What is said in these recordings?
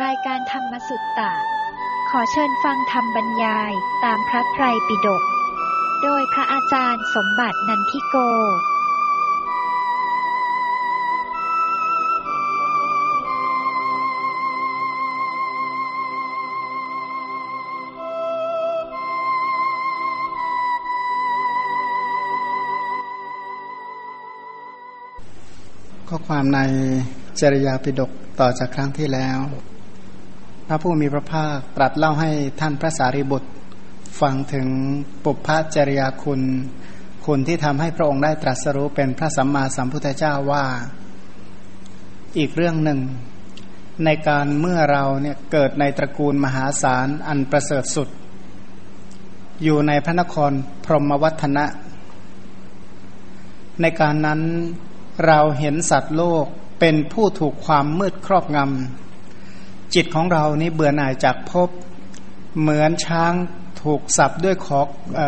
รายการธรรมสุตตะ ขอเชิญฟังธรรมบรรยายตามพระไตรปิฎก โดยพระอาจารย์สมบัตินันทิโก ข้อความในจริยาปิฎกต่อจากครั้งที่แล้ว พระผู้มีพระภาคตรัสเล่าให้ท่านพระสารีบุตร ฟังถึงปุพพจริยาคุณ คุณที่ทำให้พระองค์ได้ตรัสรู้เป็นพระสัมมาสัมพุทธเจ้าว่า อีกเรื่องหนึ่ง ในการเมื่อเราเนี่ยเกิดในตระกูลมหาศาลอันประเสริฐสุด อยู่ในพระนครพรหมวัฒนะ ในการนั้นเราเห็นสัตว์โลกเป็นผู้ถูกความมืดครอบงำ จิตของเรานี้เบื่อหน่ายจากภพเหมือนช้างถูกสับด้วยขออ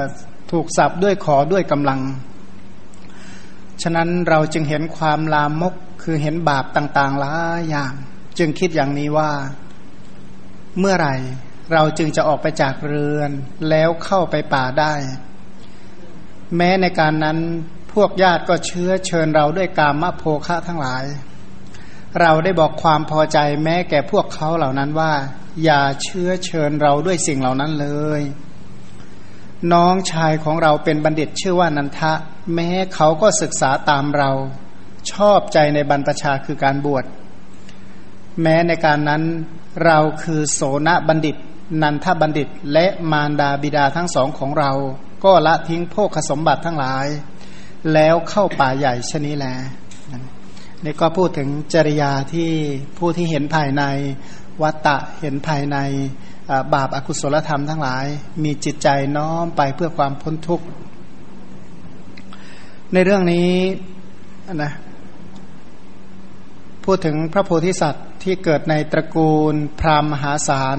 ถูกสับด้วยขอด้วยกำลัง ฉะนั้นเราจึงเห็นความลามกคือเห็นบาปต่างๆหลายอย่าง จึงคิดอย่างนี้ว่า เมื่อไหร่เราจึงจะออกไปจากเรือน แล้วเข้าไปป่าได้ แม้ในการนั้นพวกญาติก็เชื้อเชิญเราด้วยกามโภคะทั้งหลาย เราได้บอกความพอใจแม้แก่พวกเขาเหล่านั้นว่า อย่าเชื้อเชิญเราด้วยสิ่งเหล่านั้นเลย น้องชายของเราเป็นบัณฑิตชื่อว่านันทะ แม้เขาก็ศึกษาตามเรา ชอบใจในบรรพชาคือการบวช แม้ในการนั้นเราคือโสนบัณฑิต นันทบัณฑิต และมารดาบิดาทั้งสองของเรา ก็ละทิ้งโภคสมบัติทั้งหลาย แล้วเข้าป่าใหญ่ชนี้แล นี่ก็พูดถึงจริยาที่ผู้ที่เห็นภายในวัตตะเห็นภายในบาปอากุศลธรรมทั้งหลาย มีจิตใจน้อมไปเพื่อความพ้นทุกข์ ในเรื่องนี้นะพูดถึงพระโพธิสัตว์ที่เกิดในตระกูลพราหมณ์มหาศาล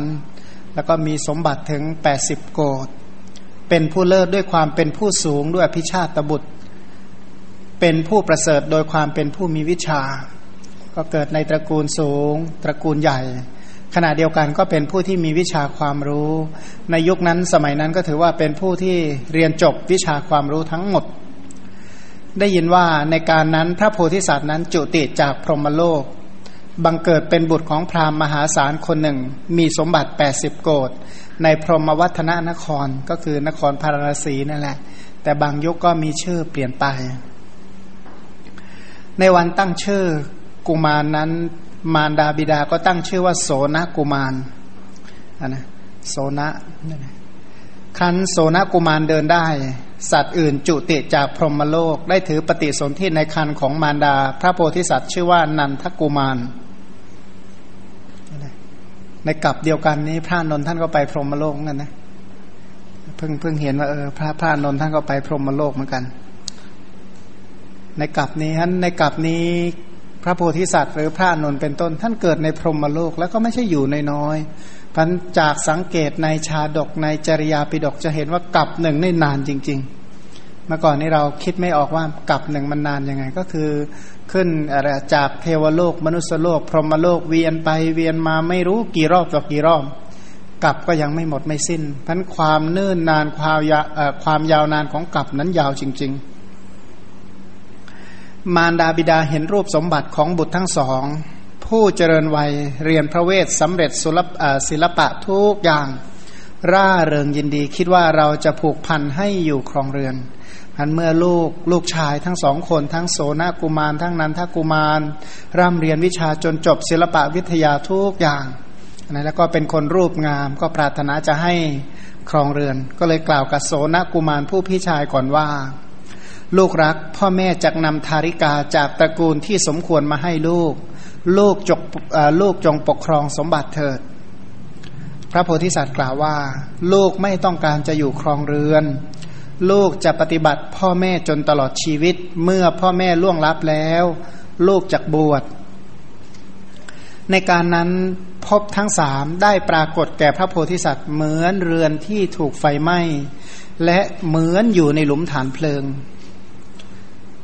แล้วก็มีสมบัติถึง 80 โกดเป็นผู้เลิศด้วยความเป็นผู้สูงด้วยพิชาตบุตร เป็นผู้ประเสริฐโดยความเป็นผู้มีวิชา ก็เกิดในตระกูลสูง ตระกูลใหญ่ ขณะเดียวกันก็เป็นผู้ที่มีวิชาความรู้ ในยุคนั้นสมัยนั้นก็ถือว่าเป็นผู้ที่เรียนจบวิชาความรู้ทั้งหมด ได้ยินว่าในการนั้นพระโพธิสัตว์นั้นจุติจากพรหมโลกบังเกิดเป็นบุตรของพราหมณ์มหาศาลคนหนึ่ง มีสมบัติ 80 โกดในพรหมวัฒนนครก็คือนครพาราณสีนั่นแหละ แต่บางยุคก็มีชื่อเปลี่ยนไป ในวันตั้งชื่อกุมารนนั้น มารดาบิดาก็ตั้งชื่อว่าโสนกุมารนนะโสนะคันโสนกุมารเดินได้ สัตว์อื่นจุติจากพรหมโลก ได้ถือปฏิสนธิในคันของมารดา พระโพธิสัตว์ชื่อว่านันทกุมารในกลับเดียวกันนี้พระนนท่านก็ไปพรหมโลกเหมือนกันนะเพิ่งเพิ่งเห็นว่าเออพระพระนนท่านก็ไปพรหมโลกเหมือนกัน ในกลับนี้ท่านในกลับนี้พระโพธิสัตว์หรือพระนนเป็นต้น ท่านเกิดในพรหมโลกแล้วก็ไม่ใช่อยู่ในน้อยพันจากสังเกตในชาดกในจริยาปิดกจะเห็นว่ากลับหนึ่งนี่นานจริง ๆ เมื่อก่อนนี้เราคิดไม่ออกว่ากลับหนึ่งมันนานยังไง ก็คือขึ้นอะไรจากเทวโลกมนุษยโลก พรหมโลกเวียนไปเวียนมาไม่รู้กี่รอบต่อกี่รอบกลับก็ยังไม่หมดไม่สิ้นพันความเนิ่นนานความยาความยาวนานของกลับนั้นยาวจริง ๆ มารดาบิดาเห็นรูปสมบัติของบุตรทั้งสอง ผู้เจริญวัยเรียนพระเวทสำเร็จศิลปะทุกอย่าง ร่าเริงยินดีคิดว่าเราจะผูกพันให้อยู่ครองเรือนอันเมื่อลูกลูกชายทั้งสองคนทั้งโสนกุมารทั้งนันทกุมาร ร่ำเรียนวิชาจนจบศิลปะวิทยาทุกอย่างนะแล้วก็เป็นคนรูปงามก็ปรารถนาจะให้ครองเรือน ก็เลยกล่าวกับโสนกุมารผู้พี่ชายก่อนว่า ลูกรัก พ่อแม่จักนำธาริกาจากตระกูลที่สมควรมาให้ลูก ลูกจกลูกจงปกครองสมบัติเถิด พระโพธิสัตว์กล่าวว่า ลูกไม่ต้องการจะอยู่ครองเรือน ลูกจะปฏิบัติพ่อแม่จนตลอดชีวิต เมื่อพ่อแม่ล่วงลับแล้ว ลูกจักบวชในการนั้นพบทั้งสามได้ปรากฏแก่พระโพธิสัตว์เหมือนเรือนที่ถูกไฟไหม้ และเหมือนอยู่ในหลุมฐานเพลิง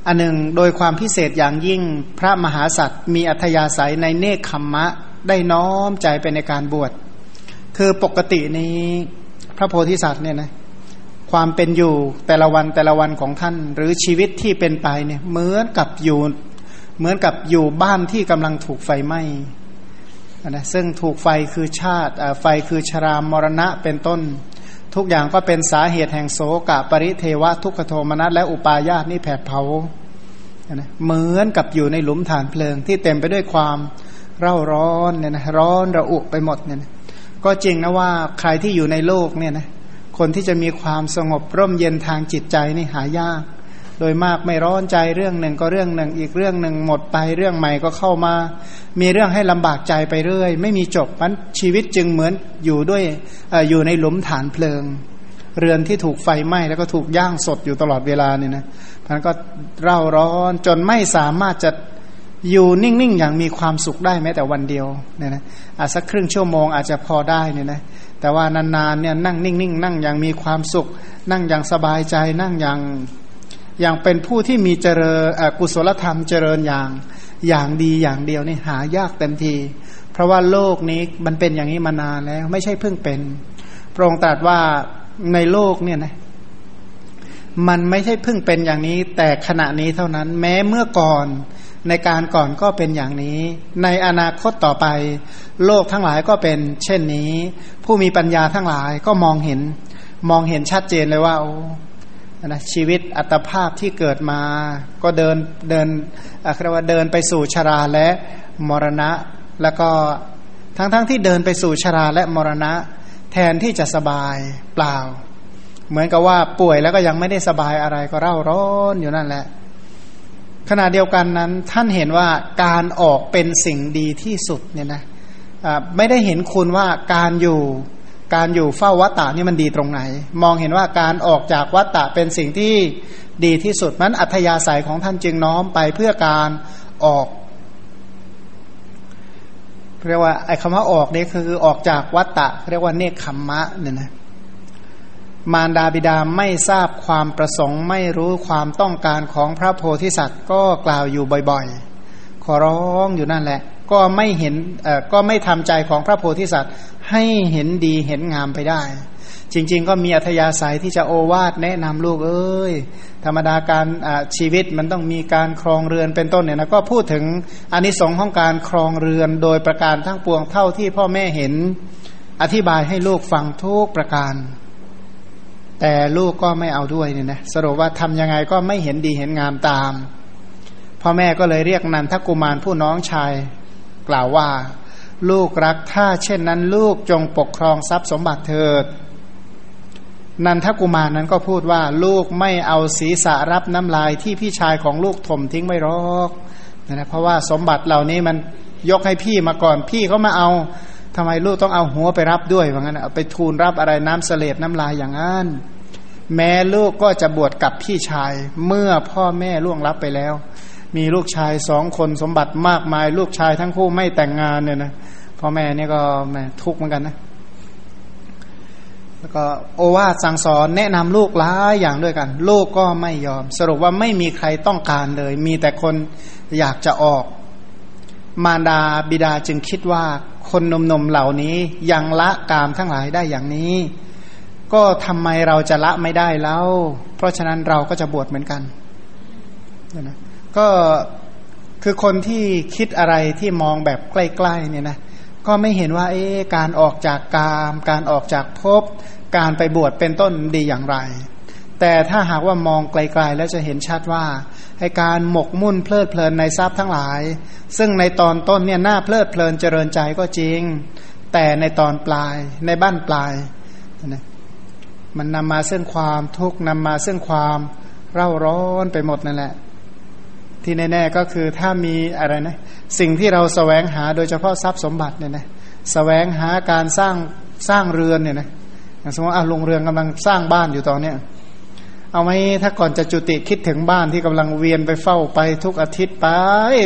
อันหนึ่งโดยความพิเศษอย่างยิ่งพระมหาสัตว์มีอัธยาศัยในเนคขมมะได้น้อมใจไปในการบวช คือปกตินี้พระโพธิสัตว์เนี่ยนะความเป็นอยู่แต่ละวันแต่ละวันของท่าน หรือชีวิตที่เป็นไปเนี่ยเหมือนกับอยู่เหมือนกับอยู่บ้านที่กำลังถูกไฟไหม้นะซึ่งถูกไฟคือชาติไฟคือชรามรณะเป็นต้น ทุกอย่างก็เป็นสาเหตุแห่งโศกะปริเทวะทุกขโทมนัสและอุปาญาตนี่แผดเผาเหมือนกับอยู่ในหลุมฐานเพลิงที่เต็มไปด้วยความเร่าร้อนเนี่ยนะร้อนระอุไปหมดเนี่ยนะก็จริงนะว่าใครที่อยู่ในโลกเนี่ยนะคนที่จะมีความสงบร่มเย็นทางจิตใจนี่หายาก โดยมากไม่ร้อนใจเรื่องหนึ่งก็เรื่องหนึ่ง อีกเรื่องหนึ่งหมดไปเรื่องใหม่ก็เข้ามา มีเรื่องให้ลำบากใจไปเรื่อย ไม่มีจบมันชีวิตจึงเหมือนอยู่ด้วยออยู่ในหลุมฐานเพลิง เรือนที่ถูกไฟไหม้แล้วก็ถูกย่างสดอยู่ตลอดเวลาเนี่ยนะมันก็เร่าร้อนจนไม่สามารถจะอยู่นิ่งๆอย่างมีความสุขได้แม้แต่วันเดียวเนี่ยนะอาจสักครึ่งชั่วโมงอาจจะพอได้เนี่ยนะแต่ว่านานๆเนี่ยนั่งนิ่งๆนั่งอย่างมีความสุข นั่งอย่างสบายใจนั่งอย่าง อย่างเป็นผู้ที่มีเจริญกุศลธรรมเจริญอย่างอย่างดีอย่างเดียวนี่หายากเต็มที เพราะว่าโลกนี้มันเป็นอย่างนี้มานานแล้ว ไม่ใช่เพิ่งเป็นพระองค์ตรัสว่าในโลกเนี่ยนะมันไม่ใช่เพิ่งเป็นอย่างนี้ แต่ขณะนี้เท่านั้น แม้เมื่อก่อนในการก่อนก็เป็นอย่างนี้ ในอนาคตต่อไป โลกทั้งหลายก็เป็น เช่นนี้ ผู้มีปัญญาทั้งหลายก็มองเห็น มองเห็นชัดเจนเลยว่าโอ นะชีวิตอัตภาพที่เกิดมา ก็เดินเดินเรียกว่าเดินไปสู่ชราและมรณะ แล้วก็ทั้งๆทที่เดินไปสู่ชราและมรณะ แทนที่จะสบายเปล่า เหมือนกับว่าป่วยแล้วก็ยังไม่ได้สบายอะไรก็เร่าร้อนอยู่นั่นแหละ ขณะเดียวกันนั้นท่านเห็นว่าการออกเป็นสิ่งดีที่สุดเนี่ยนะไม่ได้เห็นคุณว่าการอยู่ การอยู่เฝ้าวัตตะนี่มันดีตรงไหน มองเห็นว่าการออกจากวัตตะเป็นสิ่งที่ดีที่สุดนั้นอัธยาศัยของท่านจึงน้อมไปเพื่อการออกเรียกว่าไอ้คำว่าออกนี่คือออกจากวัตตะ เรียกว่าเนคขมมะเนี่ยนะมารดาบิดาไม่ทราบความประสงค์ ไม่รู้ความต้องการของพระโพธิสัตว์ ก็กล่าวอยู่บ่อยๆ ขอร้องอยู่นั่นแหละ ก็ไม่เห็นก็ไม่ทำใจของพระโพธิสัตว์ ให้เห็นดีเห็นงามไปได้ จริง ๆ ก็มีอัธยาศัยที่จะโอวาทแนะนำลูกเอ้ยธรรมดาการชีวิตมันต้องมีการครองเรือนเป็นต้นเนี่ยนะก็พูดถึงอนิสงส์ของการครองเรือนโดยประการทั้งปวงเท่าที่พ่อแม่เห็นอธิบายให้ลูกฟังทุกประการ แต่ลูกก็ไม่เอาด้วยเนี่ยนะสรุปว่าทำยังไงก็ไม่เห็นดีเห็นงามตาม พ่อแม่ก็เลยเรียกนันทกุมารผู้น้องชายกล่าวว่า ลูกรักถ้าเช่นนั้นลูกจงปกครองทรัพย์สมบัติเถิด นันทกุมารนั้นก็พูดว่าลูกไม่เอาศีรษะรับน้ำลายที่พี่ชายของลูกถมทิ้งไม่รอกนะเพราะว่าสมบัติเหล่านี้มันยกให้พี่มาก่อนพี่เขามาเอาทำไมลูกต้องเอาหัวไปรับด้วยว่างั้นเอาไปทูลรับอะไรน้ำเสลดน้ำลายอย่างนั้นแม้ลูกก็จะบวชกับพี่ชาย เมื่อพ่อแม่ล่วงลับไปแล้ว มีลูกชายสองคนสมบัติมากมาย ลูกชายทั้งคู่ไม่แต่งงานเนี่ยนะพ่อแม่เนี่ยก็แม่ทุกข์เหมือนกันนะแล้วก็โอวาทสั่งสอนแนะนำลูกหลายอย่างด้วยกัน ลูกก็ไม่ยอม สรุปว่าไม่มีใครต้องการเลย มีแต่คนอยากจะออก มารดาบิดาจึงคิดว่าคนนมๆเหล่านี้ยังละกามทั้งหลายได้อย่างนี้ ก็ทำไมเราจะละไม่ได้แล้ว เพราะฉะนั้นเราก็จะบวชเหมือนกันนะ ก็คือคนที่คิดอะไรที่มองแบบใกล้ๆเนี่ยนะก็ไม่เห็นว่าเอ๊การออกจากกาม การออกจากภพการไปบวชเป็นต้นดีอย่างไร แต่ถ้าหากว่ามองไกลๆแล้วจะเห็นชัดว่าให้การหมกมุ่นเพลิดเพลินในทรัพย์ทั้งหลาย ซึ่งในตอนต้นเนี่ยน่าเพลิดเพลินเจริญใจก็จริง แต่ในตอนปลายในบ้านปลายนะมันนำมาซึ่งความทุกข์นำมาซึ่งความเร่าร้อนไปหมดนั่นแหละ ที่แน่ ๆ ก็คือถ้ามีอะไรนะสิ่งที่เราสแสวงหาโดยเฉพาะทรัพย์สมบัติเนี่ยนะสแสวงหาการสร้างสร้างเรือนเนี่ยนะสมมติอะลงเรือนกำลังสร้างบ้านอยู่ตอนเนี้ยเอาไหมถ้าก่อนจะจุติคิดถึงบ้านที่กำลังเวียนไปเฝ้าไปทุกอาทิตย์ไป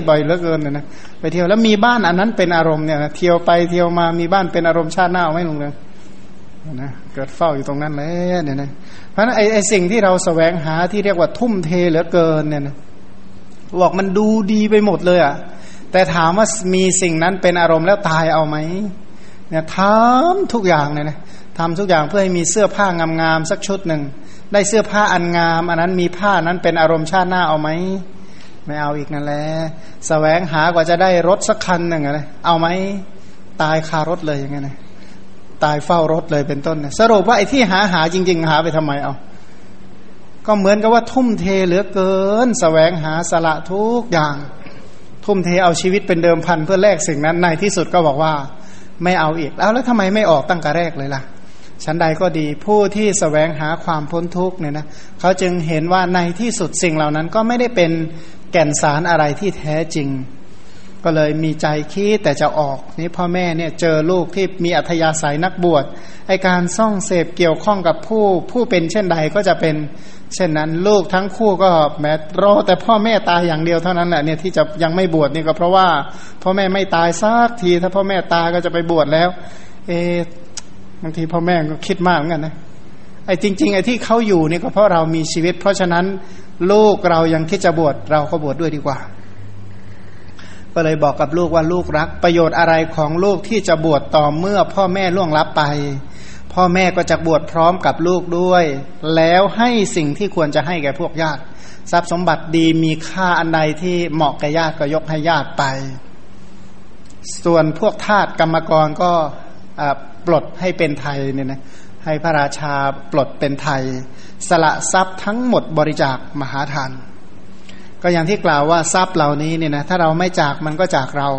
บ่อยเหลือเกินเนี่ยนะไปเที่ยวแล้วมีบ้านอันนั้นเป็นอารมณ์เนี่ยนะเที่ยวไปเที่ยวมามีบ้านเป็นอารมณ์ชาติหน้าเอาไหมลงเรือนนะเกิดเฝ้าอยู่ตรงนั้นแล้วเนี่ยนะเพราะฉะนั้นไอ้ไอสิ่งที่เราสแสวงหาที่เรียกว่าทุ่มเทเหลือเกินเนี่ยนะ บอกมันดูดีไปหมดเลยอะ่ะ แต่ถามว่ามีสิ่งนั้นเป็นอารมณ์แล้วตายเอาไหมเนี่ยทำทุกอย่างเนี่ยนะทำทุกอย่างเพื่อให้มีเสื้อผ้างามๆสักชุดหนึ่งได้เสื้อผ้าอันงาม อันนั้นมีผ้านั้นเป็นอารมณ์ชาติหน้าเอาไหมไม่เอาอีกนั่นแหละแสวงหากว่าจะได้รถสักคันหนึ่งนะเอาไหมตายคารถเลยอย่างเงี้ยนะตายเฝ้ารถเลยเป็นต้นนะสรุปว่าไอ้ที่หาหาจริง ๆ หาไปทำไมเอา ก็เหมือนกับว่าทุ่มเทเหลือเกินสแสวงหาสละทุกอย่าง ทุ่มเทเอาชีวิตเป็นเดิมพันเพื่อแลกสิ่งนั้นในที่สุดก็บอกว่าไม่เอาอีกแล้วแล้วทำไมไม่ออกตั้งแต่แรกเลยล่ะชั้นใดก็ดีผู้ที่สแสวงหาความพ้นทุกเนี่ยนะเขาจึงเห็นว่าในที่สุดสิ่งเหล่านั้นก็ไม่ได้เป็นแก่นสารอะไรที่แท้จริง ก็เลยมีใจคิดแต่จะออกนี่พ่อแม่เนี่ยเจอลูกที่มีอัธยาศัยนักบวชไอการซ่องเสพเกี่ยวข้องกับผู้ผู้เป็นเช่นใดก็จะเป็น เช่นนั้นลูกทั้งคู่ก็แม้รอแต่พ่อแม่ตายอย่างเดียวเท่านั้นแหละเนี่ยที่จะยังไม่บวชนี่ก็เพราะว่า พ่อแม่ไม่ตายสักทีถ้าพ่อแม่ตายก็จะไปบวชแล้ว เอบางทีพ่อแม่ก็คิดมากเหมือนกันนะไอ้จริงๆไอ้ที่เขาอยู่นี่ก็เพราะเรามีชีวิต เพราะฉะนั้นลูกเรายังคิดจะบวชเราก็บวชดด้วยดีกว่า ก็เลยบอกกับลูกว่าลูกรัก ประโยชน์อะไรของลูกที่จะบวชต่อเมื่อพ่อแม่ล่วงลับไป พ่อแม่ก็จะบวชพร้อมกับลูกด้วย แล้วให้สิ่งที่ควรจะให้แก่พวกญาติ ทรัพย์สมบัติดีมีค่าอันใดที่เหมาะแก่ญาติก็ยกให้ญาติไป ส่วนพวกทาสกรรมกรก็ปลดให้เป็นไทยเนี่ยนะให้พระราชาปลดเป็นไทย สละทรัพย์ทั้งหมดบริจาคมหาทาน ก็อย่างที่กล่าวว่าทรัพย์เหล่านี้เนี่ยนะถ้าเราไม่จากมันก็จากเรา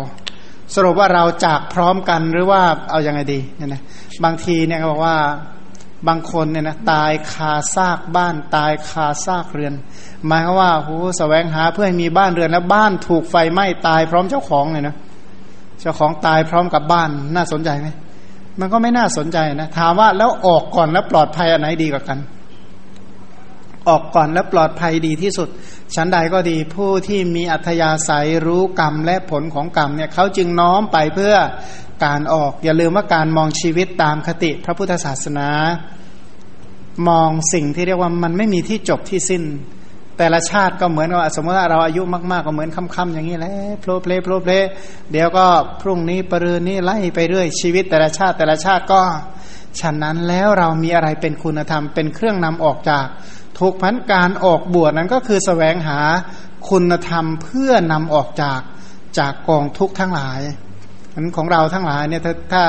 สรุปว่าเราจากพร้อมกันหรือว่าเอาอยัางไงดีเนี่ยนะบางทีเนี่ยเขาบอกว่าบางคนเนี่ยนะตายคาซากบ้านตายคาซากเรือน หมายว่าโอ้แสวงหาเพื่อให้มีบ้านเรือนแล้วบ้านถูกไฟไหม้ตายพร้อมเจ้าของเลยนะเจ้าของตายพร้อมกับบ้านน่าสนใจไหมมันก็ไม่น่าสนใจนะถามว่าแล้วออกก่อนแล้วปลอดภัยอันไหนดีกว่ากัน ออกก่อนแล้วปลอดภัยดีที่สุด ชั้นใดก็ดีผู้ที่มีอัธยาศัยรู้กรรมและผลของกรรมเนี่ยเขาจึงน้อมไปเพื่อการออก อย่าลืมว่าการมองชีวิตตามคติพระพุทธศาสนา มองสิ่งที่เรียกว่ามันไม่มีที่จบที่สิ้น แต่ละชาติก็เหมือนว่าสมมติว่าเราอายุมากๆ ก็เหมือนค่ำๆอย่างนี้แหละโผล่เพลโผล่เพลเดี๋ยวก็พรุ่งนี้ปรืนนี้ไล่ไปเรื่อยชีวิต แต่ละชาติแต่ละชาติก็ฉะนั้นแล้วเรามีอะไรเป็นคุณธรรมเป็นเครื่องนำออกจาก ทุกพันการออกบวชนั้นก็คือสแสวงหาคุณธรรมเพื่อนำออกจากจากกองทุกทั้งหลายนั้นของเราทั้งหลายเนี่ยถ้าถ้า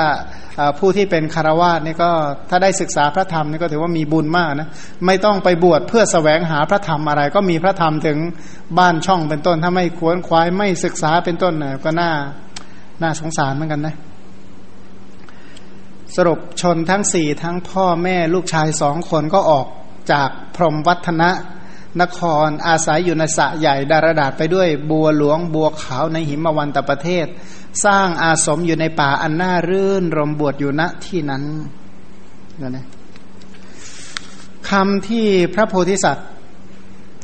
ผู้ที่เป็นคารวาสนี่ยก็ถ้าได้ศึกษาพระธรรมนี่ก็ถือว่ามีบุญมากนะไม่ต้องไปบวชเพื่อสแสวงหาพระธรรมอะไร ก็มีพระธรรมถึงบ้านช่องเป็นต้น ถ้าไม่ควนควายไม่ศึกษาเป็นต้นเนี่ยก็น่าน่าสงสารเหมือนกันนะสรุปชนทั้งสี่ทั้งพ่อแม่ลูกชายสองคนก็ออก จากพรหมวัฒนะนครอาศัยอยู่ในสะใหญ่ดารดาษไปด้วยบัวหลวงบัวขาวในหิมวันตประเทศ สร้างอาสมอยู่ในป่าอันน่ารื่นรมบวชอยู่ณที่นั้นนั่นนะคำที่พระโพธิสัตว์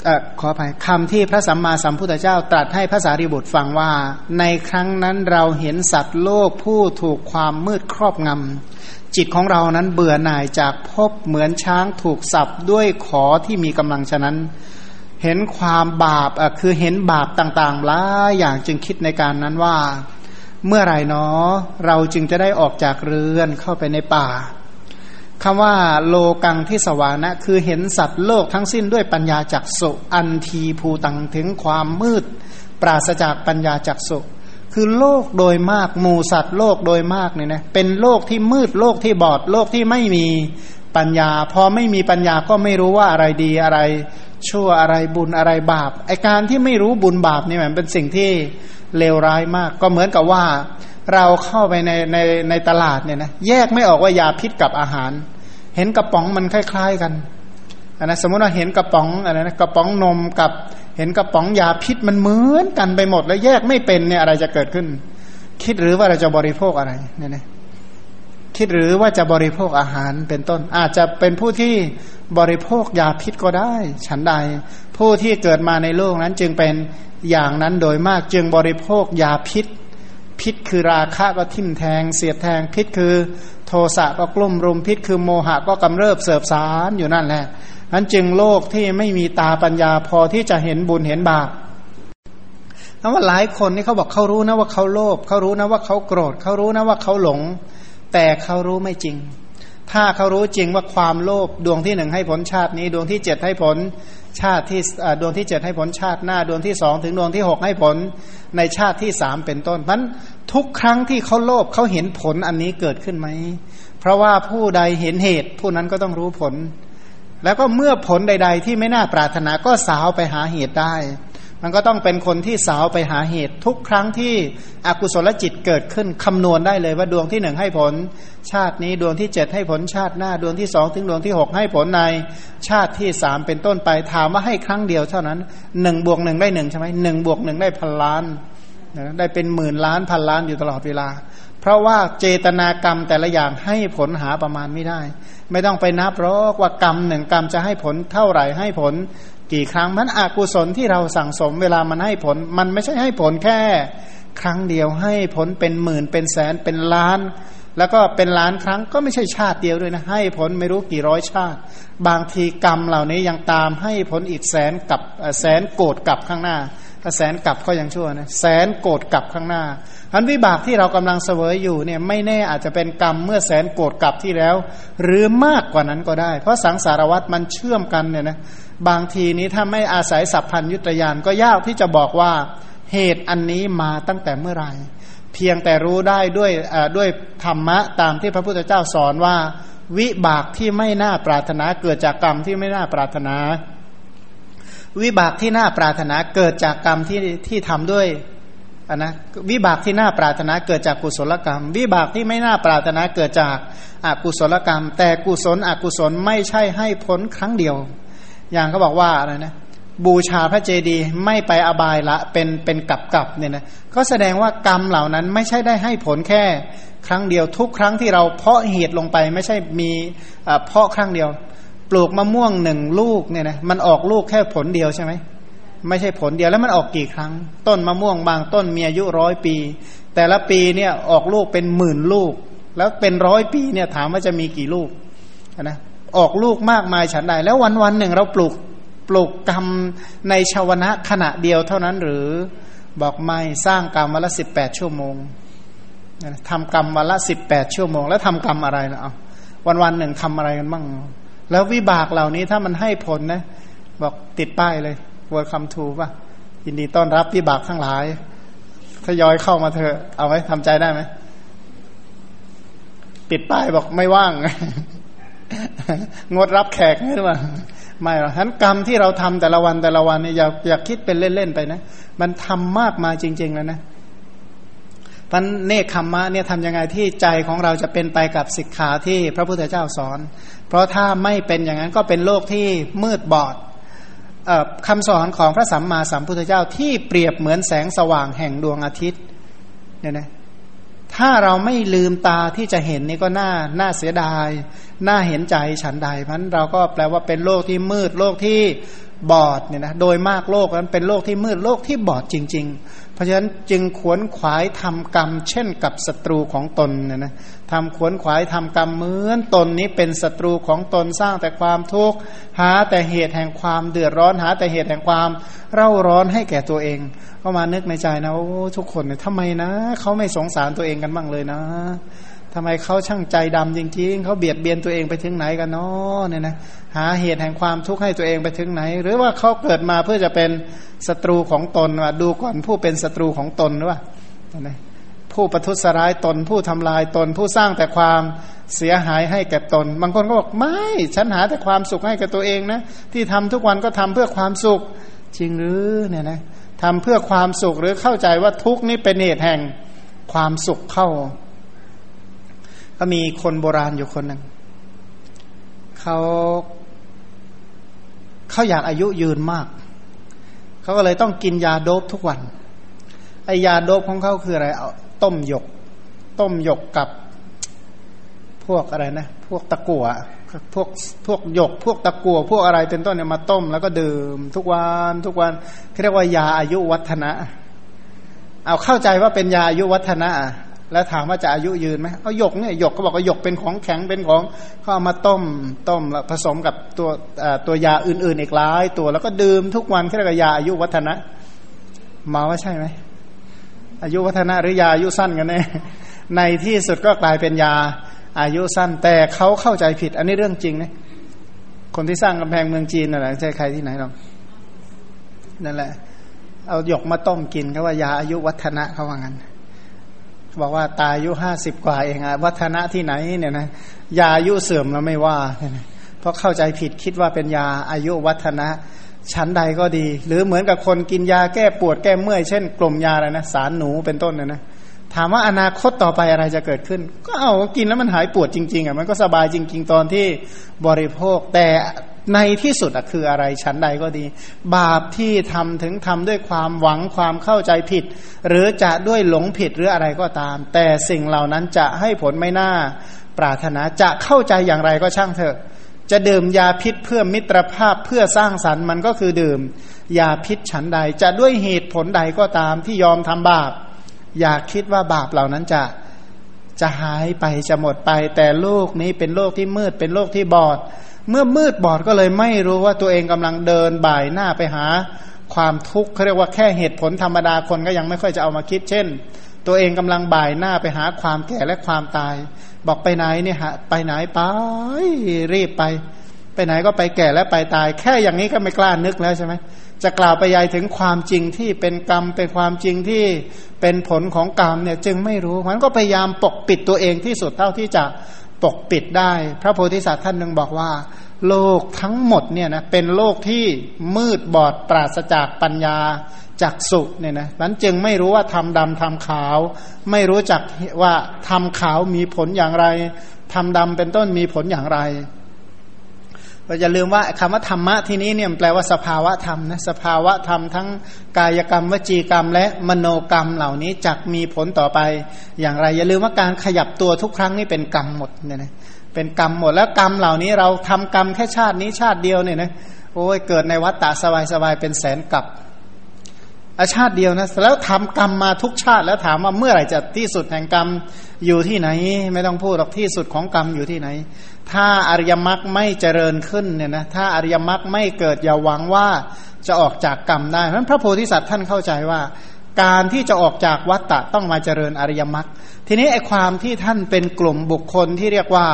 อขออภัยคำที่พระสัมมาสัมพุทธเจ้าตรัสให้พระสารีบุตรฟังว่า ในครั้งนั้นเราเห็นสัตว์โลกผู้ถูกความมืดครอบงำ จิตของเรานั้นเบื่อหน่ายจากพบเหมือนช้างถูกสับด้วยขอที่มีกำลังฉะนั้น เห็นความบาปคือเห็นบาปต่างๆหลายอย่างจึงคิดในการนั้นว่า เมื่อไรเนาะเราจึงจะได้ออกจากเรือนเข้าไปในป่าคำว่าโลกังที่สวานะ คือเห็นสัตว์โลกทั้งสิ้นด้วยปัญญาจักสุอันทีภูตังถึงความมืด ปราศจากปัญญาจักสุ คือโลกโดยมากหมู่สัตว์โลกโดยมากเนี่ยนะเป็นโลกที่มืดโลกที่บอดโลกที่ไม่มีปัญญา พอไม่มีปัญญาก็ไม่รู้ว่าอะไรดีอะไร ชั่วอะไรบุญอะไรบาปไอการที่ไม่รู้บุญบาปนี่มันเป็นสิ่งที่เลวร้ายมาก ก็เหมือนกับว่าเราเข้าไปในในในตลาดเนี่ยนะแยกไม่ออกว่ายาพิษกับอาหาร เห็นกระป๋องมันคล้าย ๆกันอันนะสมมติว่าเห็นกระป๋องอะไรนะกระป๋องนมกับ เห็นกระป๋องยาพิษมันเหมือนกันไปหมด แล้วแยกไม่เป็นเนี่ยอะไรจะเกิดขึ้น คิดหรือว่าเราจะบริโภคอะไรเนี่ยนะคิดหรือว่าจะบริโภคอาหารเป็นต้น อาจจะเป็นผู้ที่บริโภคยาพิษก็ได้ ฉันใด ผู้ที่เกิดมาในโลกนั้นจึงเป็นอย่างนั้นโดยมากจึงบริโภคยาพิษ พิษคือราคะก็ทิ่มแทง เสียดแทงพิษคือ โทสะก็กลุ่มรุมพิษคือโมหะก็กำเริบเสบสารอยู่นั่นแหละ นั้นจึงโลกที่ไม่มีตาปัญญาพอที่จะเห็นบุญเห็นบาปแล้วว่าหลายคนนี่เขาบอกเขารู้นะว่าเขาโลภเขารู้นะว่าเขาโกรธเขารู้นะว่าเขาหลง แต่เขารู้ไม่จริง ถ้าเขารู้จริงว่าความโลภดวงที่หนึ่งให้ผลชาตินี้ดวงที่เจ็ดให้ผลชาติที่ดวงที่เจ็ดให้ผลชาติหน้าดวงที่สองถึงดวงที่หกให้ผลในชาติที่สามเป็นต้นเพราะทุกครั้งที่เขาโลภเขาเห็นผลอันนี้เกิดขึ้นไหม เพราะว่าผู้ใดเห็นเหตุผู้นั้นก็ต้องรู้ผล แล้วก็เมื่อผลใด ๆ ที่ไม่น่าปรารถนาก็สาวไปหาเหตุได้ มันก็ต้องเป็นคนที่สาวไปหาเหตุ ทุกครั้งที่อกุศลจิตเกิดขึ้นคำนวณได้เลยว่าดวงที่หนึ่งให้ผล ชาตินี้ดวงที่เจ็ดให้ผลชาติหน้าดวงที่สองถึงดวงที่หกให้ผลใน ชาติที่สามเป็นต้นไปถามว่าให้ครั้งเดียวเท่านั้นหนึ่งบวกหนึ่งได้หนึ่งใช่ไหมหนึ่งบวกหนึ่งได้พันล้านได้เป็นหมื่นล้านพันล้านอยู่ตลอดเวลา เพราะว่าเจตนากรรมแต่ละอย่างให้ผลหาประมาณไม่ได้ ไม่ต้องไปนับหรอกว่ากรรมหนึ่งกรรมจะให้ผลเท่าไหร่ให้ผล กี่ครั้งมันอกุศลที่เราสั่งสมเวลามันให้ผล มันไม่ใช่ให้ผลแค่ ครั้งเดียวให้ผลเป็นหมื่นเป็นแสนเป็นล้าน แล้วก็เป็นล้านครั้งก็ไม่ใช่ชาติเดียวด้วยนะให้ผลไม่รู้กี่ร้อยชาติ บางทีกรรมเหล่านี้ยังตามให้ผลอีกแสนกับแสนโกรธกับข้างหน้า ถ้าแสนกลับก็ยังชั่วนะแสนโกรธกลับข้างหน้าอันวิบากที่เรากำลังเสวยอยู่เนี่ยไม่แน่อาจจะเป็นกรรมเมื่อแสนโกรธกลับที่แล้ว หรือมากกว่านั้นก็ได้ เพราะสังสารวัตรมันเชื่อมกันเนี่ยนะบางทีนี้ถ้าไม่อาศัยสัพพัญยุตยานก็ยากที่จะบอกว่าเหตุอันนี้มาตั้งแต่เมื่อไหร่ เพียงแต่รู้ได้ด้วยด้วยธรรมะตามที่พระพุทธเจ้าสอนว่า วิบากที่ไม่น่าปรารถนาเกิดจากกรรมที่ไม่น่าปรารถนา วิบากที่น่าปรารถนาเกิดจากกรรมที่ที่ทำด้วยนนะวิบากที่น่าปรารถนาเกิดจากกุศลกรรม วิบากที่ไม่น่าปรารถนาเกิดจากอากุศลกรรม แต่กุศลอกุศลไม่ใช่ให้ผลครั้งเดียว อย่างเขาบอกว่าอะไรนะบูชาพระเจดีย์ไม่ไปอบายละเป็นเป็นกับกับเนี่ยนะก็แสดงว่ากรรมเหล่านั้นไม่ใช่ได้ให้ผลแค่ ครั้งเดียวทุกครั้งที่เราเพาะเหตุลงไปไม่ใช่มีเพาะครั้งเดียว ปลูกมะม่วงหนึ่งลูกเนี่ยนะมันออกลูกแค่ผลเดียวใช่ไหมไม่ใช่ผลเดียวแล้วมันออกกี่ครั้ง ต้นมะม่วงบางต้นมีอายุร้อยปี แต่ละปีเนี่ยออกลูกเป็นหมื่นลูก แล้วเป็นร้อยปีเนี่ยถามว่าจะมีกี่ลูกนะออกลูกมากมายฉันใดแล้ววันวันหนึ่งเราปลูกปลูกกรรมในชาวนะขณะเดียวเท่านั้นหรือบอกไม่สร้างกรรมวันละสิบแปดชั่วโมงทำกรรมวันละสิบแปดชั่วโมง แล้วทำกรรมอะไรนะเอาวันวันหนึ่งทำอะไรกันบ้าง แล้ววิบากเหล่านี้ถ้ามันให้ผลนะ บอกติดป้ายเลยวัวคำทูป่ะยินดีต้อนรับวิบากทั้งหลายทยอยเข้ามาเถอะเอาไว้ทำใจได้ไหมปิดป้ายบอกไม่ว่าง งดรับแขกหรือเปล่าไม่หรอกทั้นกรรมที่เราทำแต่ละวันแต่ละวันเนี่ยอย่าอย่าคิดเป็นเล่นๆไปนะ มันทำมากมาจริง ๆ แล้วนะพันเนคขมมะเนี่ยทำยังไงที่ใจของเราจะเป็นไปกับศิกขาที่พระพุทธเจ้าสอน ราะถ้าไม่เป็นอย่างนั้นก็เป็นโลกที่มืดบอดคำสอนของพระสัมมาสัมพุทธเจ้าที่เปรียบเหมือนแสงสว่างแห่งดวงอาทิตย์เนี่ยนะถ้าเราไม่ลืมตาที่จะเห็นนี่ก็น่าน่าเสียดาย น่าเห็นใจฉันใดพันเราก็แปลว่าเป็นโลกที่มืดโลกที่บอดเนี่ยนะโดยมากโลกนั้นเป็นโลกที่มืดโลกที่บอดจริง ๆ เพราะฉะนั้นจึงขวนขวายทำกรรม เช่นกับศัตรูของตนเนี่ยนะ ทำขวนขวายทำกรรมเหมือนตนนี้เป็นศัตรูของตนสร้างแต่ความทุกข์หาแต่เหตุแห่งความเดือดร้อนหาแต่เหตุแห่งความเร่าร้อนให้แก่ตัวเอง ก็มานึกในใจนะโอ้ทุกคนเนี่ยทำไมนะเขาไม่สงสารตัวเองกันบ้างเลยนะทำไมเขาช่างใจดำจริงๆเขาเบียดเบียนตัวเองไปถึงไหนกันเนาะเนี่ยนะหาเหตุแห่งความทุกข์ให้ตัวเองไปถึงไหน หรือว่าเขาเกิดมาเพื่อจะเป็นศัตรูของตนว่าดูก่อนผู้เป็นศัตรูของตนหรือว่านะ ผู้ประทุษร้ายตนผู้ทำลายตน ผู้สร้างแต่ความเสียหายให้แก่ตน บางคนก็บอกไม่ฉันหาแต่ความสุขให้กับตัวเองนะ ที่ทำทุกวันก็ทำเพื่อความสุขจริงหรือเนี่ยนะทำเพื่อความสุขหรือเข้าใจว่าทุกนี้เป็นเหตุแห่งความสุขเข้า ก็มีคนโบราณอยู่คนหนึ่งเขาเขาอยากอายุยืนมาก เขาก็เลยต้องกินยาโดบทุกวันไอยาโดบของเขาคืออะไรเอา ต้มหยก ต้มหยกกับพวกอะไรนะ พวกตะกั่วพวกพวกหยก พวกตะกั่วพวกอะไรเป็นต้นเนี่ยมาต้ม แล้วก็ดื่มทุกวันทุกวันเรียกว่ายาอายุวัฒนะ เอาเข้าใจว่าเป็นยาอายุวัฒนะแล้วถามว่าจะอายุยืนไหมเอาหยกเนี่ยหยกก็บอกว่าหยกเป็นของแข็งเป็นของเขาเอามาต้มต้มแล้วผสมกับตัวตัวยาอื่นๆอีกหลายตัวแล้วก็ดื่มทุกวันแค่กับยาอายุวัฒนะ มาว่าใช่ไหม อายุวัฒนะหรือยาอายุสั้นกันแน่ในที่สุดก็กลายเป็นยาอายุสั้น แต่เขาเข้าใจผิด อันนี้เรื่องจริงนะคนที่สร้างกำแพงเมืองจีนน่ะใช่ใครที่ไหนหรอกนั่นแหละ เอาหยกมาต้มกินเขาว่ายาอายุวัฒนะเขาว่างั้นบอกว่าตายอายุห้าสิบกว่าเองอะวัฒนะที่ไหนเนี่ยนะยาอายุเสื่อมเราไม่ว่าเพราะเข้าใจผิดคิดว่าเป็นยาอายุวัฒนะ ชั้นใดก็ดี หรือเหมือนกับคนกินยาแก้ปวดแก้เมื่อยเช่นกลมยาอะไรนะสารหนูเป็นต้นเนะนะถามว่าอนาคตต่อไปอะไรจะเกิดขึ้น ก็เอากินแล้วมันหายปวดจริงๆอะมันก็สบายจริง ๆ ตอนที่บริโภค แต่ในที่สุดอะคืออะไรชั้นใดก็ดี บาปที่ทำถึงทำด้วยความหวังความเข้าใจผิด หรือจะด้วยหลงผิดหรืออะไรก็ตาม แต่สิ่งเหล่านั้นจะให้ผลไม่น่าปรารถนาจะเข้าใจอย่างไรก็ช่างเถอะ จะดื่มยาพิษเพื่อมิตรภาพเพื่อสร้างสรรค์มันก็คือดื่ม ยาพิษฉันใด จะด้วยเหตุผลใดก็ตามที่ยอมทำบาป อยากคิดว่าบาปเหล่านั้นจะจะหายไปจะหมดไป แต่โลกนี้เป็นโลกที่มืดเป็นโลกที่บอด เมื่อมืดบอดก็เลยไม่รู้ว่าตัวเองกำลังเดินบ่ายหน้าไปหาความทุกข์เขาเรียกว่าแค่เหตุผลธรรมดาคนก็ยังไม่ค่อยจะเอามาคิด เช่น ตัวเองกำลังบ่ายหน้าไปหาความแก่และความตาย บอกไปไหนเนี่ยฮะไปไหนไปรีบไป ไปไหนก็ไปแก่และไปตาย แค่อย่างนี้ก็ไม่กล้านึกแล้วใช่ไหมจะกล่าวไปยายถึงความจริงที่เป็นกรรมเป็นความจริงที่เป็นผลของกรรมเนี่ยจึงไม่รู้มันก็พยายามปกปิดตัวเองที่สุดเท่าที่จะปกปิดได้ พระโพธิสัตว์ท่านหนึ่งบอกว่า โลกทั้งหมดเนี่ยนะเป็นโลกที่มืดบอดปราศจากปัญญา จากสุเนี่ยนะนั้นจึงไม่รู้ว่าทำดำทำขาว ไม่รู้จักว่าทำขาวมีผลอย่างไรทำดำเป็นต้นมีผลอย่างไรเราจะลืมว่าคำว่าธรรมะที่นี้เนี่ยแปลว่าสภาวะธรรมนะสภาวะธรรมทั้งกายกรรมวจีกรรม และมโนกรรมเหล่านี้จักมีผลต่อไปอย่างไร อย่าลืมว่าการขยับตัวทุกครั้งนี่เป็นกรรมหมดเนี่ยนะเป็นกรรมหมดแล้วกรรมเหล่านี้เราทำกรรมแค่ชาตินี้ชาติเดียวเนี่ยนะโอ้ยเกิดในวัฏฏะสบายๆเป็นแสนกับ อาชาติเดียวนะแล้วทำกรรมมาทุกชาติ แล้วถามว่าเมื่อไหร่จะที่สุดแห่งกรรมอยู่ที่ไหน ไม่ต้องพูดหรอกที่สุดของกรรมอยู่ที่ไหน ถ้าอริยมรรคไม่เจริญขึ้นเนี่ยนะถ้าอริยมรรคไม่เกิดอย่าหวังว่าจะออกจากกรรมได้เพราะพระโพธิสัตว์ท่านเข้าใจว่า การที่จะออกจากวัฏฏะต้องมาเจริญอริยมรรคทีนี้ไอ้ความที่ท่านเป็นกลุ่มบุคคลที่เรียกว่า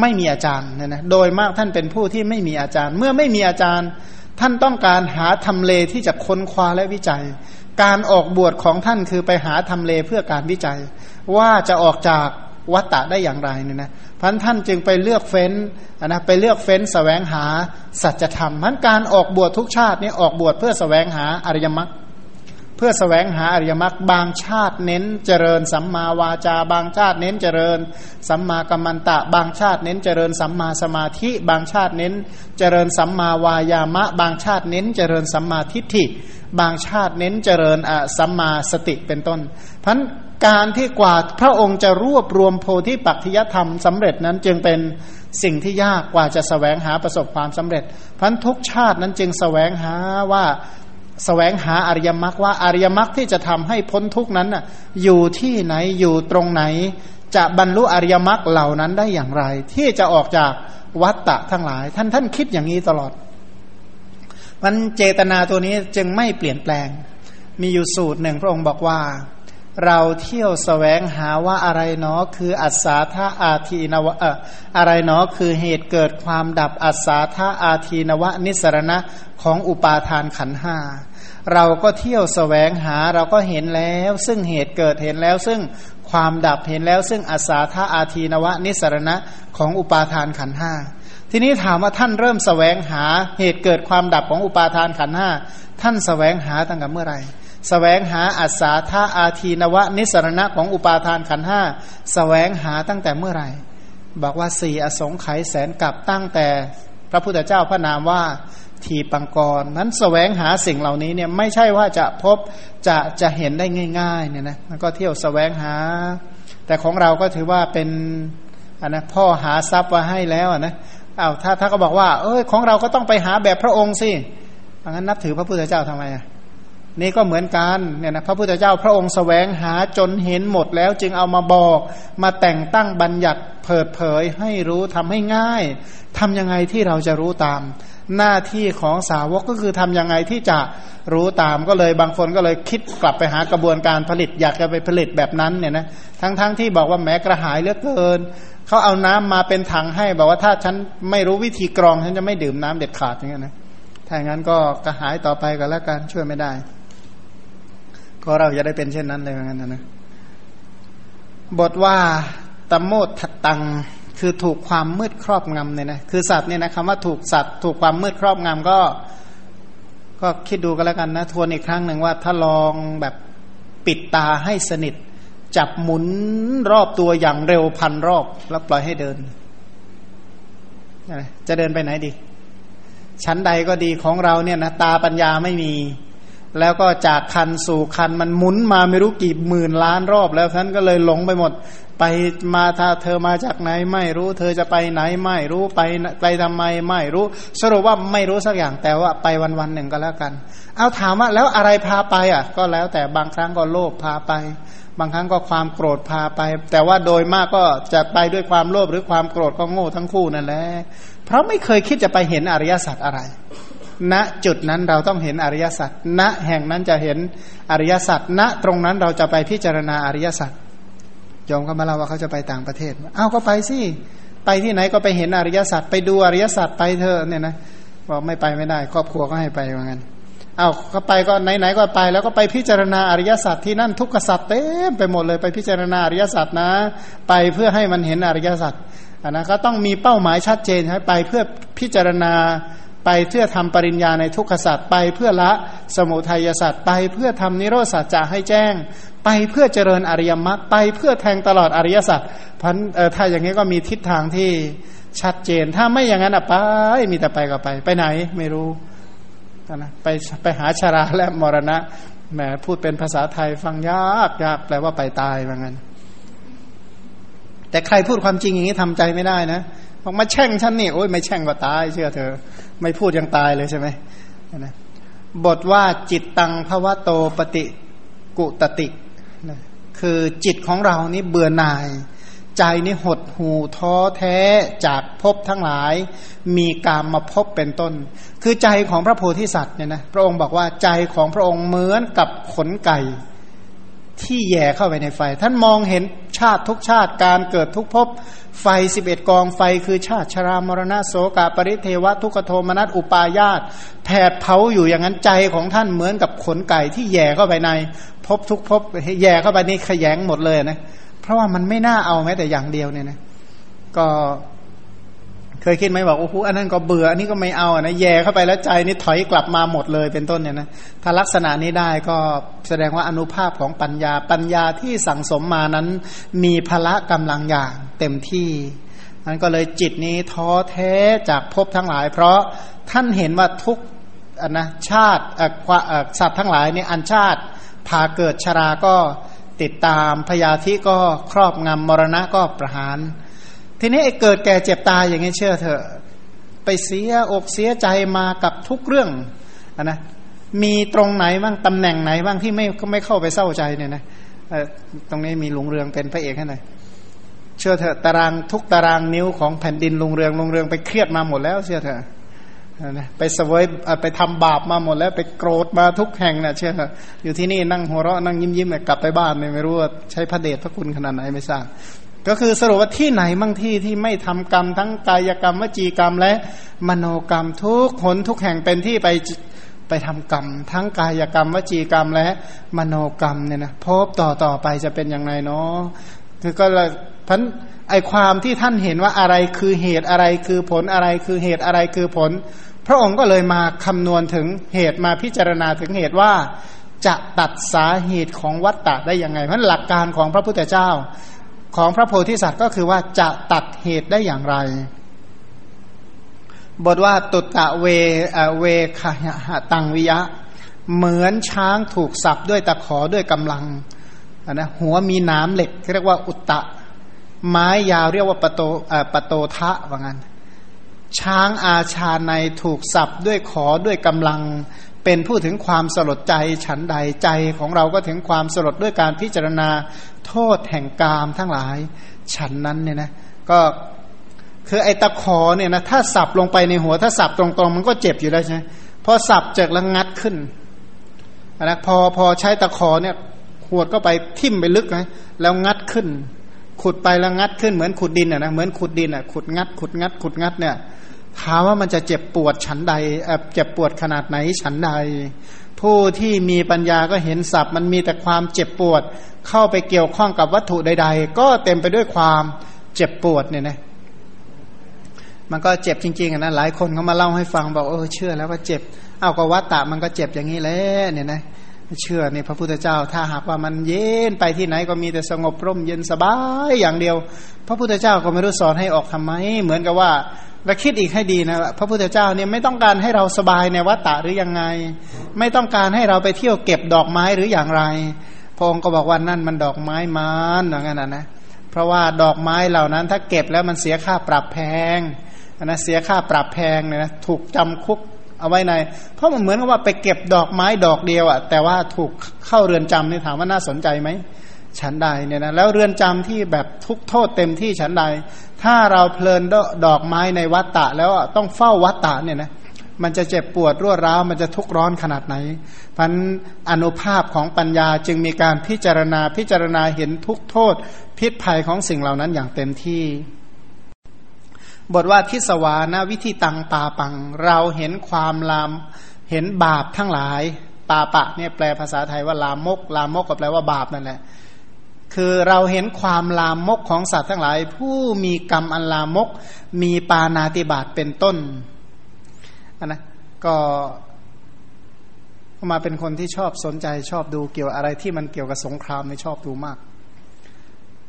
ไม่มีอาจารย์เนี่ยนะโดยมากท่านเป็นผู้ที่ไม่มีอาจารย์ เมื่อไม่มีอาจารย์ ท่านต้องการหาทำเลที่จะค้นคว้าและวิจัย การออกบวชของท่านคือไปหาทำเลเพื่อการวิจัย ว่าจะออกจากวัตตะได้อย่างไรเนี่ยนะพันท่านจึงไปเลือกเฟ้นนะไปเลือกเฟ้นสแสวงหาสัจธรรมพันการออกบวชทุกชาตินี่ออกบวชเพื่อสแสวงหาอริยมรรค พื่อสแสวงหาอริยมรรคบางชาติเน้นเจริญสัมมาวาจา บางชาติเน้นเจริญ สัมมากัมมันตะ บางชาติเน้นเจริญสัมมาสมาธิ บางชาติเน้น เจริญสัมมาวายามะ บางชาติเน้นเจริญสัมมาทิฏฐิ บางชาติเน้นเจริญสัมมาสติเป็นต้นพันการที่กว่าพระองค์จะรวบรวมโพธิปัจจยธรรมสำเร็จนั้นจึงเป็นสิ่งที่ยากกว่าจะสแสวงหาประสบความสำเร็จพันทุกชาตินั้นจึงสแสวงหาว่า แสวงหาอริยมรรคว่าอริยมรรคที่จะทำให้พ้นทุกนั้นน่ะอยู่ที่ไหนอยู่ตรงไหน จะบรรลุอริยมรรคเหล่านั้นได้อย่างไร ที่จะออกจากวัตตะทั้งหลาย ท่านท่านคิดอย่างนี้ตลอดมันเจตนาตัวนี้จึงไม่เปลี่ยนแปลง มีอยู่สูตรหนึ่งพระองค์บอกว่า เราเที่ยวสแสวงหาว่าอะไรเนาะคืออัศาธาอาทีนวะอะไรเนาะคือเหตุเกิดความดับอัศาธาอาทีนวะนิสรณะของอุปาทานขันห้าเราก็เที่ยวสแสวงหาเราก็เห็นแล้ว ซึ่งเหตุเกิดเห็นแล้ว ซึ่งความดับเห็นแล้ว ซึ่งอาสาธาอาทีนวะนิสรณะของอุปาทานขันห้าทีนี้ถามว่าท่านเริ่มสแสวงหาเหตุเกิดความดับของอุปาทานขันห้าท่านสแสวงหาตั้งแต่เมื่อไหร่ สแสวงหาอาสาธาอาทีนวะ นิสรณะของอุปาทานขันห้าสแสวงหาตั้งแต่เมื่อไหร่ บอกว่าสี่อสงไขยแสนกับตั้งแต่พระพุทธเจ้าพระนามว่าทีปังกรนั้นสแสวงหาสิ่งเหล่านี้เนี่ยไม่ใช่ว่าจะพบจะจะเห็นได้ง่ายๆเนี่ยนะมันก็เที่ยวสแสวงหา แต่ของเราก็ถือว่าเป็นอันนะพ่อหาทรัพย์มาให้แล้วนะเอาถ้าถ้าก็บอกว่า เอ้ยของเราก็ต้องไปหาแบบพระองค์สิงั้นนับถือพระพุทธเจ้าทำไมอะ นี่ก็เหมือนกันเนี่ยนะพระพุทธเจ้าพระองค์สแสวงหาจนเห็นหมดแล้วจึงเอามาบอก มาแต่งตั้งบัญญัติเปิดเผยให้รู้ทำให้ง่ายทำยังไงที่เราจะรู้ตาม หน้าที่ของสาวกก็คือทำยังไงที่จะรู้ตามก็เลยบางคนก็เลยคิดกลับไปหากระบวนการผลิตอยากจะไปผลิตแบบนั้นเนี่ยนะทั้งๆทที่บอกว่าแม้กระหายเหลือเกินเขาเอาน้ำมาเป็นถังให้บอกว่าถ้าฉันไม่รู้วิธีกรองฉันจะไม่ดื่มน้ำเด็ดขาดอย่างเงี้ยนะถ้าอย่างนั้นก็กระหายต่อไปก็แล้วกันช่วยไม่ได้ ก็เราจะได้เป็นเช่นนั้นเลยเหมือนกันนะบทว่าตโมดตังคือถูกความมืดครอบงำเนี่ยนะคือสัตว์เนี่ยนะคำว่าถูกสัตว์ ถูกความมืดครอบงำก็ ก็คิดดูกันแล้วกันนะทวนอีกครั้งหนึ่งว่าถ้าลองแบบปิดตาให้สนิท จับหมุนรอบตัวอย่างเร็วพันรอบ แล้วปล่อยให้เดิน จะเดินไปไหนดี ชั้นใดก็ดีของเราเนี่ยนะตาปัญญาไม่มี แล้วก็จากคันสู่คันมันหมุนมาไม่รู้กี่หมื่นล้านรอบ แล้วท่านก็เลยหลงไปหมด ไปมาถ้าเธอมาจากไหนไม่รู้ เธอจะไปไหนไม่รู้ไปไปทำไมไม่รู้สรุปว่าไม่รู้สักอย่างแต่ว่าไปวันวันหนึ่งก็แล้วกัน เอาถามว่าแล้วอะไรพาไปอะ ก็แล้วแต่บางครั้งก็โลภพาไป บางครั้งก็ความโกรธพาไป แต่ว่าโดยมากก็จะไปด้วยความโลภหรือความโกรธก็โง่ทั้งคู่นั่นแหละเพราะไม่เคยคิดจะไปเห็นอริยสัจอะไร ณจุดนั้นเราต้องเห็นอริยสัจณแห่งนั้นจะเห็นอริยสัจณตรงนั้นเราจะไปพิจารณาอริยสัจยอมก็มาเล่าว่าเขาจะไปต่างประเทศเอ้าก็ไปสิไปที่ไหนก็ไปเห็นอริยสัจไปดูอริยสัจไปเถอะเนี่ยนะบอกไม่ไปไม่ได้ ครอบครัวก็ให้ไปเหมือนกันเอาก็ไปก็ไหนๆก็ไป แล้วก็ไปพิจารณาอริยสัจที่นั่นทุกขสัจเต็มไปหมดเลยไปพิจารณาอริยสัจนะ ไปเพื่อให้มันเห็นอริยสัจนนะก็ต้องมีเป้าหมายชัดเจนให้ไปเพื่อพิจารณา ไปเพื่อทำปริญญาในทุกขสัตว์ไปเพื่อละสมุทัยสัตว์ไปเพื่อทำนิโรธสัจจะให้แจ้ง ไปเพื่อเจริญอริยมรรคไปเพื่อแทงตลอดอริยสัจพันเออถ้าอย่างนี้ก็มีทิศทางที่ชัดเจน ถ้าไม่อย่างนั้นอะไปมีแต่ไปก็ไป ไปไหนไม่รู้นะไปไปหาชาราและมรณะแหมพูดเป็นภาษาไทยฟังยากยากแปลว่าไปตายว่างั้นแต่ใครพูดความจริงอย่างนี้ทำใจไม่ได้นะ บอกมาแช่งฉันนี่โอ้ยไม่แช่งก็ตาย เชื่อเธอ ไม่พูดยังตายเลยใช่ไหมนะบทว่าจิตตังภวะโตปฏิกุตตินะคือจิตของเรานี่เบื่อหน่าย ใจนี่หดหูท้อแท้จากภพทั้งหลาย มีกามมาพบเป็นต้น คือใจของพระโพธิสัตว์เนี่ยนะพระองค์บอกว่าใจของพระองค์เหมือนกับขนไก่ ที่แย่เข้าไปในไฟ ท่านมองเห็นชาติทุกชาติการเกิดทุกภพไฟสิบเอ็ดกองไฟคือชาติชรามรณะโสกาปริเทวะทุกโทมนัสอุปายาตแผดเผาอยู่อย่างนั้นใจของท่านเหมือนกับขนไก่ที่แย่เข้าไปในภพทุกภพแย่เข้าไปนี่ขยงหมดเลยนะ เพราะว่ามันไม่น่าเอาแม้แต่อย่างเดียวเนี่ยนะก็ เคยคิดไหมบอกโอ้โหอันนั้นก็เบื่ออันนี้ก็ไม่เอาอะนะแย่เข้าไปแล้วใจนี่ถอยกลับมาหมดเลยเป็นต้นเนี่ยนะถ้าลักษณะนี้ได้ก็แสดงว่าอนุภาพของปัญญาปัญญาที่สั่งสมมานั้น มีพละกำลังอย่างเต็มที่นั้นก็เลยจิตนี้ท้อแท้จากภพทั้งหลาย เพราะท่านเห็นว่าทุกอันนะชาติสัตว์ทั้งหลายเนี่ยอันชาติพาเกิดชราก็ติดตามพยาธิก็ครอบงำมรณะก็ประหาร ทีนี้ไอ้เกิดแก่เจ็บตายอย่างนี้เชื่อเถอะ ไปเสียอกเสียใจมากับทุกเรื่องอนะมีตรงไหนบ้างตำแหน่งไหนบ้างที่ไม่ไม่เข้าไปเศร้าใจเนี่ยนะตรงนี้มีลุงเรืองเป็นพระเอกให้หน่อยเชื่อเถอะตารางทุกตารางนิ้วของแผ่นดินลุงเรืองลุงเรืองไปเครียดมาหมดแล้วเชื่อเถอะนะไปเสวยไปทำบาปมาหมดแล้ว ไปโกรธมาทุกแห่งนะเชื่ออยู่ที่นี่นั่งหัวเราะนั่งยิ้มยิ้มกลับไปบ้านไม่รู้ว่าใช้พระเดชพระคุณขนาดไหนไม่ทราบ ก็คือสรุปว่าที่ไหนบางที่ที่ไม่ทำกรรมทั้งกายกรรมวจีกรรมและมโนกรรมทุกหนทุกแห่งเป็นที่ไปไปทำกรรม ทั้งกายกรรมวจีกรรมและมโนกรรมเนี่ยนะพบต่อต่อไปจะเป็นอย่างไรเนาะคือก็เลยพันไอความที่ท่านเห็นว่าอะไรคือเหตุอะไรคือผลอะไรคือเหตุอะไรคือผล พระองค์ก็เลยมาคำนวณถึงเหตุมาพิจารณาถึงเหตุว่าจะตัดสาเหตุของวัตตะได้ยังไงเพราะหลักการของพระพุทธเจ้า ของพระโพธิสัตว์ก็คือว่าจะตัดเหตุได้อย่างไร บทว่าตุตะเวเวคหะตังวิยะ เหมือนช้างถูกสับด้วยตะขอด้วยกำลังนะหัวมีน้ำเหล็กเรียกว่าอุตตะ ไม้ยาวเรียกว่าปโตปโตทะว่างั้นช้างอาชาในถูกสับด้วยขอด้วยกำลัง เป็นผู้ถึงความสลดใจฉันใดใจของเราก็ถึงความสลดด้วยการพิจารณาโทษแห่งกามทั้งหลาย ฉันนั้นเนี่ยนะก็คือไอ้ตะขอเนี่ยนะถ้าสับลงไปในหัวถ้าสับตรงๆ มันก็เจ็บอยู่แล้วใช่ไหมพอสับเจกแล้วงัดขึ้นนะพอพอใช้ตะขอเนี่ยขวดก็ไปทิ่มไปลึกนะแล้วงัดขึ้น ขุดไปแล้วงัดขึ้นเหมือนขุดดินอะนะเหมือนขุดดินอะขุดงัดขุดงัดขุดงัดเนี่ย ถามว่ามันจะเจ็บปวดฉันใดเจ็บปวดขนาดไหนฉันใด ผู้ที่มีปัญญาก็เห็นสับมันมีแต่ความเจ็บปวด เข้าไปเกี่ยวข้องกับวัตถุใด ๆ ก็เต็มไปด้วยความเจ็บปวดเนี่ยนะมันก็เจ็บจริงๆนะหลายคนเขามาเล่าให้ฟังบอกเออเชื่อแล้วว่าเจ็บ เอาก็วัตตะมันก็เจ็บอย่างนี้แหละเนี่ยนะ เชื่อในพระพุทธเจ้า ถ้าหากว่ามันเย็นไปที่ไหนก็มีแต่สงบร่มเย็นสบายอย่างเดียว พระพุทธเจ้าก็ไม่รู้สอนให้ออกทำไม เหมือนกับว่าเราคิดอีกให้ดีนะพระพุทธเจ้าเนี่ยไม่ต้องการให้เราสบายในวัฏฏะหรือยังไง ไม่ต้องการให้เราไปเที่ยวเก็บดอกไม้หรืออย่างไรพระองค์ก็บอกว่านั่นมันดอกไม้มานอย่างนั้นนะเพราะว่าดอกไม้เหล่านั้นถ้าเก็บแล้วมันเสียค่าปรับแพงนะเสียค่าปรับแพงเนี่ยนะถูกจำคุก เอาไว้ใน เพราะมันเหมือนกับว่าไปเก็บดอกไม้ดอกเดียวอะ่ะแต่ว่าถูกเข้าเรือนจำนี่ถามว่าน่าสนใจไหมฉันใดเนี่ยนะแล้วเรือนจำที่แบบทุกโทษเต็มที่ฉันใด ถ้าเราเพลินดอกไม้ในวัตตะ แล้วต้องเฝ้าวัตตะเนี่ยนะมันจะเจ็บปวดรั่วร้าวมันจะทุกข์ร้อนขนาดไหนพันอนุภาพของปัญญาจึงมีการพิจารณาพิจารณาเห็นทุกโทษ พิษภัยของสิ่งเหล่านั้นอย่างเต็มที่ บทว่าทิสวานะวิธีตังปาปัง เราเห็นความลามเห็นบาปทั้งหลายปาปะเนี่ยแปลภาษาไทยว่าลามก ลามกก็แปลว่าบาปนั่นแหละคือเราเห็นความลามกของสัตว์ทั้งหลาย ผู้มีกรรมอันลามก มีปานาติบาตเป็นต้นนนะก็มาเป็นคนที่ชอบสนใจชอบดูเกี่ยวอะไรที่มันเกี่ยวกับสงครามไม่ชอบดูมาก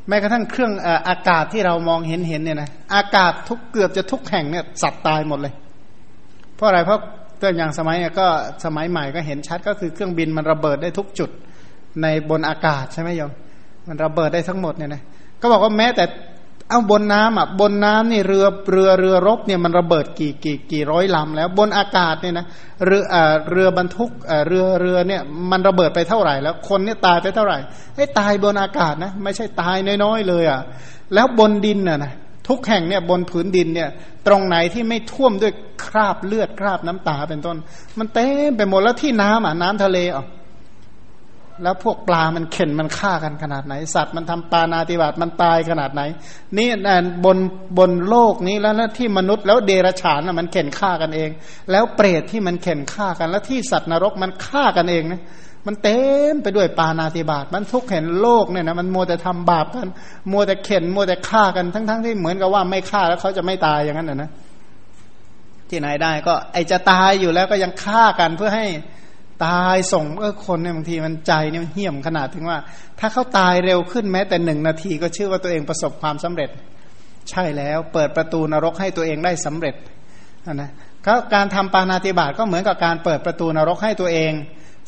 แม้กระทั่งเครื่องอากาศที่เรามองเห็นเห็นเนี่ยนะอากาศทุกเกือบจะทุกแห่งเนี่ยสัตว์ตายหมดเลย เพราะอะไรเพราะตัวอย่างสมัยก็สมัยใหม่ก็เห็นชัดก็คือเครื่องบินมันระเบิดได้ทุกจุดในบนอากาศใช่ไหมโยมมันระเบิดได้ทั้งหมดเนี่ยนะก็บอกว่าแม้แต่ เอาบนน้ำอะบนน้ำนี่เรือเรือเรือรบเนี่ยมันระเบิดกี่กี่กี่ร้อยลำแล้ว บนอากาศเนี่ยนะเรือเอ่อเรือบรรทุกเอ่อเรือเรือเนี่ยมันระเบิดไปเท่าไหร่ แล้วคนเนี่ยตายไปเท่าไหร่ให้ตายบนอากาศนะไม่ใช่ตายน้อยๆเลยอะแล้วบนดินน่ะนะทุกแห่งเนี่ยบนผืนดินเนี่ย ตรงไหนที่ไม่ท่วมด้วยคราบเลือดคราบน้ำตาเป็นต้น มันเต็มไปหมดแล้วที่น้ำอะน้ำทะเลอะ แล้วพวกปลามันเข็นมันฆ่ากันขนาดไหน สัตว์มันทำปานาติบาตมันตายขนาดไหน นี่บนบนโลกนี้แล้วที่มนุษย์แล้วเดรัจฉานมันเข็นฆ่ากันเอง แล้วเปรตที่มันเข็นฆ่ากัน แล้วที่สัตว์นรกมันฆ่ากันเองนะมันเต็มไปด้วยปานาติบาตมันทุกเห็นโลกเนี่ยนะมันมัวแต่ทำบาปกันมัวแต่เข็นมัวแต่ฆ่ากันทั้งๆทที่เหมือนกับว่าไม่ฆ่าแล้วเขาจะไม่ตายอย่างนั้นนะที่ไหนได้ก็ไอจะตายอยู่แล้วก็ยังฆ่ากันเพื่อให้ ตายส่งเออคนเนี่ยบางทีมันใจเนี่ยมันเหี้ยมขนาดถึงว่า ถ้าเขาตายเร็วขึ้นแม้แต่หนึ่งนาทีก็ชื่อว่าตัวเองประสบความสำเร็จ ใช่แล้วเปิดประตูนรกให้ตัวเองได้สำเร็จนะก็การทำปานาติบาตก็เหมือนกับการเปิดประตูนรกให้ตัวเอง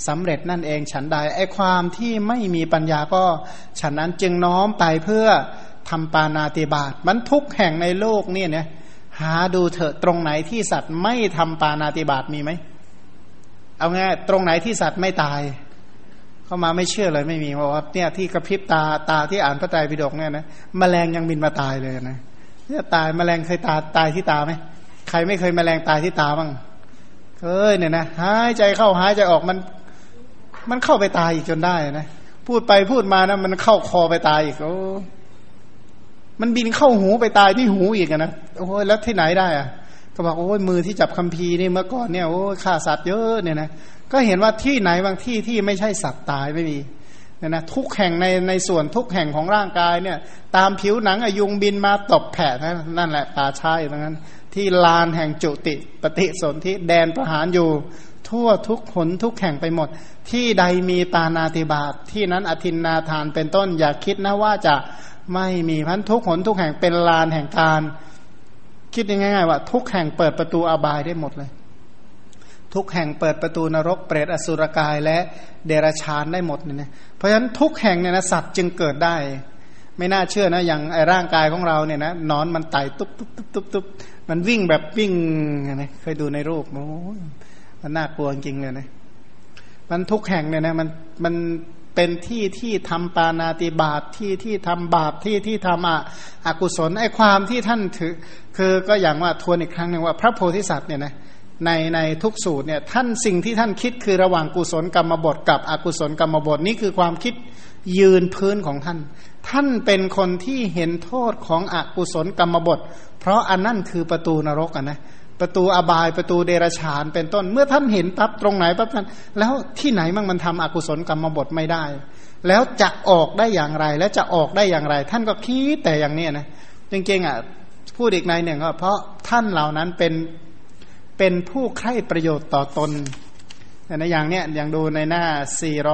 สำเร็จนั่นเองฉันใดไอความที่ไม่มีปัญญาก็ฉันนั้นจึงน้อมไปเพื่อทำปานาติบาตมันทุกแห่งในโลกนี่เนี่ยหาดูเถอะตรงไหนที่สัตว์ไม่ทำปานาติบาตมีไหม เอาง่ายตรงไหนที่สัตว์ไม่ตาย เข้ามาไม่เชื่อเลยไม่มีเพราะว่าเนี่ยที่กระพริบตาตาที่อ่านพระไตรปิฎกเนี่ยนะมแมลงยังบินมาตายเลยนะเนี่ยตายมแมลงเคยตาตายที่ตาไหมใครไม่เคยมแมลงตายที่ตาบ้างเคยเนี่ยนะหายใจเข้าหายใจออกมันมันเข้าไปตายอีกจนได้นะพูดไปพูดมานะมันเข้าคอไปตายอีกโอ้มันบินเข้าหูไปตายที่หูอีกนะโอ้แล้วที่ไหนได้อะ ก็บอกโอ้ยมือที่จับคัมภีร์นี่เมื่อก่อนเนี่ยโอ้ฆ่าสัตว์เยอะเนี่ยนะก็เห็นว่าที่ไหนบางที่ที่ไม่ใช่สัตว์ตายไม่มีเนี่ยนะทุกแห่งในในส่วนทุกแห่งของร่างกายเนี่ย ตามผิวหนังอายุงบินมาตบแผลนั่นแหละป่าชายตรงนั้น ที่ลานแห่งจุติปฏิสนธิแดนประหารอยู่ ทั่วทุกขนทุกแห่งไปหมด ที่ใดมีตานาติบาตที่นั้นอธินนาทานเป็นต้นอย่าคิดนะว่าจะไม่มีพันทุกขนทุกแห่งเป็นลานแห่งการ คิดง่ายๆว่า ทุกแห่งเปิดประตูอบายได้หมดเลย ทุกแห่งเปิดประตูนรกเปรตอสุรกายและเดรัจฉานได้หมดเนี่ยเพราะฉะนั้นทุกแห่งเนี่ยนะสัตว์จึงเกิดได้ ไม่น่าเชื่อนะอย่างไอร่างกายของเราเนี่ยนะนอนมันไต่ตุ๊บตุ๊บตุ๊บตุ๊บตุ๊บมันวิ่งแบบวิ่งนะเคยดูในรูปโอ้มันน่ากลัวจริงเลยนะมันทุกแห่งเนี่ยนะมันมัน เป็นที่ที่ทำปานาติบาตที่ที่ทำบาปที่ที่ทำอกุศลไอ้ความที่ท่านถือคือก็อย่างว่าทวนอีกครั้งหนึ่งว่าพระโพธิสัตว์เนี่ยนะในในทุกสูตรเนี่ยท่านสิ่งที่ท่านคิดคือระหว่างกุศลกรรมบทกับอกุศลกรรมบทนี่คือความคิดยืนพื้นของท่าน ท่านเป็นคนที่เห็นโทษของอกุศลกรรมบท เพราะอันนั่นคือประตูนรกอะนะ ประตูอบายประตูเดรฉานเป็นต้น เมื่อท่านเห็นปั๊บตรงไหนปั๊บท่านแล้วที่ไหนมั่งมันทำอกุศลกรรมบทไม่ได้ แล้วจะออกได้อย่างไร และจะออกได้อย่างไร ท่านก็คิดแต่อย่างนี้นะจริงๆอะพูดอีกในหนึ่งก็เพราะท่านเหล่านั้นเป็นเป็นผู้ใคร่ประโยชน์ต่อตนในอย่างเนี้ยอย่างดูในหน้า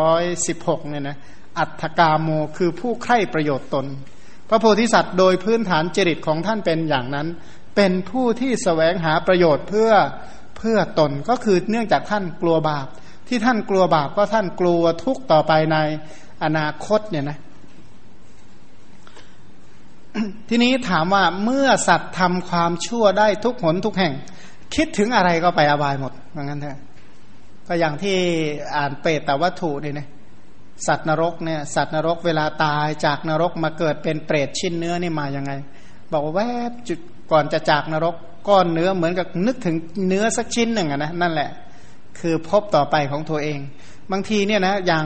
416 เนี่ยนะอัตถกาโมคือผู้ใคร่ประโยชน์ตน พระโพธิสัตว์โดยพื้นฐานจริตของท่านเป็นอย่างนั้น เป็นผู้ที่สแสวงหาประโยชน์เพื่อเพื่อตนก็คือเนื่องจากท่านกลัวบาป ที่ท่านกลัวบาปก็ท่านกลัวทุกต่อไปในอนาคตเนี่ยนะทีนี้ถามว่าเมื่อสัตว์ทำความชั่วได้ทุกหนทุกแห่ง คิดถึงอะไรก็ไปอบายหมดเหมือนกันแท้ก็อย่างที่อ่านเปรตแต่วัตถุนี่นะสัตว์นรกเนี่ย สัตว์นรกเวลาตายจากนรกมาเกิดเป็นเปรตชิ้นเนื้อนี่มาอย่างไง บอกว่าแวบจุด ก่อนจะจากนรกก้อนเนื้อเหมือนกับนึกถึงเนื้อสักชิ้นหนึ่งนะนั่นแหละ คือพบต่อไปของตัวเอง บางทีเนี่ยนะอย่าง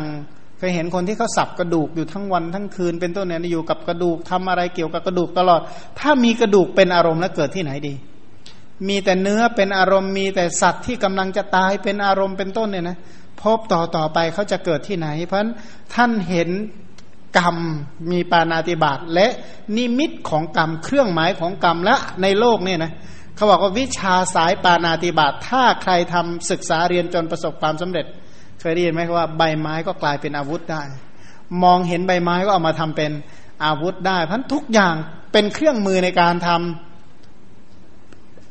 เคยเห็นคนที่เขาสับกระดูกอยู่ทั้งวันทั้งคืนเป็นต้นเนี่ยอยู่กับกระดูกทำอะไรเกี่ยวกับกระดูกตลอด ถ้ามีกระดูกเป็นอารมณ์แล้วเกิดที่ไหนดี มีแต่เนื้อเป็นอารมณ์ มีแต่สัตว์ที่กำลังจะตายเป็นอารมณ์เป็นต้นเนี่ยนะพบต่อต่อไปเขาจะเกิดที่ไหน เพราะท่านเห็น กรรมมีปานาติบาตและนิมิตของกรรมเครื่องหมายของกรรมและในโลกเนี่ยนะเขาบอกว่าวิชาสายปานาติบาตถ้าใครทำศึกษาเรียนจนประสบความสำเร็จ เคยได้ยินไหมว่าใบไม้ก็กลายเป็นอาวุธได้ มองเห็นใบไม้ก็เอามาทำเป็นอาวุธได้เพราะทุกอย่างเป็นเครื่องมือในการทำ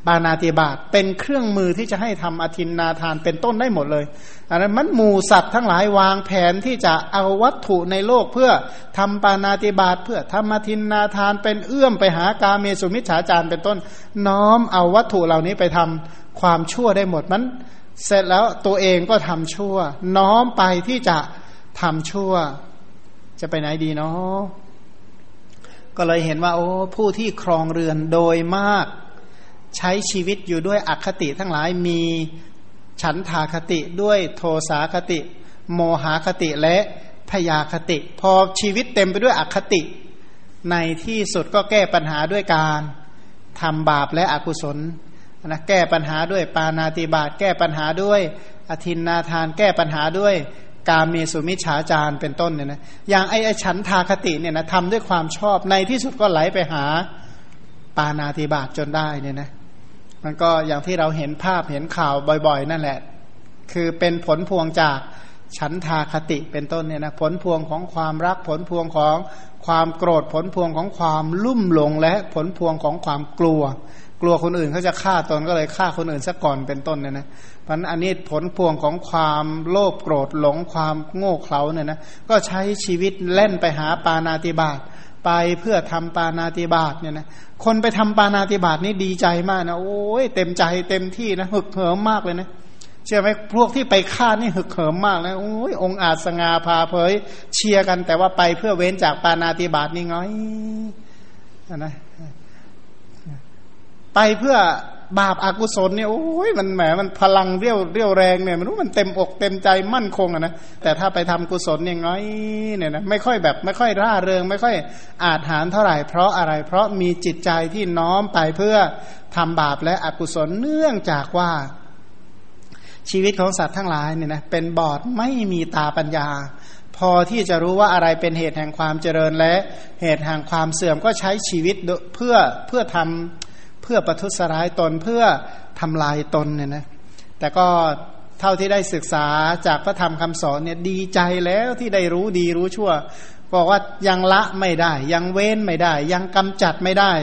ปานาติบาตเป็นเครื่องมือที่จะให้ทำอธินนาทานเป็นต้นได้หมดเลยอันนั้นมันหมูสัตว์ทั้งหลายวางแผนที่จะเอาวัตถุในโลกเพื่อทำปานาติบาตเพื่อทำอธินนาทานเป็นเอื้อมไปหากาเมสุมิจฉาจารเป็นต้น น้อมเอาวัตถุเหล่านี้ไปทำความชั่วได้หมดมัน เสร็จแล้วตัวเองก็ทำชั่ว น้อมไปที่จะทำชั่ว จะไปไหนดีเนาะก็เลยเห็นว่า โอ้ผู้ที่ครองเรือนโดยมาก ใช้ชีวิตอยู่ด้วยอคติทั้งหลายมีฉันทาคติด้วยโทสาคติ โมหาคติและพยาคติ พอชีวิตเต็มไปด้วยอคติ ในที่สุดก็แก้ปัญหาด้วยการทำบาปและอกุศลนะแก้ปัญหาด้วยปานาติบาตแก้ปัญหาด้วยอธินนาทาน แก้ปัญหาด้วยกาเมสุมิชฌาจารเป็นต้นเนี่ยนะอย่างไอ้ฉันทาคติเนี่ยนะทำด้วยความชอบในที่สุดก็ไหลไปหาปานาติบาตจนได้เนี่ยนะ มันก็อย่างที่เราเห็นภาพเห็นข่าวบ่อย ๆ นั่นแหละ คือเป็นผลพวงจากฉันทาคติเป็นต้นเนี่ยนะผลพวงของความรักผลพวงของความโกรธผลพวงของความลุ่มหลงและผลพวงของความกลัว กลัวคนอื่นเขาจะฆ่าตนก็เลยฆ่าคนอื่นซะก่อนเป็นต้นเนี่ยนะเพราะอันนี้ผลพวงของความโลภโกรธหลงความโง่เขลาเนี่ยนะก็ใช้ชีวิตเล่นไปหาปานาติบาต ไปเพื่อทำปานาติบาตเนี่ยนะคนไปทำปานาติบาตนี่ดีใจมากนะ โอ้ยเต็มใจเต็มที่นะหึกเหิมมากเลยนะเชื่อไหมพวกที่ไปฆ่านี่หึกเหิมมากนะโอ้ยองอาจสงาพาเผย เชียร์กัน แต่ว่าไปเพื่อเว้นจากปานาติบาตนี่ง้อยนะไปเพื่อ บาปอากุศลเนี่ยโอ้ยมันแหมมันพลังเรี่ยวเรี่ยวแรงเนี่ยมันรู้มันเต็มอกเต็มใจมั่นคงอะนะแต่ถ้าไปทำกุศลเนี่ยง้อยเนี่ยนะไม่ค่อยแบบไม่ค่อยร่าเริง ไม่ค่อยอาจหารเท่าไหร่เพราะอะไร เพราะมีจิตใจที่น้อมไปเพื่อทำบาปและอกุศลเนื่องจากว่า ชีวิตของสัตว์ทั้งหลายเนี่ยนะเป็นบอดไม่มีตาปัญญา พอที่จะรู้ว่าอะไรเป็นเหตุแห่งความเจริญและเหตุแห่งความเสื่อมก็ใช้ชีวิตเพื่อเพื่อทำ เพื่อประทุษร้ายตนเพื่อทำลายตนเนี่ยนะแต่ก็เท่าที่ได้ศึกษาจากพระธรรมคำสอนเนี่ยดีใจแล้วที่ได้รู้ดีรู้ชั่วบอกว่ายังละไม่ได้ ยังเว้นไม่ได้ ยังกำจัดไม่ได้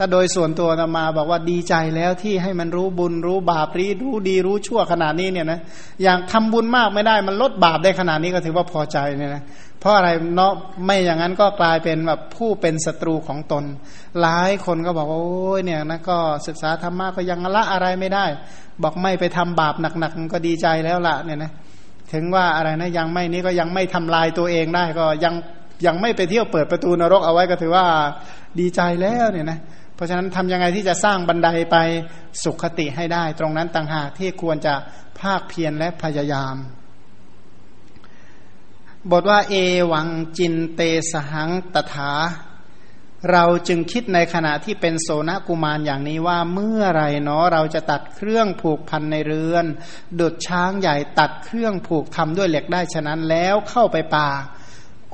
ถ้าโดยส่วนตัวมาบอกว่าดีใจแล้วที่ให้มันรู้บุญรู้บาปรีรู้ดีรู้ชั่วขนาดนี้เนี่ยนะอย่างทำบุญมากไม่ได้มันลดบาปได้ขนาดนี้ก็ถือว่าพอใจเนี่ยนะเพราะอะไรเนาะไม่อย่างนั้นก็กลายเป็นแบบผู้เป็นศัตรูของตน หลายคนก็บอกว่าโอ้ยเนี่ยนะก็ศึกษาธรรมะก็ยังละอะไรไม่ได้ บอกไม่ไปทำบาปหนักๆก็ดีใจแล้วละเนี่ยนะถึงว่าอะไรนะยังไม่นี้ก็ยังไม่ทำลายตัวเองได้ก็ยังยังไม่ไปเที่ยวเปิดประตูนรกเอาไว้ก็ถือว่าดีใจแล้วเนี่ยนะ เพราะฉะนั้นทำยังไงที่จะสร้างบันไดไปสุขติให้ได้ ตรงนั้นต่างหากที่ควรจะภาคเพียรและพยายาม บทว่าเอวังจินเตสหังตถา เราจึงคิดในขณะที่เป็นโสนกุมารอย่างนี้ว่าเมื่อไรเนาะเราจะตัดเครื่องผูกพันในเรือนดุดช้างใหญ่ตัดเครื่องผูกทำด้วยเหล็กได้ฉะนั้นแล้วเข้าไปป่า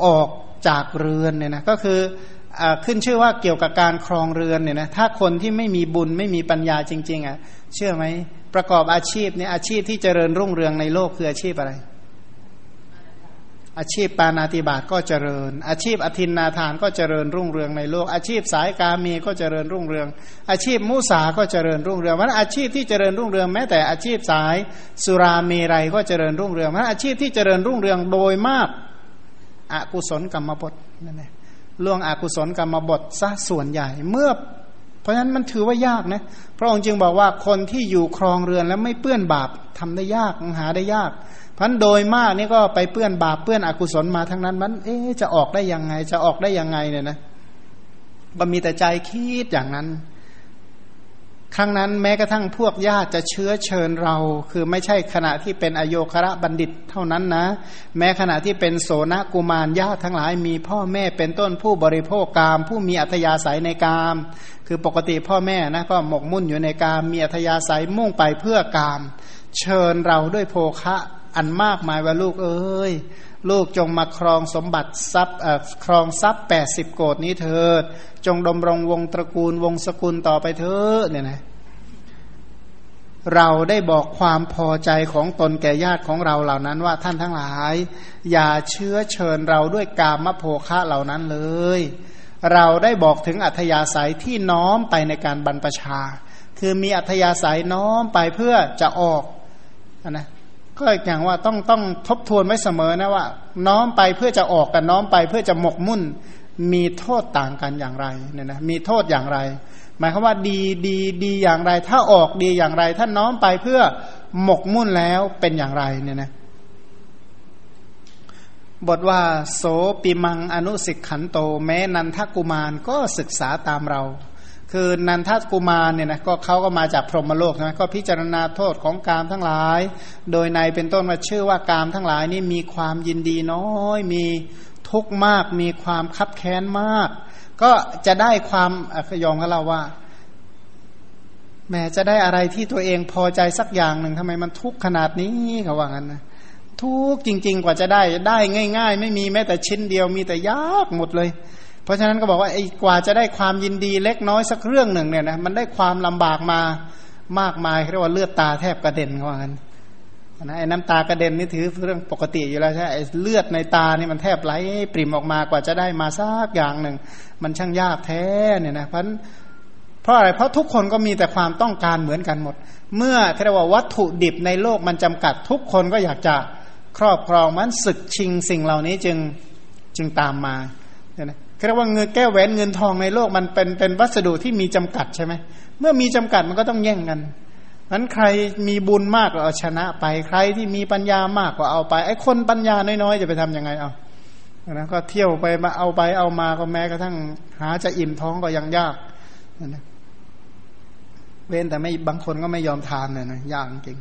ออกจากเรือนเนี่ยนะก็คือ ขึ้นชื่อว่าเกี่ยวกับการครองเรือนเนี่ยนะถ้าคนที่ไม่มีบุญไม่มีปัญญาจริง ๆอะเชื่อไหมประกอบอาชีพเนี่ยอาชีพที่เจริญรุ่งเรืองในโลกคืออาชีพอะไร อาชีพปานาติบาตก็เจริญ อาชีพอธินนาทานก็เจริญรุ่งเรืองในโลก อาชีพสายกามีก็เจริญรุ่งเรือง อาชีพมุสาก็เจริญรุ่งเรืองเพราะอาชีพที่เจริญรุ่งเรืองแม้แต่อาชีพสายสุราเมรัยก็เจริญรุ่งเรืองเพราะอาชีพที่เจริญรุ่งเรืองโดยมากอกุศลกรรมบทนั่นเอง ล่วงอกุศลกรรมบทซะส่วนใหญ่ เมื่อ เพราะฉะนั้นมันถือว่ายากนะพระองค์จึงบอกว่าคนที่อยู่ครองเรือนแล้วไม่เปื้อนบาปทำได้ยากหาได้ยากพันโดยมากนี่ก็ไปเปื้อนบาปเปื้อนอกุศลมาทั้งนั้น มัน เอ๊จะออกได้ยังไง จะออกได้ยังไงเนี่ยนะก็มีแต่ใจคิดอย่างนั้น ครั้งนั้นแม้กระทั่งพวกญาติจะเชื้อเชิญเรา คือไม่ใช่ขณะที่เป็นอโยคระบัณฑิตเท่านั้นนะ แม้ขณะที่เป็นโสนกุมารญาติทั้งหลายมีพ่อแม่เป็นต้นผู้บริโภคกาม ผู้มีอัธยาศัยในกาม คือปกติพ่อแม่นะก็หมกมุ่นอยู่ในกาม มีอัธยาศัยมุ่งไปเพื่อกาม เชิญเราด้วยโภคะอันมากมายว่าลูกเอ้ย ลูกจงมาครองสมบัติทรัพย์ครองทรัพย์แปดสิบโกดนี้เถิด จงดมรงวงตระกูลวงสกุลต่อไปเถิดเนี่ยนะเราได้บอกความพอใจของตนแก่ญาติของเราเหล่านั้นว่าท่านทั้งหลาย อย่าเชื้อเชิญเราด้วยกามโภคะเหล่านั้นเลย เราได้บอกถึงอัธยาศัยที่น้อมไปในการบรรพชา คือมีอัธยาศัยน้อมไปเพื่อจะออกนะ ก็อย่างว่าต้องต้องทบทวนไว้เสมอนะว่า น้อมไปเพื่อจะออกกับน้อมไปเพื่อจะหมกมุ่น มีโทษต่างกันอย่างไรเนี่ยนะมีโทษอย่างไร หมายความว่าดีดีดีอย่างไร ถ้าออกดีอย่างไร ถ้าน้อมไปเพื่อหมกมุ่นแล้วเป็นอย่างไรเนี่ยนะบทว่า โสปิมังอนุสิกขันโต แม้นันทกุมารก็ศึกษาตามเรา คือนันทกุมารเนี่ยนะก็เขาก็มาจากพรหมโลกนะก็พิจารณาโทษของกามทั้งหลาย โดยในเป็นต้นว่าชื่อว่ากามทั้งหลายนี่มีความยินดีน้อย มีทุกข์มาก มีความคับแค้นมาก ก็จะได้ความยองกับเราว่าแม้จะได้อะไรที่ตัวเองพอใจสักอย่างหนึ่งทำไมมันทุกข์ขนาดนี้เขาว่างั้นนะทุกข์จริง ๆ กว่าจะได้ได้ง่าย ๆ ไม่มีแม้แต่ชิ้นเดียวมีแต่ยากหมดเลย เพราะฉะนั้นก็บอกว่าไอ้กว่าจะได้ความยินดีเล็กน้อยสักเรื่องหนึ่งเนี่ยนะมันได้ความลำบากมามากมายเรียกว่าเลือดตาแทบกระเด็นเขาว่างั้นนะไอ้น้ำตากระเด็นนี่ถือเรื่องปกติอยู่แล้วใช่ไอ้เลือดในตานี่มันแทบไหลปริ่มออกมากว่าจะได้มาสักอย่างหนึ่ง มันช่างยากแท้เนี่ยนะเพราะเพราะอะไรเพราะทุกคนก็มีแต่ความต้องการเหมือนกันหมด เมื่อเรียกว่าวัตถุดิบในโลกมันจำกัด ทุกคนก็อยากจะครอบครองมันศึกชิงสิ่งเหล่านี้จึงจึงตามมา เรียกว่าเงินแก้วแหวนเงินทองในโลกมันเป็นเป็นวัสดุที่มีจำกัดใช่ไหมเมื่อมีจำกัดมันก็ต้องแย่งกันนั้นใครมีบุญมากก็เอาชนะไปใครที่มีปัญญามากก็เอาไป ไอ้คนปัญญาน้อยๆจะไปทํำยังไงเอานะก็เที่ยวไปมาเอาไปเอามาก็แม้กระทั่งหาจะอิ่มท้องก็ยังยากนะเว้นแต่ไม่บางคนก็ไม่ยอมทานเลยนะยากจริง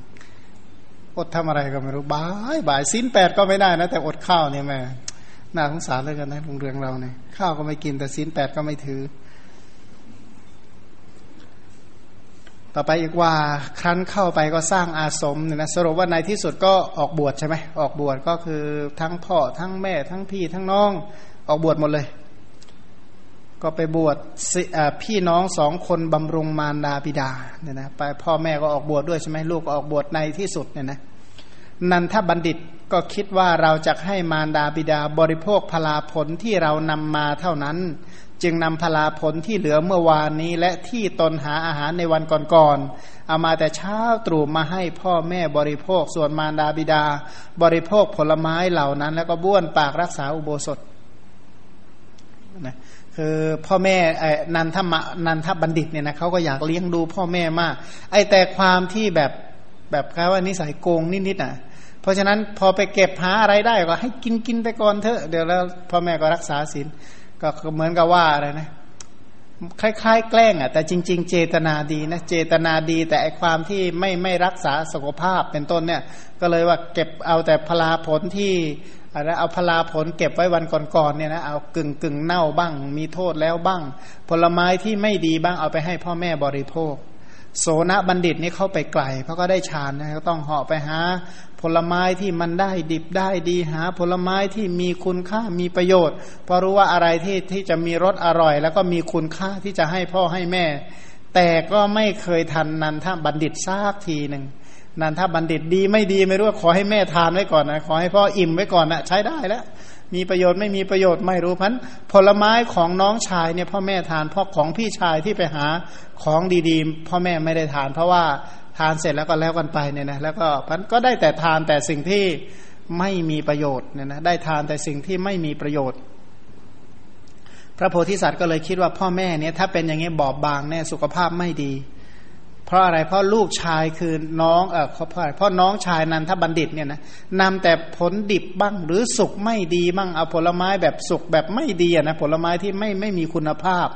อดทำอะไรก็ไม่รู้บายบายสิ้นแปดก็ไม่ได้นะแต่อดข้าวเนี่ยแม่ น่าสงสารเลยกันนะโรงเรืองเราเนี่ยข้าวก็ไม่กินแต่ศีลแปดก็ไม่ถือ ต่อไปอีกว่าครั้นเข้าไปก็สร้างอาสมเนี่ยนะสรุปว่าในที่สุดก็ออกบวชใช่ไหมออกบวชก็คือทั้งพ่อทั้งแม่ทั้งพี่ทั้งน้องออกบวชหมดเลย ก็ไปบวชพี่น้องสองคนบำรุงมารดาบิดาเนี่ยนะไปพ่อแม่ก็ออกบวชดด้วยใช่ไหมลูกก็ออกบวชในที่สุดเนี่ยนะ นันทบัณฑิตก็คิดว่าเราจะให้มารดาบิดาบริโภคพลาผลที่เรานำมาเท่านั้น จึงนำพลาผลที่เหลือเมื่อวานนี้ และที่ตนหาอาหารในวันก่อนๆเอามาแต่เช้าตรู่มาให้พ่อแม่บริโภคส่วนมารดาบิดา บริโภคผลไม้เหล่านั้น แล้วก็บ้วนปากรักษาอุโบสถนะคือพ่อแม่นันทมนันทบัณฑิตเนี่ยนะเขาก็อยากเลี้ยงดูพ่อแม่มาก ไอแต่ความที่แบบแบบเขาว่านิสัยโกงนิดๆอะ เพราะฉะนั้นพอไปเก็บหาอะไรได้ก็ให้กินกินไปก่อนเถอะเดี๋ยวแล้วพ่อแม่ก็รักษาศีลก็เหมือนกับว่าอะไรนะคล้ายๆ แกล้งอะแต่จริง ๆ เจตนาดีนะเจตนาดี แต่ไอความที่ไม่ไม่รักษาสุขภาพเป็นต้นเนี่ย ก็เลยว่าเก็บเอาแต่พลาผลที่อะไรเอาพลาผลเก็บไว้วันก่อนๆเนี่ยนะเอากึ่งกึ่งเน่าบ้าง มีโทษแล้วบ้าง ผลไม้ที่ไม่ดีบ้างเอาไปให้พ่อแม่บริโภค โสนบัณฑิตนี่เข้าไปไกลเพราะก็ได้ฌานนะก็ต้องเหาะไปหา ผลไม้ที่มันได้ดิบได้ดีหา ผลไม้ที่มีคุณค่ามีประโยชน์เพราะรู้ว่าอะไรที่ที่จะมีรสอร่อย แล้วก็มีคุณค่าที่จะให้พ่อให้แม่ แต่ก็ไม่เคยทันนันทบัณฑิตซากทีหนึ่งนันทบัณฑิตดีไม่ดีไม่รู้ขอให้แม่ทานไว้ก่อนนะขอให้พ่ออิ่มไว้ก่อนนะใช้ได้แล้ว มีประโยชน์ไม่มีประโยชน์ไม่รู้พันผลไม้ของน้องชายเนี่ยพ่อแม่ทานเพราะของพี่ชายที่ไปหาของดีๆ พ่อแม่ไม่ได้ทาน เพราะว่าทานเสร็จแล้วก็แล้วกันไปเนี่ยนะแล้วก็พันก็ได้แต่ทานแต่สิ่งที่ไม่มีประโยชน์เนี่ยนะได้ทานแต่สิ่งที่ไม่มีประโยชน์ พระโพธิสัตว์ก็เลยคิดว่าพ่อแม่เนี่ยถ้าเป็นอย่างนี้บอบบางแน่สุขภาพไม่ดี ราะอะไรเพราะลูกชายคือน้องเออเพราะเพราะน้องชายนันทบัณฑิตเนี่ยนะนำแต่ผลดิบบ้างหรือสุกไม่ดีบ้างเอาผลไม้แบบสุกแบบไม่ดีนะผลไม้ที่ไม่ไม่มีคุณภาพ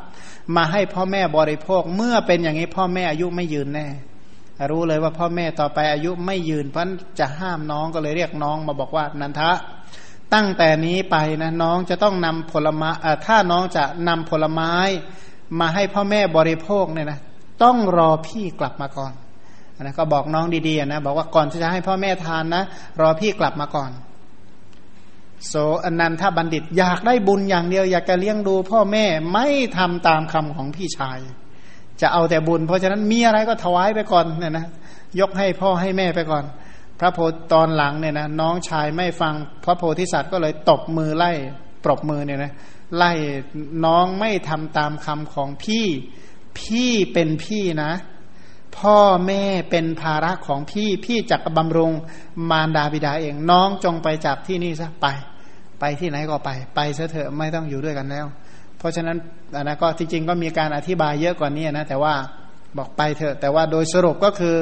มาให้พ่อแม่บริโภคเมื่อเป็นอย่างนี้พ่อแม่อายุไม่ยืนแน่ รู้เลยว่าพ่อแม่ต่อไปอายุไม่ยืนเพราะจะห้ามน้องก็เลยเรียกน้องมาบอกว่านันทะตั้งแต่นี้ไปนะน้องจะต้องนำผลไม้ถ้าน้องจะนำผลไม้มาให้พ่อแม่บริโภคเนี่ยนะ ต้องรอพี่กลับมาก่อนนะก็บอกน้องดีๆนะบอกว่าก่อนที่จะให้พ่อแม่ทานนะ รอพี่กลับมาก่อน โสอนันทบัณฑิตอยากได้บุญอย่างเดียว อยากจะเลี้ยงดูพ่อแม่ไม่ทำตามคำของพี่ชาย จะเอาแต่บุญ เพราะฉะนั้นมีอะไรก็ถวายไปก่อนเนี่ยนะยกให้พ่อให้แม่ไปก่อน พระโพธิตอนหลังเนี่ยนะน้องชายไม่ฟังพระโพธิสัตว์ก็เลยตบมือไล่ปรบมือเนี่ยนะไล่น้องไม่ทำตามคำของพี่ พี่เป็นพี่นะ พ่อแม่เป็นภาระของพี่พี่จักบำรุงมารดาบิดาเองน้องจงไปจากที่นี่ซะไป ไปที่ไหนก็ไป ไปเถอะไม่ต้องอยู่ด้วยกันแล้ว เพราะฉะนั้นอันนั้นก็จริงก็มีการอธิบายเยอะกว่านี้นะ แต่ว่าบอกไปเถอะ แต่ว่าโดยสรุปก็คือ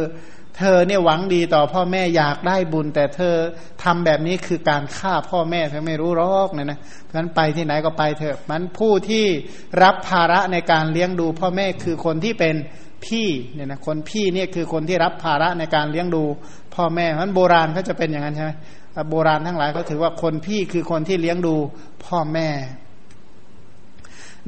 เธอเนี่ยหวังดีต่อพ่อแม่อยากได้บุญ แต่เธอทำแบบนี้คือการฆ่าพ่อแม่เธอไม่รู้รอกเนี่ยนะเพราะฉะนั้นไปที่ไหนก็ไปเถอะมันผู้ที่รับภาระในการเลี้ยงดูพ่อแม่คือคนที่เป็นพี่เนี่ยนะคนพี่เนี่ยคือคนที่รับภาระในการเลี้ยงดูพ่อแม่เพราะโบราณเขาจะเป็นอย่างนั้นใช่ไหมโบราณทั้งหลายเขาถือว่าคนพี่คือคนที่เลี้ยงดูพ่อแม่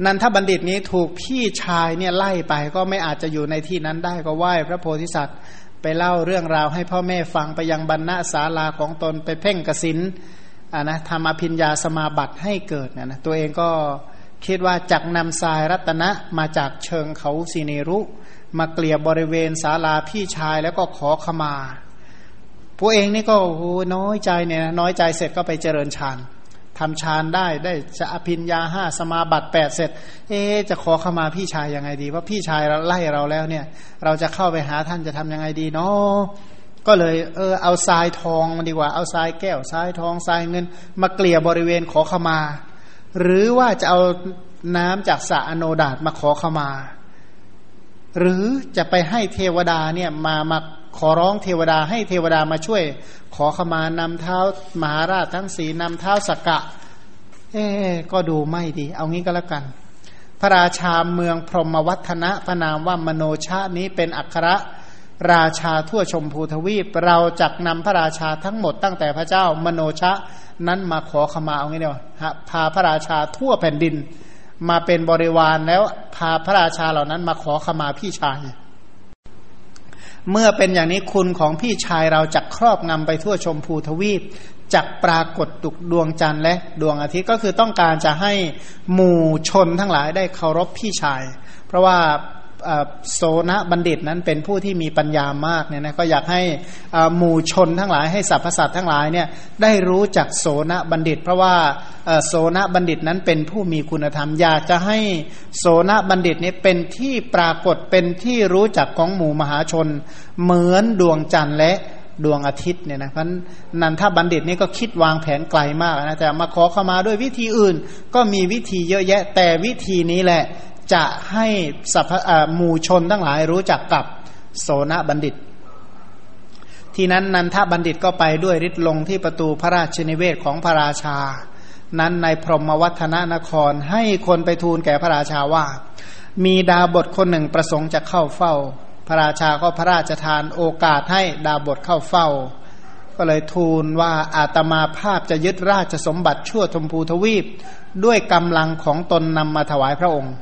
นันทบัณฑิตนี้ถูกพี่ชายเนี่ยไล่ไปก็ไม่อาจจะอยู่ในที่นั้นได้ก็ไหว้พระโพธิสัตว์ ไปเล่าเรื่องราวให้พ่อแม่ฟังไปยังบรรณาศาลาของตนไปเพ่งกสินอ่านะทำอภิญญาสมาบัติให้เกิดนะนะตัวเองก็คิดว่าจักนำทรายรัตนะมาจากเชิงเขาสีเนรุ มาเกลี่ยบริเวณศาลาพี่ชายแล้วก็ขอขมา ผู้เองนี่ก็โอ้น้อยใจเนี่ยน้อยใจเสร็จก็ไปเจริญฌาน ทำฌานได้ได้จะอภินยาห้าสมาบัติแปดเสร็จ เอ๊จะขอเข้ามาพี่ชายยังไงดี ว่าพี่ชายเราไล่เราแล้วเนี่ย เราจะเข้าไปหาท่านจะทำยังไงดีเนาะก็เลยเออเอาทรายทองมาดีกว่าเอาทรายแก้วทรายทองทรายเงิน มาเกลี่ยบริเวณขอเข้ามา หรือว่าจะเอาน้ำจากสระอโนดาตมาขอเข้ามา หรือจะไปให้เทวดาเนี่ยมามา ขอร้องเทวดาให้เทวดามาช่วย ขอขมานำเท้ามหาราชทั้งสีนำเท้าสกกะ เอ๊ก็ดูไม่ดี เอางี้ก็แล้วกัน พระราชาเมืองพรหมวัฒนะพระนามว่ามโนชานี้เป็นอัครราชาทั่วชมพูทวีป เราจักนำพระราชาทั้งหมดตั้งแต่พระเจ้ามโนชะนั้นมาขอขมาเอางี้เดียวพาพระราชาทั่วแผ่นดิน มาเป็นบริวารแล้วพาพระราชาเหล่านั้นมาขอขมาพี่ชาย เมื่อเป็นอย่างนี้คุณของพี่ชายเราจะครอบงำไปทั่วชมพูทวีปจักปรากฏตุกดวงจันทร์และดวงอาทิตย์ก็คือต้องการจะให้หมู่ชนทั้งหลายได้เคารพพี่ชาย เพราะว่า โซนบัณฑิตนั้นเป็นผู้ที่มีปัญญามากเนี่ยนะก็อยากให้หมู่ชนทั้งหลายให้สรรพสัตว์ทั้งหลายเนี่ยได้รู้จักโสนบัณฑิต เพราะว่าโสนบัณฑิตนั้นเป็นผู้มีคุณธรรม อยากจะให้โสนบัณฑิตนี้เป็นที่ปรากฏเป็นที่รู้จักของหมู่มหาชน เหมือนดวงจันทร์และดวงอาทิตย์เนี่ยนะเพราะนันทบัณฑิตนี่ก็คิดวางแผนไกลมากนะแต่มาขอเข้ามาด้วยวิธีอื่น ก็มีวิธีเยอะแยะ แต่วิธีนี้แหละ จะให้สัพหมู่ชนทั้งหลายรู้จักกับโสนบัณฑิต ที่นั้นนันทบัณฑิตก็ไปด้วยฤทธิ์ลงที่ประตูพระราชนิเวศของพระราชา นั้นในพรหมวัฒนนครให้คนไปทูลแก่พระราชาว่า มีดาบทคนหนึ่งประสงค์จะเข้าเฝ้า พระราชาก็พระราชทานโอกาสให้ดาบทเข้าเฝ้า ก็เลยทูลว่าอาตมาภาพจะยึดราชสมบัติชั่วชมพูทวีป ด้วยกำลังของตนนำมาถวายพระองค์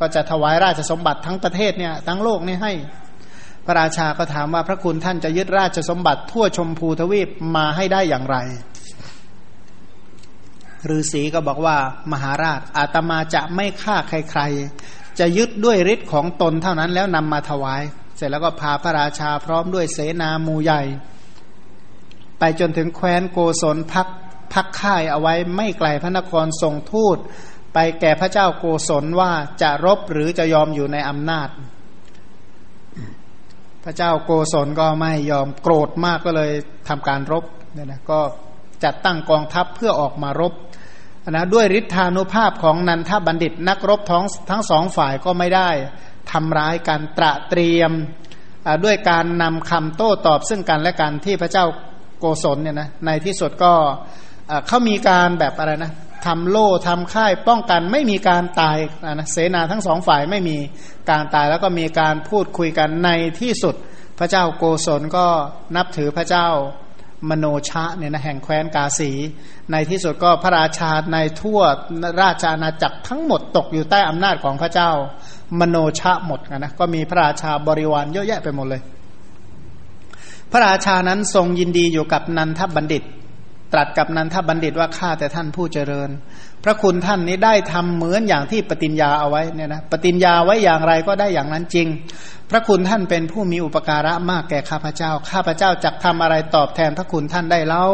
ก็จะถวายราชสมบัติทั้งประเทศเนี่ยทั้งโลกนี่ให้ พระราชาก็ถามว่าพระคุณท่านจะยึดราชสมบัติทั่วชมพูทวีปมาให้ได้อย่างไรฤาษีก็บอกว่ามหาราชอาตมาจะไม่ฆ่าใครๆ จะยึดด้วยฤทธิ์ของตนเท่านั้นแล้วนำมาถวาย เสร็จแล้วก็พาพระราชาพร้อมด้วยเสนามูใหญ่ ไปจนถึงแคว้นโกศลพักพักค่ายเอาไว้ไม่ไกลพระนครทรงทูต ไปแก่พระเจ้าโกศลว่าจะรบหรือจะยอมอยู่ในอำนาจ พระเจ้าโกศลก็ไม่ยอมโกรธมากก็เลยทำการรบเนี่ยนะก็จัดตั้งกองทัพเพื่อออกมารบนะด้วยฤทธานุภาพของนันทบัณฑิตนักรบท้องทั้งสองฝ่ายก็ไม่ได้ทำร้ายการตระเตรียมด้วยการนำคำโต้ตอบซึ่งกันและกันที่พระเจ้าโกศลเนี่ยนะในที่สุดก็เขามีการแบบอะไรนะ ทำโล่ทำค่ายป้องกันไม่มีการตายนะเสนาทั้งสองฝ่ายไม่มีการตายแล้วก็มีการพูดคุยกันในที่สุด พระเจ้าโกศลก็นับถือพระเจ้ามโนชะเนี่ยนะแห่งแคว้นกาสี ในที่สุดก็พระราชาในทั่วราชอาณาจักรทั้งหมดตกอยู่ใต้อำนาจของพระเจ้ามโนชะหมดนะก็มีพระราชาบริวารเยอะแยะไปหมดเลย พระราชานั้นทรงยินดีอยู่กับนันทบัณฑิต ตรัสกับนันทบัณฑิตว่าข้าแต่ท่านผู้เจริญ พระคุณท่านนี้ได้ทำเหมือนอย่างที่ปฏิญญาเอาไว้เนี่ยนะปฏิญญาไว้อย่างไรก็ได้อย่างนั้นจริง พระคุณท่านเป็นผู้มีอุปการะมากแก่ข้าพเจ้า ข้าพเจ้าจะทำอะไรตอบแทนพระคุณท่านได้เล่า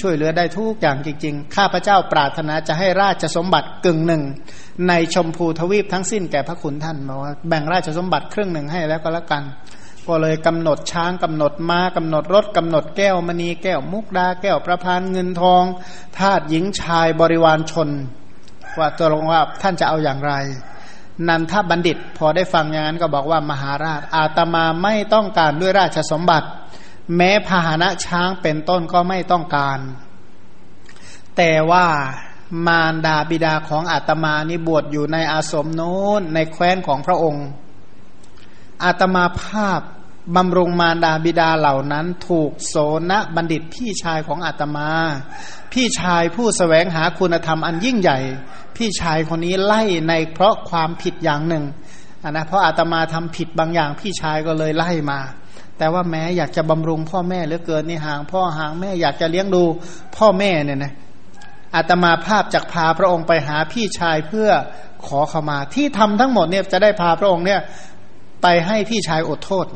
ช่วยเหลือได้ทุกอย่างจริง ๆ ข้าพเจ้าปรารถนาจะให้ราชสมบัติกึ่งหนึ่ง ในชมพูทวีปทั้งสิ้นแก่พระคุณท่านบอกว่าแบ่งราชสมบัติครึ่งหนึ่งให้แล้วก็แล้วกัน ก็เลยกำหนดช้างกำหนดมา้ากำหนดรถกำหนดแก้วมณีแก้วมุกดาแก้วประพานเงินทองทาตหญิงชายบริวารชน ว่าตกลงว่าท่านจะเอาอย่างไร นันทบัณฑิต พอได้ฟังอย่างนั้นก็บอกว่ามหาราช อาตมาไม่ต้องการด้วยราชสมบัติ แม้พาหนะช้างเป็นต้นก็ไม่ต้องการ แต่ว่ามารดาบิดาของอาตมานี่บวชอยู่ในอาสมโน้นในแคว้นของพระองค์ อาตมาภาพบำรุงมารดาบิดาเหล่านั้นถูกโสนบัณฑิตพี่ชายของอาตมา พี่ชายผู้สแสวงหาคุณธรรมอันยิ่งใหญ่ พี่ชายคนนี้ไล่ในเพราะความผิดอย่างหนึ่งนนะเพราะอาตมาทำผิดบางอย่างพี่ชายก็เลยไล่มา แต่ว่าแม้อยากจะบำรุงพ่อแม่เหลือเกินนี่ห่าง พ่อห่างแม่อยากจะเลี้ยงดูพ่อแม่เนี่ยนะอาตมาภาพจากพาพระองค์ไปหาพี่ชายเพื่อขอขมา ที่ทำทั้งหมดเนี่ยจะได้พาพระองค์เนี่ย ไปให้พี่ชายอดโทษ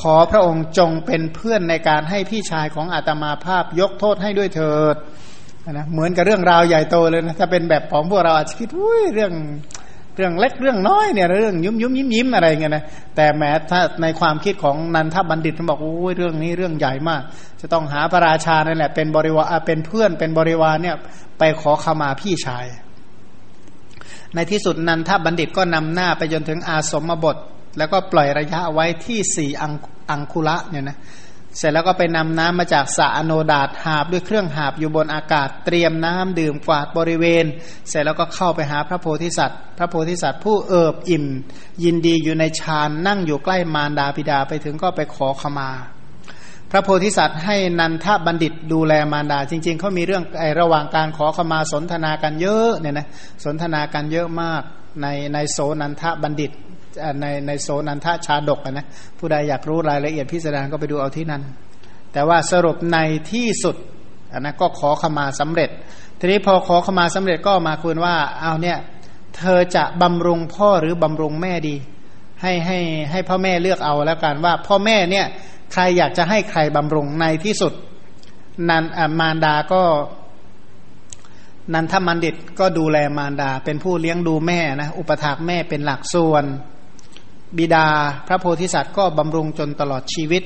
ขอพระองค์จงเป็นเพื่อนในการให้พี่ชายของอาตมาภาพยกโทษให้ด้วยเถิดนะเหมือนกับเรื่องราวใหญ่โตเลยนะถ้าเป็นแบบของพวกเราอาจจะคิดอุ้ยเรื่องเรื่องเล็กเรื่องน้อยเนี่ยเรื่องยุ่มยุ่มยิ้มยิ้มอะไรเงี้ยนะแต่แม้ถ้าในความคิดของนันทบัณฑิตเขาบอกโอ้ยเรื่องนี้เรื่องใหญ่มาก จะต้องหาพระราชานั่นแหละเป็นบริวารเป็นเพื่อนเป็นบริวารเนี่ยไปขอขมาพี่ชาย ในที่สุดนันทบัณฑิตก็นำหน้าไปจนถึงอาสมบท แล้วก็ปล่อยระยะไว้ที่สี่อังคุระเนี่ยนะเสร็จแล้วก็ไปนำน้ำมาจากสระอโนดาตหาบด้วยเครื่องหาบอยู่บนอากาศเตรียมน้ำดื่มกวาดบริเวณ เสร็จแล้วก็เข้าไปหาพระโพธิสัตว์ พระโพธิสัตว์ผู้เอิบอิ่ม ยินดีอยู่ในฌานนั่งอยู่ใกล้มารดาบิดาไปถึงก็ไปขอขมา พระโพธิสัตว์ให้นันทบัณฑิตดูแลมารดา จริง ๆเขามีเรื่องไอระหว่างการขอขมาสนทนากันเยอะเนี่ยนะสนทนากันเยอะมากในในโสนันทบัณฑิต ในในโซนันทชาดกนะผู้ใดอยากรู้รายละเอียดพิสดารก็ไปดูเอาที่นั่น แต่ว่าสรุปในที่สุดอันนะก็ขอขมาสำเร็จ ทีนี้พอขอขมาสำเร็จก็มาคุยว่าเอาเนี่ยเธอจะบำรุงพ่อหรือบำรุงแม่ดี ให้ให้ให้พ่อแม่เลือกเอาแล้วกันว่าพ่อแม่เนี่ยใครอยากจะให้ใครบำรุงในที่สุดนันมารดาก็นันทมันดิตก็ดูแลมารดา เป็นผู้เลี้ยงดูแม่นะอุปถากแม่เป็นหลักส่วน บิดาพระโพธิสัตว์ก็บำรุงจนตลอดชีวิต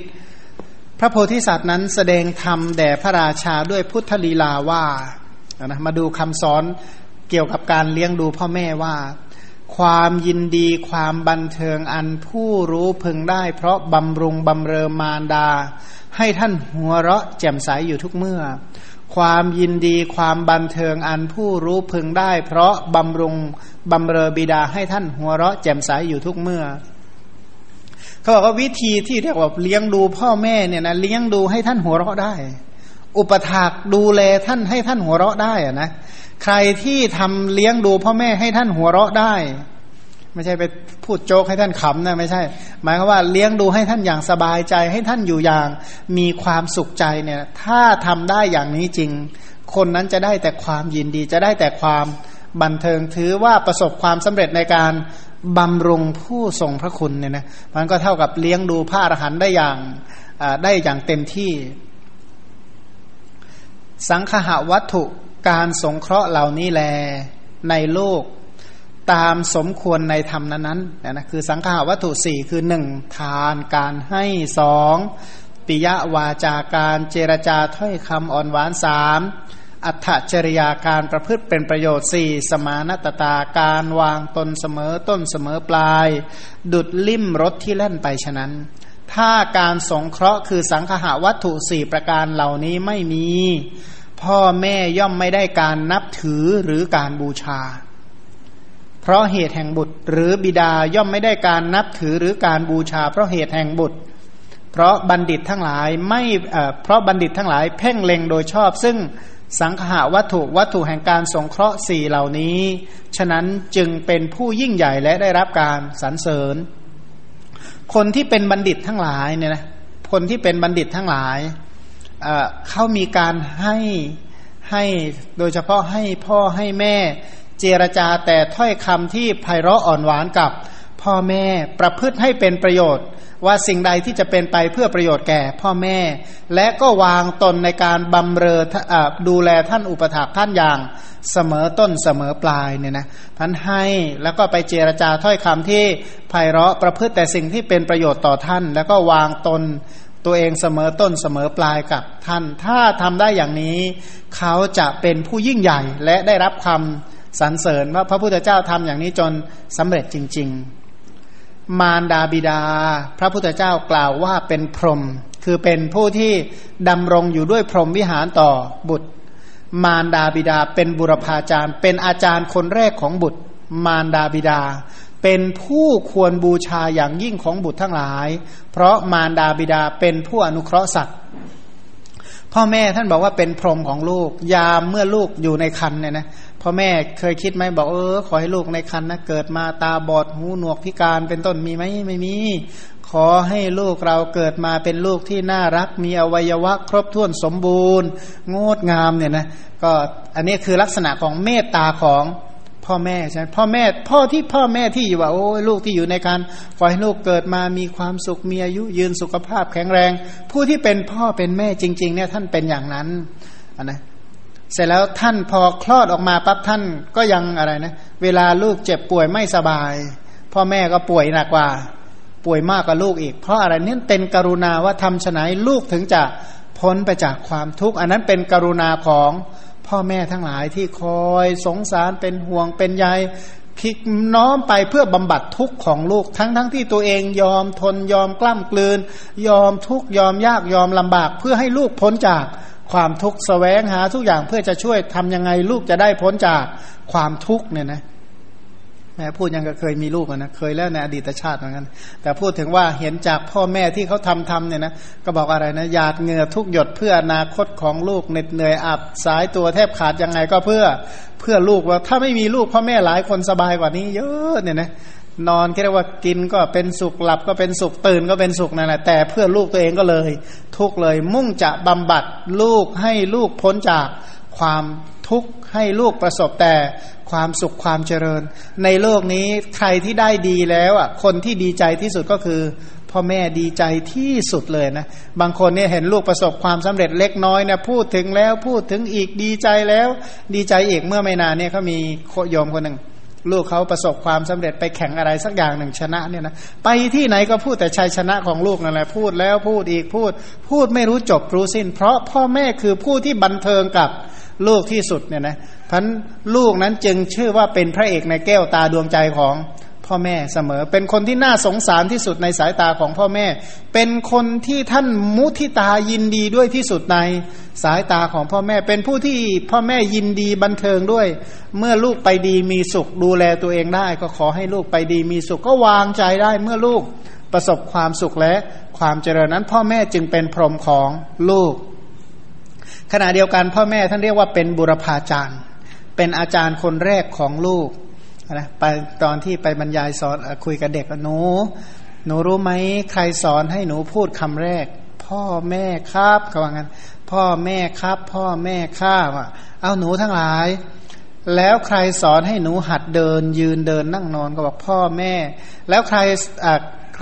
พระโพธิสัตว์นั้นแสดงธรรมแด่พระราชาด้วยพุทธลีลาว่านะมาดูคำสอนเกี่ยวกับการเลี้ยงดูพ่อแม่ว่า ความยินดีความบันเทิงอันผู้รู้พึงได้ เพราะบำรุงบำเรอมารดา ให้ท่านหัวเราะแจ่มใสอยู่ทุกเมื่อ ความยินดีความบันเทิงอันผู้รู้พึงได้ เพราะบำรุงบำเรอบิดาให้ท่านหัวเราะแจ่มใสอยู่ทุกเมื่อ เขาบอกว่าวิธีที่เรียกว่าเลี้ยงดูพ่อแม่เนี่ยนะเลี้ยงดูให้ท่านหัวเราะได้ อุปถากดูแลท่านให้ท่านหัวเราะได้อะนะใครที่ทำเลี้ยงดูพ่อแม่ให้ท่านหัวเราะได้ ไม่ใช่ไปพูดโจกให้ท่านขำนะไม่ใช่ หมายความว่าเลี้ยงดูให้ท่านอย่างสบายใจ ให้ท่านอยู่อย่างมีความสุขใจเนี่ย ถ้าทำได้อย่างนี้จริง คนนั้นจะได้แต่ความยินดีจะได้แต่ความบันเทิงถือว่าประสบความสำเร็จในการ บำรุงผู้ทรงพระคุณเนี่ยนะมันก็เท่ากับเลี้ยงดูพระอรหันต์ได้อย่างได้อย่างเต็มที่ สังคหวัตถุการสงเคราะห์เหล่านี้แลในโลกตามสมควรในธรรมนั้นๆนะคือสังขาวัตถุสี่คือหนึ่งทานการให้สองปิยวาจาการเจรจาถ้อยคำอ่อนหวานสาม อัตจริยาการประพฤติเป็นประโยชน์สี่สมานตตาการวางตนเสมอต้นเสมอปลาย ดุดลิ่มรถที่เล่นไปฉะนั้น ถ้าการสงเคราะห์คือสังขาวัตถุสี่ประการเหล่านี้ไม่มี พ่อแม่ย่อมไม่ได้การนับถือหรือการบูชา เพราะเหตุแห่งบุตร หรือบิดาย่อมไม่ได้การนับถือหรือการบูชา เพราะเหตุแห่งบุตรเพราะบัณฑิตทั้งหลายไม่เพราะบัณฑิตทั้งหลายเพ่งเล็งโดยชอบซึ่ง สังขาวัตถุวัตถุแห่งการสงเคราะห์สี่เหล่านี้ ฉะนั้นจึงเป็นผู้ยิ่งใหญ่และได้รับการสรรเสริญ คนที่เป็นบัณฑิตทั้งหลายเนี่ยนะคนที่เป็นบัณฑิตทั้งหลายเขามีการให้ให้โดยเฉพาะให้พ่อให้แม่เจรจาแต่ถ้อยคำที่ไพเราะอ่อนหวานกับพ่อแม่ประพฤติให้เป็นประโยชน์ ว่าสิ่งใดที่จะเป็นไปเพื่อประโยชน์แก่พ่อแม่ และก็วางตนในการบำเรอดูแลท่านอุปถัมภ์ท่านอย่างเสมอต้นเสมอปลายเนี่ยนะท่านให้แล้วก็ไปเจรจาถ้อยคำที่ไพเราะประพฤติแต่สิ่งที่เป็นประโยชน์ต่อท่าน แล้วก็วางตนตัวเองเสมอต้นเสมอปลายกับท่าน ถ้าทำได้อย่างนี้ เขาจะเป็นผู้ยิ่งใหญ่และได้รับคำสรรเสริญว่าพระพุทธเจ้าทำอย่างนี้จนสำเร็จจริง ๆ มารดาบิดา พระพุทธเจ้ากล่าวว่าเป็นพรหมคือเป็นผู้ที่ดำรงอยู่ด้วยพรหมวิหารต่อบุตร มารดาบิดาเป็นบุรพาจารย์ เป็นอาจารย์คนแรกของบุตร มารดาบิดา เป็นผู้ควรบูชาอย่างยิ่งของบุตรทั้งหลาย เพราะมารดาบิดาเป็นผู้อนุเคราะห์สัตว์พ่อแม่ท่านบอกว่าเป็นพรหมของลูก ยามเมื่อลูกอยู่ในคันเนี่ยนะ พ่อแม่เคยคิดไหมบอกเออขอให้ลูกในคันนะเกิดมาตาบอดหูหนวกพิการเป็นต้นมีไหมไม่มี ขอให้ลูกเราเกิดมาเป็นลูกที่น่ารักมีอวัยวะ ครบถ้วนสมบูรณ์ งดงามเนี่ยนะก็อันนี้คือลักษณะของเมตตาของพ่อแม่ใช่ไหมพ่อแม่พ่อที่พ่อแม่ที่อยู่ว่าโอ้ลูกที่อยู่ในการขอให้ลูกเกิดมามีความสุขมีอายุยืนสุขภาพแข็งแรง ผู้ที่เป็นพ่อเป็นแม่จริง ๆ เนี่ยท่านเป็นอย่างนั้นนะ เสร็จแล้วท่านพอคลอดออกมาปั๊บท่านก็ยังอะไรนะ เวลาลูกเจ็บป่วยไม่สบาย พ่อแม่ก็ป่วยหนักกว่า ป่วยมากกว่าลูกอีก เพราะอะไรนี่เป็นกรุณาว่าทำฉไหนลูกถึงจะพ้นไปจากความทุกข์อันนั้นเป็นกรุณาของพ่อแม่ทั้งหลายที่คอยสงสารเป็นห่วงเป็นใยคิดน้อมไปเพื่อบำบัดทุกข์ของลูกทั้งทั้งที่ตัวเองยอมทนยอมกล้ำกลืน ยอมทุกข์ยอมยากยอมลำบาก เพื่อให้ลูกพ้นจาก ความทุกข์แสวงหาทุกอย่างเพื่อจะช่วยทำยังไงลูกจะได้พ้นจากความทุกข์เนี่ยนะแม่พูดยังก็เคยมีลูกนะเคยแล้วในอดีตชาติเหมือนกันแต่พูดถึงว่าเห็นจากพ่อแม่ที่เขาทำทำเนี่ยนะก็บอกอะไรนะหยาดเหงื่อทุกหยดเพื่ออนาคตของลูกเหน็ดเหนื่อยอับสายตัวแทบขาดยังไงก็เพื่อเพื่อลูกว่าถ้าไม่มีลูกพ่อแม่หลายคนสบายกว่านี้เยอะเนี่ยนะ นอนแค่ว่ากินก็เป็นสุขหลับก็เป็นสุขตื่นก็เป็นสุขนั่นแหละแต่เพื่อลูกตัวเองก็เลย ทุกเลย มุ่งจะบำบัดลูกให้ลูกพ้นจากความทุกข์ให้ลูกประสบแต่ความสุขความเจริญ ในโลกนี้ใครที่ได้ดีแล้วอะคนที่ดีใจที่สุดก็คือพ่อแม่ดีใจที่สุดเลยนะบางคนเนี่ยเห็นลูกประสบความสำเร็จเล็กน้อยเนี่ยพูดถึงแล้วพูดถึงอีกดีใจแล้ว ดีใจอีกเมื่อไม่นานเนี่ยเขามีโยมคนหนึ่ง ลูกเขาประสบความสำเร็จไปแข่งอะไรสักอย่างหนึ่งชนะเนี่ยนะไปที่ไหนก็พูดแต่ชัยชนะของลูกนั่นแหละพูดแล้วพูดอีกพูด พูดไม่รู้จบรู้สิ้น เพราะพ่อแม่คือผู้ที่บันเทิงกับลูกที่สุดเนี่ยนะพันลูกนั้นจึงชื่อว่าเป็นพระเอกในแก้วตาดวงใจของ พ่อแม่เสมอ เป็นคนที่น่าสงสารที่สุดในสายตาของพ่อแม่ เป็นคนที่ท่านมุทิตายินดีด้วยที่สุดในสายตาของพ่อแม่ เป็นผู้ที่พ่อแม่ยินดีบันเทิงด้วย เมื่อลูกไปดีมีสุขดูแลตัวเองได้ ก็ขอให้ลูกไปดีมีสุขก็วางใจได้เมื่อลูกประสบความสุขและความเจริญนั้นพ่อแม่จึงเป็นพรหมของลูก ขณะเดียวกันพ่อแม่ท่านเรียกว่าเป็นบุรพาจารย์ เป็นอาจารย์คนแรกของลูก นะไปตอนที่ไปบรรยายสอนคุยกับเด็กหนูหนูรู้ไหมใครสอนให้หนูพูดคำแรก พ่อแม่ครับเขาว่างั้น พ่อแม่ครับ พ่อแม่ข้าว่ะเอาหนูทั้งหลาย แล้วใครสอนให้หนูหัดเดินยืนเดินนั่งนอนก็บอกพ่อแม่ แล้วใคร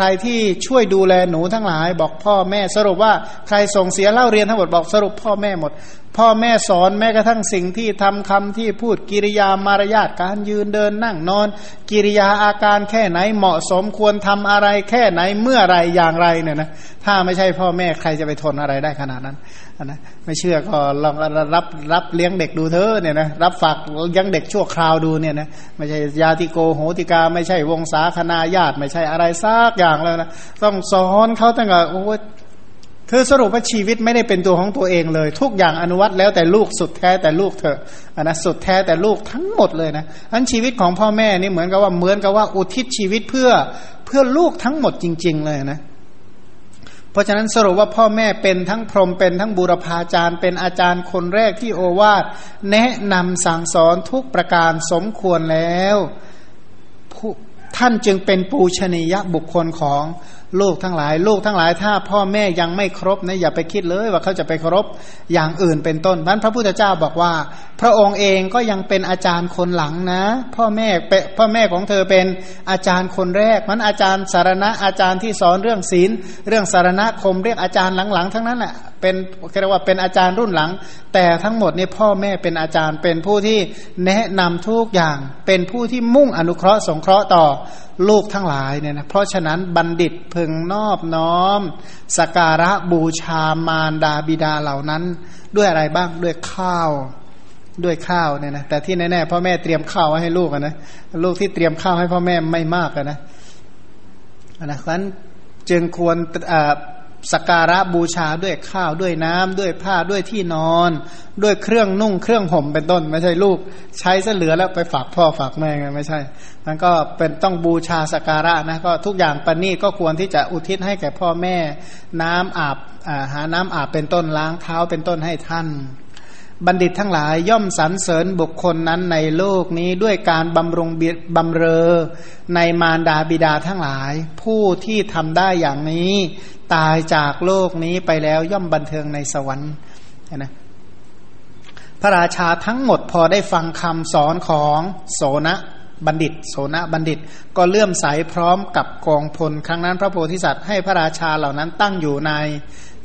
รที่ช่วยดูแลหนูทั้งหลาย บอกพ่อแม่สรุปว่าใครส่งเสียเล่าเรียนทั้งหมดบอกสรุปพ่อแม่หมด พ่อแม่สอนแม้กระทั่งสิ่งที่ทำคำที่พูดกิริยามารยาทการยืนเดินนั่งนอน กิริยาอาการแค่ไหนเหมาะสมควรทำอะไรแค่ไหนเมื่อไรอย่างไรเนี่ยนะถ้าไม่ใช่พ่อแม่ใครจะไปทนอะไรได้ขนาดนั้น นะไม่เชื่อก็ลองรับรับเลี้ยงเด็กดูเถอเนี่ยนะรับฝากยังเด็กชั่วคราวดูเนี่ยนะไม่ใช่ยาติโกโหติกา ไม่ใช่วงศาคณาญาติ ไม่ใช่อะไรซากอย่างแล้วนะต้องสอนเขาตั้งแต่โอ้คือสรุปว่าชีวิตไม่ได้เป็นตัวของตัวเองเลย ทุกอย่างอนุวัตแล้วแต่ลูกสุดแท้แต่ลูกเถอะอันนะสุดแท้แต่ลูกทั้งหมดเลยนะอันชีวิตของพ่อแม่นี่เหมือนกับว่าเหมือนกับว่าอุทิศชีวิตเพื่อเพื่อลูกทั้งหมดจริง ๆ เลยนะ เพราะฉะนั้นสรุปว่าพ่อแม่เป็นทั้งพรหมเป็นทั้งบูรพาจารย์ เป็นอาจารย์คนแรกที่โอวาทแนะนำสั่งสอนทุกประการสมควรแล้วท่านจึงเป็นปูชนียบุคคลของ ลูกทั้งหลาย ลูกทั้งหลาย ถ้าพ่อแม่ยังไม่ครบนะอย่าไปคิดเลยว่าเขาจะไปครพอย่างอื่นเป็นต้นนั้นพระพุทธเจ้าบอกว่า พระองค์เองก็ยังเป็นอาจารย์คนหลังนะ พ่อแม่พ่อแม่ของเธอเป็นอาจารย์คนแรกมันอาจารย์สารณะอาจารย์ที่สอนเรื่องศีล เรื่องสารณะคมเรียกอาจารย์หลังๆ ทั้งนั้นแหละเป็นเรียกว่าเป็นอาจารย์รุ่นหลัง แต่ทั้งหมดนี่พ่อแม่เป็นอาจารย์เป็นผู้ที่แนะนำทุกอย่างเป็นผู้ที่มุ่งอนุเคราะห์สงเคราะห์ต่อ ลูกทั้งหลายเนี่ยนะเพราะฉะนั้นบัณฑิตพึงนอบน้อม สการะบูชามารดาบิดาเหล่านั้น ด้วยอะไรบ้างด้วยข้าวด้วยข้าวเนี่ยนะแต่ที่แน่ๆพ่อแม่เตรียมข้าวไว้ให้ลูกนะลูกที่เตรียมข้าวให้พ่อแม่ไม่มากนะนะเพราะนั้นจึงควร สการะบูชาด้วยข้าวด้วยน้ำด้วยผ้าด้วยที่นอน ด้วยเครื่องนุ่งเครื่องห่มเป็นต้น ไม่ใช่ลูก ใช้ซะเหลือแล้วไปฝากพ่อฝากแม่ไงไม่ใช่มันก็เป็นต้องบูชาสการะนะก็ทุกอย่างปณีก็ควรที่จะอุทิศให้แก่พ่อแม่ น้ำอาบหาน้ำอาบเป็นต้นล้างเท้าเป็นต้นให้ท่าน บัณฑิตทั้งหลายย่อมสรรเสริญบุคคลนั้นในโลกนี้ด้วยการบำรุงบำเรอในมารดาบิดาทั้งหลาย ผู้ที่ทำได้อย่างนี้ ตายจากโลกนี้ไปแล้วย่อมบันเทิงในสวรรค์นะพระราชาทั้งหมดพอได้ฟังคำสอนของโสนะบัณฑิต โสนะบัณฑิตก็เลื่อมใสพร้อมกับกองพล ครั้งนั้นพระโพธิสัตว์ให้พระราชาเหล่านั้นตั้งอยู่ใน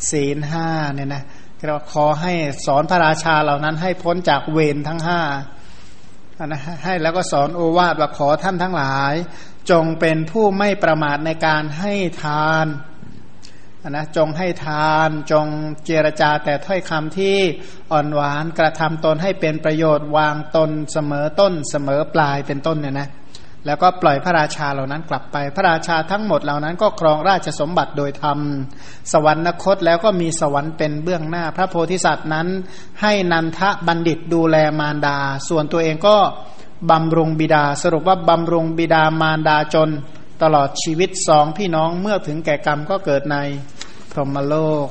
ศีลห้าเนี่ยนะ เราขอให้สอนพระราชาเหล่านั้นให้พ้นจากเวรทั้งห้านะให้แล้วก็สอนโอวาทว่าขอท่านทั้งหลาย จงเป็นผู้ไม่ประมาทในการให้ทานนะจงให้ทานจงเจรจาแต่ถ้อยคำที่อ่อนหวานกระทำตนให้เป็นประโยชน์วางตนเสมอต้นเสมอปลายเป็นต้นเนี่ยนะ แล้วก็ปล่อยพระราชาเหล่านั้นกลับไป พระราชาทั้งหมดเหล่านั้นก็ครองราชสมบัติโดยธรรม สวรรคตแล้วก็มีสวรรค์เป็นเบื้องหน้า พระโพธิสัตว์นั้น ให้นันทะบัณฑิตดูแลมารดา ส่วนตัวเองก็บำรุงบิดา สรุปว่าบำรุงบิดามารดาจนตลอดชีวิตสองพี่น้องเมื่อถึงแก่กรรมก็เกิดในพรหมโลก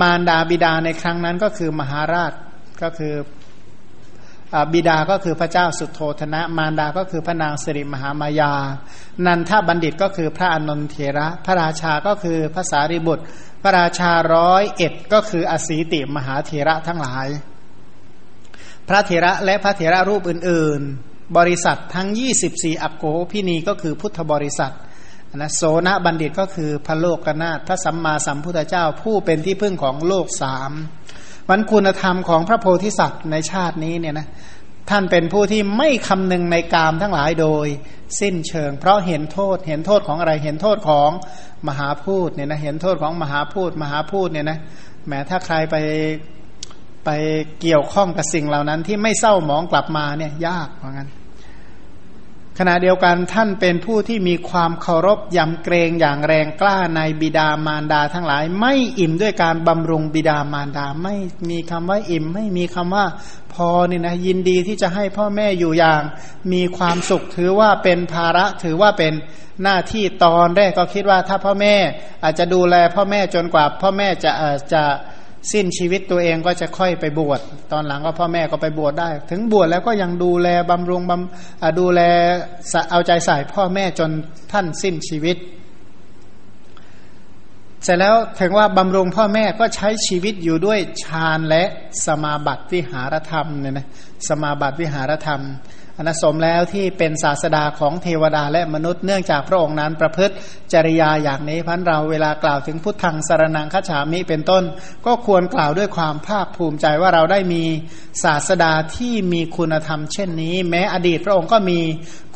มารดาบิดาในครั้งนั้นก็คือมหาราชก็คือ บิดาก็คือพระเจ้าสุโธธนะ มารดาก็คือพระนางสิริมหามายา นันทบัณฑิตก็คือพระอนนทเถระ พระราชาก็คือพระสารีบุตร พระราชาร้อยเอ็ดก็คืออสีติมหาเถระทั้งหลาย พระเถระและพระเถระรูปอื่น ๆ บริษัททั้ง 24 อักโกพินีก็คือพุทธบริษัทนะโสนบัณฑิตก็คือพระโลกนาถพระสัมมาสัมพุทธเจ้าผู้เป็นที่พึ่งของโลกสาม มันคุณธรรมของพระโพธิสัตว์ในชาตินี้เนี่ยนะท่านเป็นผู้ที่ไม่คำนึงในกามทั้งหลายโดย สิ้นเชิง เพราะเห็นโทษ เห็นโทษของอะไร เห็นโทษของมหาพูดเนี่ยนะ เห็นโทษของมหาพูดมหาพูดเนี่ยนะ แม้ถ้าใครไปไปเกี่ยวข้องกับสิ่งเหล่านั้นที่ไม่เศร้าหมองกลับมาเนี่ยยากเหมือนกัน ขณะเดียวกันท่านเป็นผู้ที่มีความเคารพยำเกรงอย่างแรงกล้าในบิดามารดาทั้งหลาย ไม่อิ่มด้วยการบำรุงบิดามารดาไม่มีคำว่าอิ่ม ไม่มีคำว่าพอนี่นะยินดีที่จะให้พ่อแม่อยู่อย่าง มีความสุขถือว่าเป็นภาระถือว่าเป็นหน้าที่ตอนแรกก็คิดว่าถ้าพ่อแม่อาจจะดูแลพ่อแม่จนกว่าพ่อแม่จะจะ สิ้นชีวิตตัวเองก็จะค่อยไปบวชตอนหลังก็พ่อแม่ก็ไปบวชได้ ถึงบวชแล้วก็ยังดูแลบำรุงบำดูแลเอาใจใส่พ่อแม่จนท่านสิ้นชีวิต เสร็จแล้วถึงว่าบำรุงพ่อแม่ก็ใช้ชีวิตอยู่ด้วยฌานและสมาบัติวิหารธรรมเนี่ยนะ สมาบัติวิหารธรรมอนสมแล้วที่เป็นศาสดาของเทวดาและมนุษย์เนื่องจากพระองค์นั้นประพฤติจริยาอย่างนี้พันเราเวลากล่าวถึงพุทธังสารนังคฉามิเป็นต้น ก็ควรกล่าวด้วยความภาคภูมิใจว่าเราได้มีศาสดาที่มีคุณธรรมเช่นนี้ แม้อดีตพระองค์ก็มี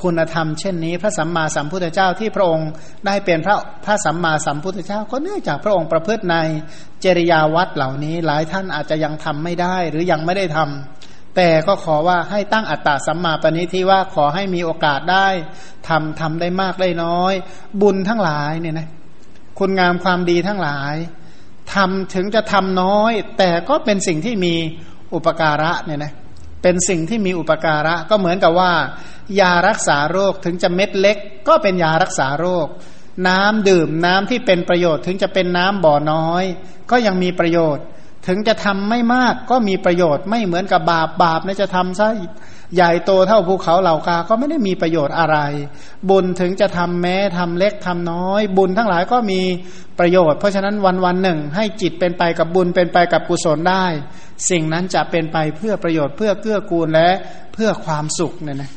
คุณธรรมเช่นนี้ พระสัมมาสัมพุทธเจ้าที่พระองค์ได้เป็นพระพระสัมมาสัมพุทธเจ้า ก็เนื่องจากพระองค์ประพฤติในจริยาวัดเหล่านี้ หลายท่านอาจจะยังทำไม่ได้หรือยังไม่ได้ทำ แต่ก็ขอว่าให้ตั้งอัตตาสัมมาปณิที่ว่าขอให้มีโอกาสได้ทำทำได้มากได้น้อย บุญทั้งหลายเนี่ยนะคุณงามความดีทั้งหลายทำถึงจะทำน้อย แต่ก็เป็นสิ่งที่มีอุปการะเนี่ยนะเป็นสิ่งที่มีอุปการะก็เหมือนกับว่า ยารักษาโรคถึงจะเม็ดเล็ก ก็เป็นยารักษาโรค น้ำดื่มน้ำที่เป็นประโยชน์ ถึงจะเป็นน้ำบ่อน้อย ก็ยังมีประโยชน์ ถึงจะทำไม่มากก็มีประโยชน์ไม่เหมือนกับบาปบาปเนี่ยจะทำซะใหญ่โตเท่าภูเขาเหล่ากา ก็ไม่ได้มีประโยชน์อะไร บุญถึงจะทำแม้ทำเล็กทำน้อย บุญทั้งหลายก็มีประโยชน์ เพราะฉะนั้นวันวันหนึ่ง ให้จิตเป็นไปกับบุญเป็นไปกับกุศลได้ สิ่งนั้นจะเป็นไปเพื่อประโยชน์เพื่อเกื้อกูลและเพื่อความสุขเนี่ยนะ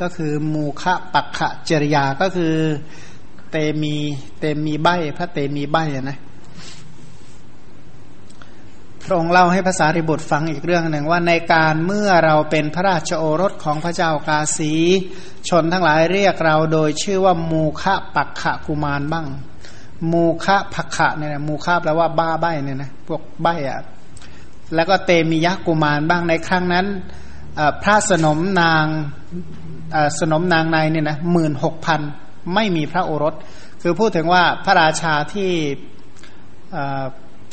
ก็คือมูคะปักขะจริยาก็คือเตมีเตมีใบพระเตมีใบนะ พระองค์เล่าให้ภาษาริบุตรฟังอีกเรื่องหนึ่งว่าในการเมื่อเราเป็นพระราชโอรสของพระเจ้ากาสี ชนทั้งหลายเรียกเราโดยชื่อว่ามูคะปักขะกุมารบ้าง มูคะปักขะเนี่ยนะมูคะแปลว่าบ้าใบเนี่ยนะพวกใบอะแล้วก็เตมียะกุมารบ้างในครั้งนั้นพระสนมนางสนมนางในเนี่ยนะหมื่นหกพันไม่มีพระโอรส คือพูดถึงว่าพระราชาที่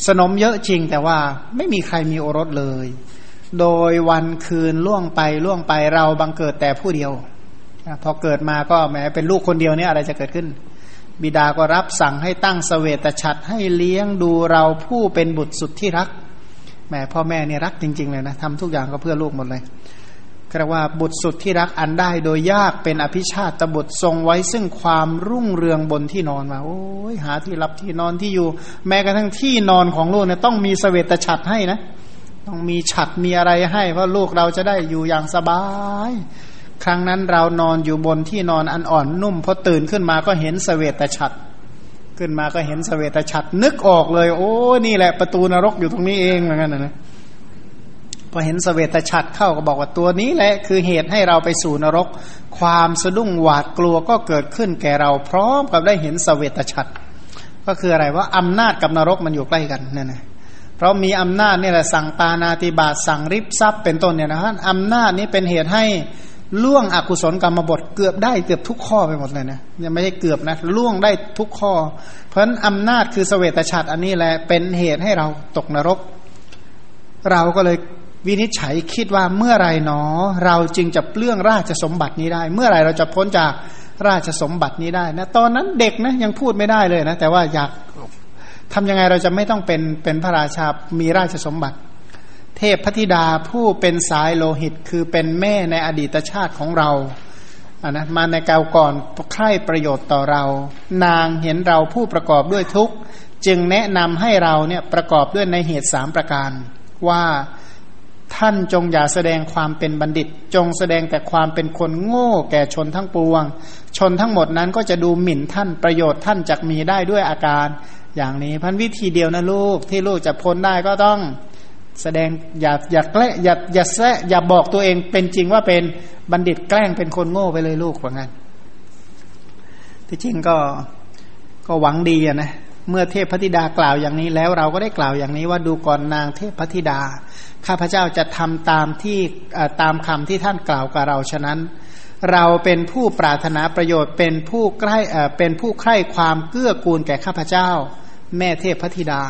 สนมเยอะจริงแต่ว่าไม่มีใครมีโอรสเลย โดยวันคืนล่วงไปล่วงไปเราบังเกิดแต่ผู้เดียว พอเกิดมาก็แม้เป็นลูกคนเดียวนี่อะไรจะเกิดขึ้น บิดาก็รับสั่งให้ตั้งสเสวตฉัตรให้เลี้ยงดูเราผู้เป็นบุตรสุดที่รักแม่พ่อแม่เนี่ยรักจริง ๆ เลยนะทำทุกอย่างก็เพื่อลูกหมดเลย กระว่าบุตรสุดที่รักอันได้โดยยากเป็นอภิชาติบุตรทรงไว้ซึ่งความรุ่งเรืองบนที่นอนมาโอ้ยหาที่รับที่นอนที่อยู่ แม้กระทั่งที่นอนของลูกเนี่ยต้องมีสเสวตฉัตรให้นะ ต้องมีฉัตรมีอะไรให้ เพราะลูกเราจะได้อยู่อย่างสบาย ครั้งนั้นเรานอนอยู่บนที่นอนอันอ่อนนุ่มพอตื่นขึ้นมาก็เห็นสเสวตฉัตรขึ้นมาก็เห็นสเสวตฉัตรนึกออกเลย โอ้นี่แหละประตูนรกอยู่ตรงนี้เองเหมือนกันนะ พอเห็นสเวตฉัตรเข้าก็บอกว่าตัวนี้แหละคือเหตุให้เราไปสู่นรก ความสะดุ้งหวาดกลัวก็เกิดขึ้นแก่เราพร้อมกับได้เห็นสเวตฉัตรก็คืออะไรว่าอำนาจกับนรกมันอยู่ใกล้กันนั่นนะเพราะมีอำนาจนี่แหละสั่งปานาติบาสั่งริบทรัพย์เป็นต้นเนี่ยนะฮะอำนาจนี้เป็นเหตุให้ล่วงอกุศลกรรมบทเกือบได้เกือบทุกข้อไปหมดเลยนะยังไม่ใช่เกือบนะล่วงได้ทุกข้อ เพราะฉะนั้นอำนาจคือสเวตฉัตรอันนี้แหละเป็นเหตุให้เราตกนรก เราก็เลย วินิจฉัยคิดว่าเมื่อไรหนอ เราจึงจะเปลื้องราชสมบัตินี้ได้ เมื่อไรเราจะพ้นจากราชสมบัตินี้ได้นะตอนนั้นเด็กนะยังพูดไม่ได้เลยนะแต่ว่าอยากทำยังไงเราจะไม่ต้องเป็นเป็นพระราชา มีราชสมบัติ เทพพธิดาผู้เป็นสายโลหิตคือเป็นแม่ในอดีตชาติของเราอ่านะมาในกาวก่อนใคร่ประโยชน์ต่อเรา นางเห็นเราผู้ประกอบด้วยทุกจึงแนะนำให้เราเนี่ยประกอบด้วยในเหตุสามประการ ว่า ท่านจงอย่าแสดงความเป็นบัณฑิต จงแสดงแต่ความเป็นคนโง่แก่ชนทั้งปวง ชนทั้งหมดนั้นก็จะดูหมิ่นท่านประโยชน์ท่านจะมีได้ด้วยอาการ อย่างนี้พันวิธีเดียวนะลูกที่ลูกจะพ้นได้ก็ต้องแสดงอย่าอย่าแกล้อย่าอย่าแซะอย่าบอกตัวเองเป็นจริงว่าเป็นบัณฑิตแกล้งเป็นคนโง่ไปเลยลูกว่างั้นที่จริงก็ก็หวังดีอะนะ เมื่อเทพธิดากล่าวอย่างนี้แล้วเราก็ได้กล่าวอย่างนี้ว่าดูก่อนนางเทพธิดา ข้าพเจ้าจะทำตามที่ตามคำที่ท่านกล่าวกับเราฉะนั้น เราเป็นผู้ปรารถนาประโยชน์เป็นผู้ใกล้เป็นผู้ใคร่ความเกื้อกูลแก่ข้าพเจ้า แม่เทพธิดา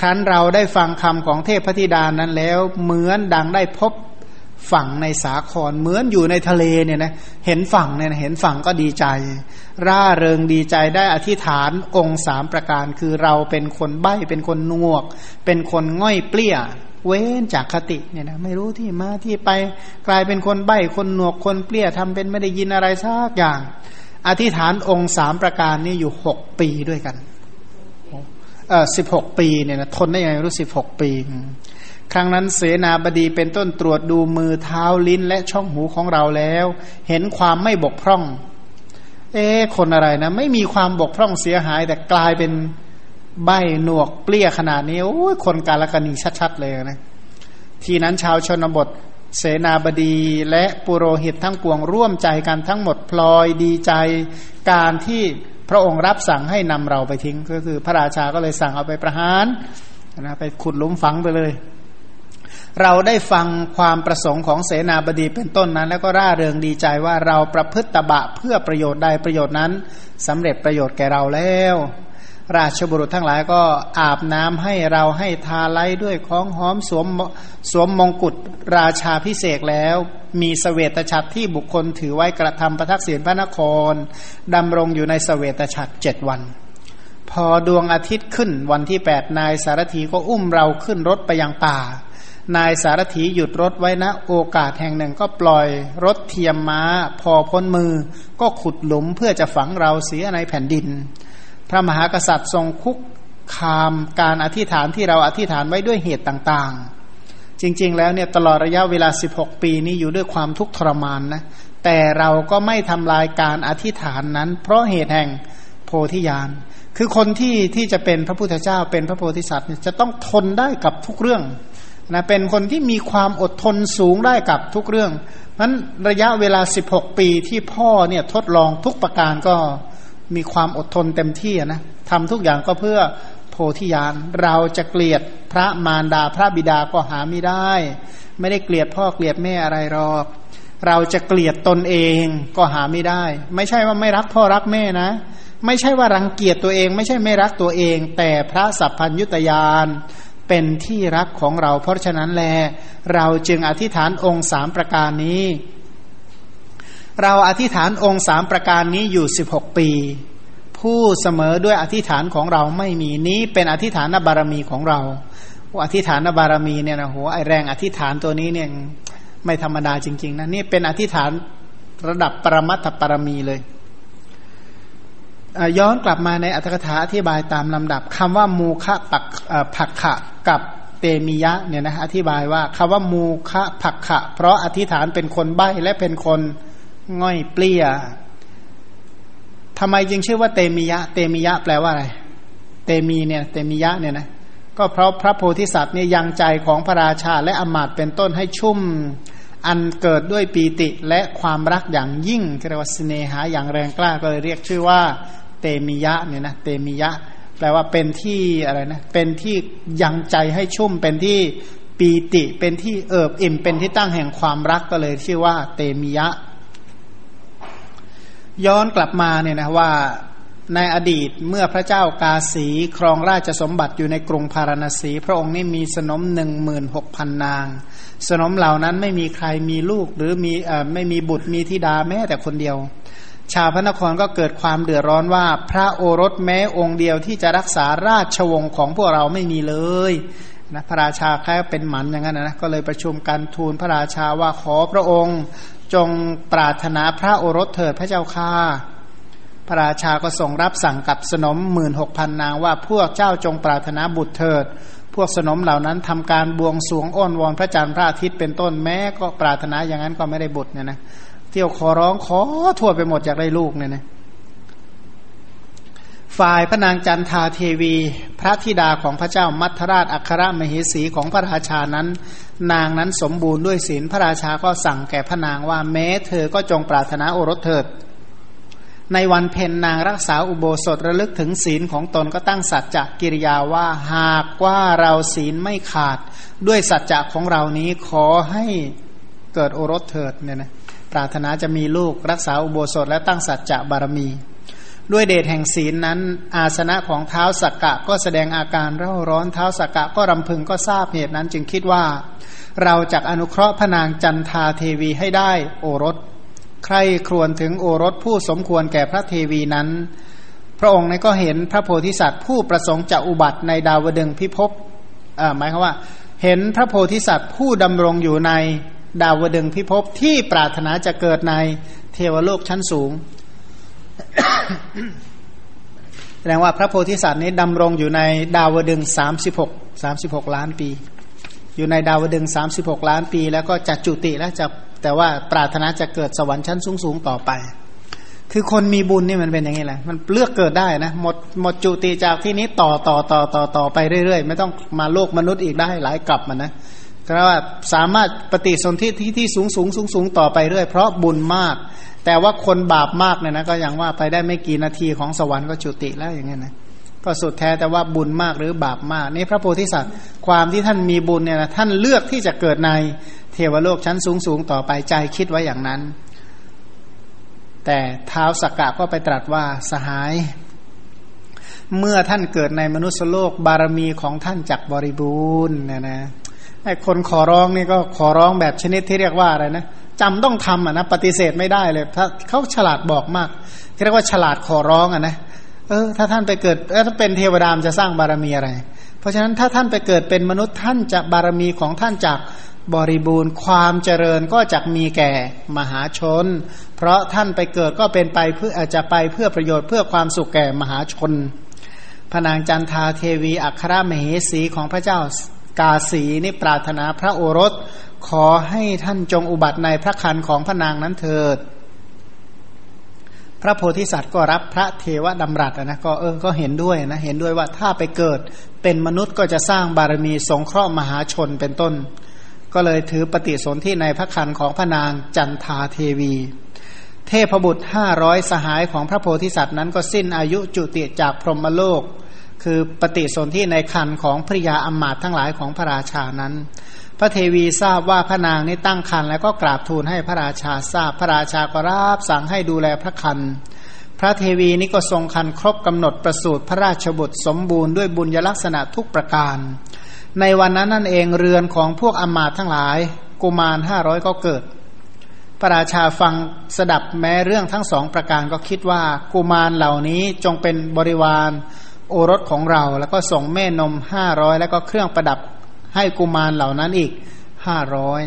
ครั้นเราได้ฟังคำของเทพธิดานั้นแล้วเหมือนดังได้พบ ฝั่งในสาครเหมือนอยู่ในทะเลเนี่ยนะเห็นฝั่งเนี่ยเห็นฝั่งก็ดีใจ ร่าเริงดีใจได้อธิษฐานองค์สามประการ คือเราเป็นคนใบ้เป็นคนนวก เป็นคนง่อยเปลี้ยเว้นจากคติเนี่ยนะไม่รู้ที่มาที่ไปกลายเป็นคนใบ้คนหนวกคนเปลี้ยทำเป็นไม่ได้ยินอะไรสักอย่าง อธิษฐานองค์สามประการนี้อยู่หกปีด้วยกันเออสิบหกปีเนี่ยนะทนได้ยังไงรู้สิบหกปี ครั้งนั้นเสนาบดีเป็นต้นตรวจดูมือเท้าลิ้นและช่องหูของเราแล้ว เห็นความไม่บกพร่อง เอ๊คนอะไรนะ ไม่มีความบกพร่องเสียหาย แต่กลายเป็นใบหนวกเปลี้ยขนาดนี้โอ้ยคนกาลกณีชัดๆเลยนะทีนั้นชาวชนบทเสนาบดีและปุโรหิตทั้งปวงร่วมใจกันทั้งหมดพลอยดีใจ การที่พระองค์รับสั่งให้นำเราไปทิ้งก็คือพระราชาก็เลยสั่งเอาไปประหารนะไปขุดหลุมฝังไปเลย เราได้ฟังความประสงค์ของเสนาบดีเป็นต้นนั้น แล้วก็ร่าเริงดีใจว่าเราประพฤติตบะเพื่อประโยชน์ใดประโยชน์นั้นสำเร็จประโยชน์แก่เราแล้ว ราชบุรุษทั้งหลายก็อาบน้ำให้เราให้ทาไล้ด้วยของหอมสวมสวมมงกุฎราชาพิเศษแล้ว มีสเสวตฉัตรที่บุคคลถือไว้กระทำประทักษิณพระนครดำรงอยู่ในสเสวตฉัตรเจ็ดวันพอดวงอาทิตย์ขึ้นวันที่แปดนายสารถีก็อุ้มเราขึ้นรถไปยังป่า นายสารถีหยุดรถไว้นะโอกาสแห่งหนึ่งก็ปล่อยรถเทียมม้า พอพ้นมือ ก็ขุดหลุมเพื่อจะฝังเราเสียในแผ่นดิน พระมหากษัตริย์ทรงคุกคามการอธิษฐานที่เราอธิษฐานไว้ด้วยเหตุต่างๆ จริงๆ แล้วเนี่ยตลอดระยะเวลา 16 ปีนี้อยู่ด้วยความทุกข์ทรมานนะแต่เราก็ไม่ทำลายการอธิษฐานนั้น เพราะเหตุแห่งโพธิญาณคือคนที่ที่จะเป็นพระพุทธเจ้าเป็นพระโพธิสัตว์จะต้องทนได้กับทุกเรื่อง นะเป็นคนที่มีความอดทนสูงได้กับทุกเรื่องนั้นระยะเวลา 16 ปีที่พ่อเนี่ยทดลองทุกประการก็มีความอดทนเต็มที่นะทำทุกอย่างก็เพื่อโพธิญาณเราจะเกลียดพระมารดาพระบิดาก็หาไม่ได้ ไม่ได้เกลียดพ่อเกลียดแม่อะไรหรอก เราจะเกลียดตนเองก็หาไม่ได้ ไม่ใช่ว่าไม่รักพ่อรักแม่นะ ไม่ใช่ว่ารังเกียจตัวเอง ไม่ใช่ไม่รักตัวเอง แต่พระสัพพัญยุตยาน เป็นที่รักของเรา เพราะฉะนั้นแล เราจึงอธิษฐานองค์สามประการนี้ เราอธิษฐานองค์สามประการนี้อยู่สิบหกปี ผู้เสมอด้วยอธิษฐานของเราไม่มีนี้เป็นอธิษฐานบารมีของเราอธิษฐานบารมีเนี่ยนะโหไอแรงอธิษฐานตัวนี้เนี่ยไม่ธรรมดาจริง ๆนะนี่เป็นอธิษฐานระดับปรมัตถปรมีเลย ย้อนกลับมาในอัตถกถาอธิบายตามลำดับคำว่ามูคะปักผักขะกับเตมิยะเนี่ยนะอธิบายว่าคำว่ามูคะผักขะ เพราะอธิษฐานเป็นคนใบ้และเป็นคนง่อยเปลี้ยทำไมจึงชื่อว่าเตมิยะ เตมิยะแปลว่าอะไร เตมีเนี่ยเตมิยะเนี่ยนะก็เพราะพระโพธิสัตว์เนี่ยยังใจของพระราชาและอมาตเป็นต้นให้ชุ่มอันเกิดด้วยปีติและความรักอย่างยิ่งเรียกว่าสเนหาอย่างแรงกล้าก็เลยเรียกชื่อว่า เตมิยะเนี่ยนะเตมิยะ แปลว่าเป็นที่อะไรนะเป็นที่ยังใจให้ชุ่มเป็นที่ปีติเป็นที่เอิบอิ่มเป็นที่ตั้งแห่งความรักก็เลยชื่อว่า เตมิยะ ย้อนกลับมาเนี่ยนะว่าในอดีตเมื่อพระเจ้ากาสีครองราชสมบัติอยู่ในกรุงพาราณสี พระองค์นี่มีสนมหนึ่งหมื่นหกพันนาง สนมเหล่านั้นไม่มีใครมีลูกหรือมีไม่มีบุตรมีธิดาแม้แต่คนเดียว ชาวพระนครก็เกิดความเดือดร้อนว่า พระโอรสแม้องค์เดียวที่จะรักษาราชวงศ์ของพวกเราไม่มีเลยนะพระราชาแค่เป็นหมันอย่างนั้นนะก็เลยประชุมกันทูลพระราชาว่าขอพระองค์จงปรารถนาพระโอรสเถิดพระเจ้าค่าพระราชาก็ส่งรับสั่งกับสนมหมื่นหกพันนางว่าพวกเจ้าจงปรารถนาบุตรเถิด พวกสนมเหล่านั้นทำการบวงสวงอ้อนวอนพระจันทร์พระอาทิตย์เป็นต้นแม้ก็ปรารถนาอย่างนั้นก็ไม่ได้บุตรเนี่ยนะ เที่ยวขอร้องขอทั่วไปหมดอยากได้ลูกเนี่ยนะฝ่ายพระนางจันทาเทวี พระธิดาของพระเจ้ามัทราชอัครมเหสีของพระราชานั้น นางนั้นสมบูรณ์ด้วยศีลพระราชาก็สั่งแก่พระนางว่าแม้เธอก็จงปรารถนาโอรสเถิด ในวันเพ็ญนางรักษาอุโบสถระลึกถึงศีลของตนก็ตั้งสัจจะกิริยาว่าหากว่าเราศีลไม่ขาด ด้วยสัจจะของเรานี้ขอให้เกิดโอรสเถิดเนี่ยนะ ปรารถนาจะมีลูกรักษาอุโบสถและตั้งสัจจะบารมี ด้วยเดชแห่งศีลนั้น อาสนะของเท้าสักกะก็แสดงอาการเร่าร้อนเท้าสักกะก็รำพึงก็ทราบเหตุนั้นจึงคิดว่า เราจะอนุเคราะห์พนางจันทาเทวีให้ได้โอรส ใครครวญถึงโอรสผู้สมควรแก่พระเทวีนั้น พระองค์นี้นก็เห็นพระโพธิสัตว์ผู้ประสงค์จะอุบัติในดาวดึงพิภพหมายความว่าเห็นพระโพธิสัตว์ผู้ดำรงอยู่ใน ดาวดึงพิภพที่ปรารถนาจะเกิดในเทวโลกชั้นสูงแสดงว่าพระโพธิสัตว์นี้ดำรงอยู่ในดาวดึงสามสิบหกสามสิบหกล้านปี อยู่ในดาวดึงสามสิบหกล้านปี แล้วก็จะจุติแล้วจะแต่ว่าปรารถนาจะเกิดสวรรค์ชั้นสูงๆต่อไป คือคนมีบุญนี่มันเป็นอย่างนี้แหละ มันเลือกเกิดได้นะหมดหมดจุติจากที่นี้ต่อต่อต่อต่อต่อไปเรื่อยๆ ไม่ต้องมาโลกมนุษย์อีกได้หลายกลับมันนะ ก็ว่าสามารถปฏิสนธิที่ที่สูงสูงสูงสูงต่อไปเรื่อยเพราะบุญมาก แต่ว่าคนบาปมากเนี่ยนะก็อย่างว่าไปได้ไม่กี่นาทีของสวรรค์ก็จุติแล้วอย่างเงี้ยนะก็สุดแท้แต่ว่าบุญมากหรือบาปมาก นี่พระโพธิสัตว์ ความที่ท่านมีบุญเนี่ยนะท่านเลือกที่จะเกิดในเทวโลกชั้นสูงสูงต่อไปใจคิดไว้อย่างนั้น แต่เท้าสักกะก็ไปตรัสว่าสหาย เมื่อท่านเกิดในมนุษยโลกบารมีของท่านจักบริบูรณ์เนี่ยนะ ไอ้คนขอร้องนี่ก็ขอร้องแบบชนิดที่เรียกว่าอะไรนะจำต้องทำอะนะปฏิเสธไม่ได้เลยถ้าเขาฉลาดบอกมากเรียกว่าฉลาดขอร้องอะนะเออถ้าท่านไปเกิดถ้าเป็นเทวดามจะสร้างบารมีอะไร เพราะฉะนั้นถ้าท่านไปเกิดเป็นมนุษย์ท่านจะบารมีของท่านจากบริบูรณ์ความเจริญก็จะมีแก่มหาชน เพราะท่านไปเกิดก็เป็นไปเพื่ออาจจะไปเพื่อประโยชน์เพื่อความสุขแก่มหาชนพนางจันทาเทวีอัครมเหสีของพระเจ้า กาสีนี่ปรารถนาพระโอรส ขอให้ท่านจงอุบัติในพระคันของพระนางนั้นเถิด พระโพธิสัตว์ก็รับพระเทวดำรัสนะก็เออก็เห็นด้วยนะเห็นด้วยว่าถ้าไปเกิดเป็นมนุษย์ก็จะสร้างบารมีสงเคราะห์มหาชนเป็นต้น ก็เลยถือปฏิสนธิในพระคันของพระนางจันทาเทวี เทพบุตรห้าร้อยสหายของพระโพธิสัตว์นั้นก็สิ้นอายุจุติจากพรหมโลก คือปฏิสนธิในคันของภริยาอมาตทั้งหลายของพระราชานั้น พระเทวีทราบว่าพระนางนี้ตั้งคันแล้วก็กราบทูลให้พระราชาทราบพระราชาก็ราบสั่งให้ดูแลพระคันพระเทวีนี้ก็ทรงคันครบกำหนดประสูติพระราชบุตรสมบูรณ์ด้วยบุญยลักษณะทุกประการ ในวันนั้นนั่นเองเรือนของพวกอมาตทั้งหลาย กุมารห้าร้อยก็เกิดพระราชาฟังสดับแม้เรื่องทั้งสองประการก็คิดว่ากุมารเหล่านี้จงเป็นบริวาร โอรสของเรา แล้วก็ส่งแม่นมห้าร้อยแล้วก็เครื่องประดับให้กุมารเหล่านั้นอีกห้าร้อย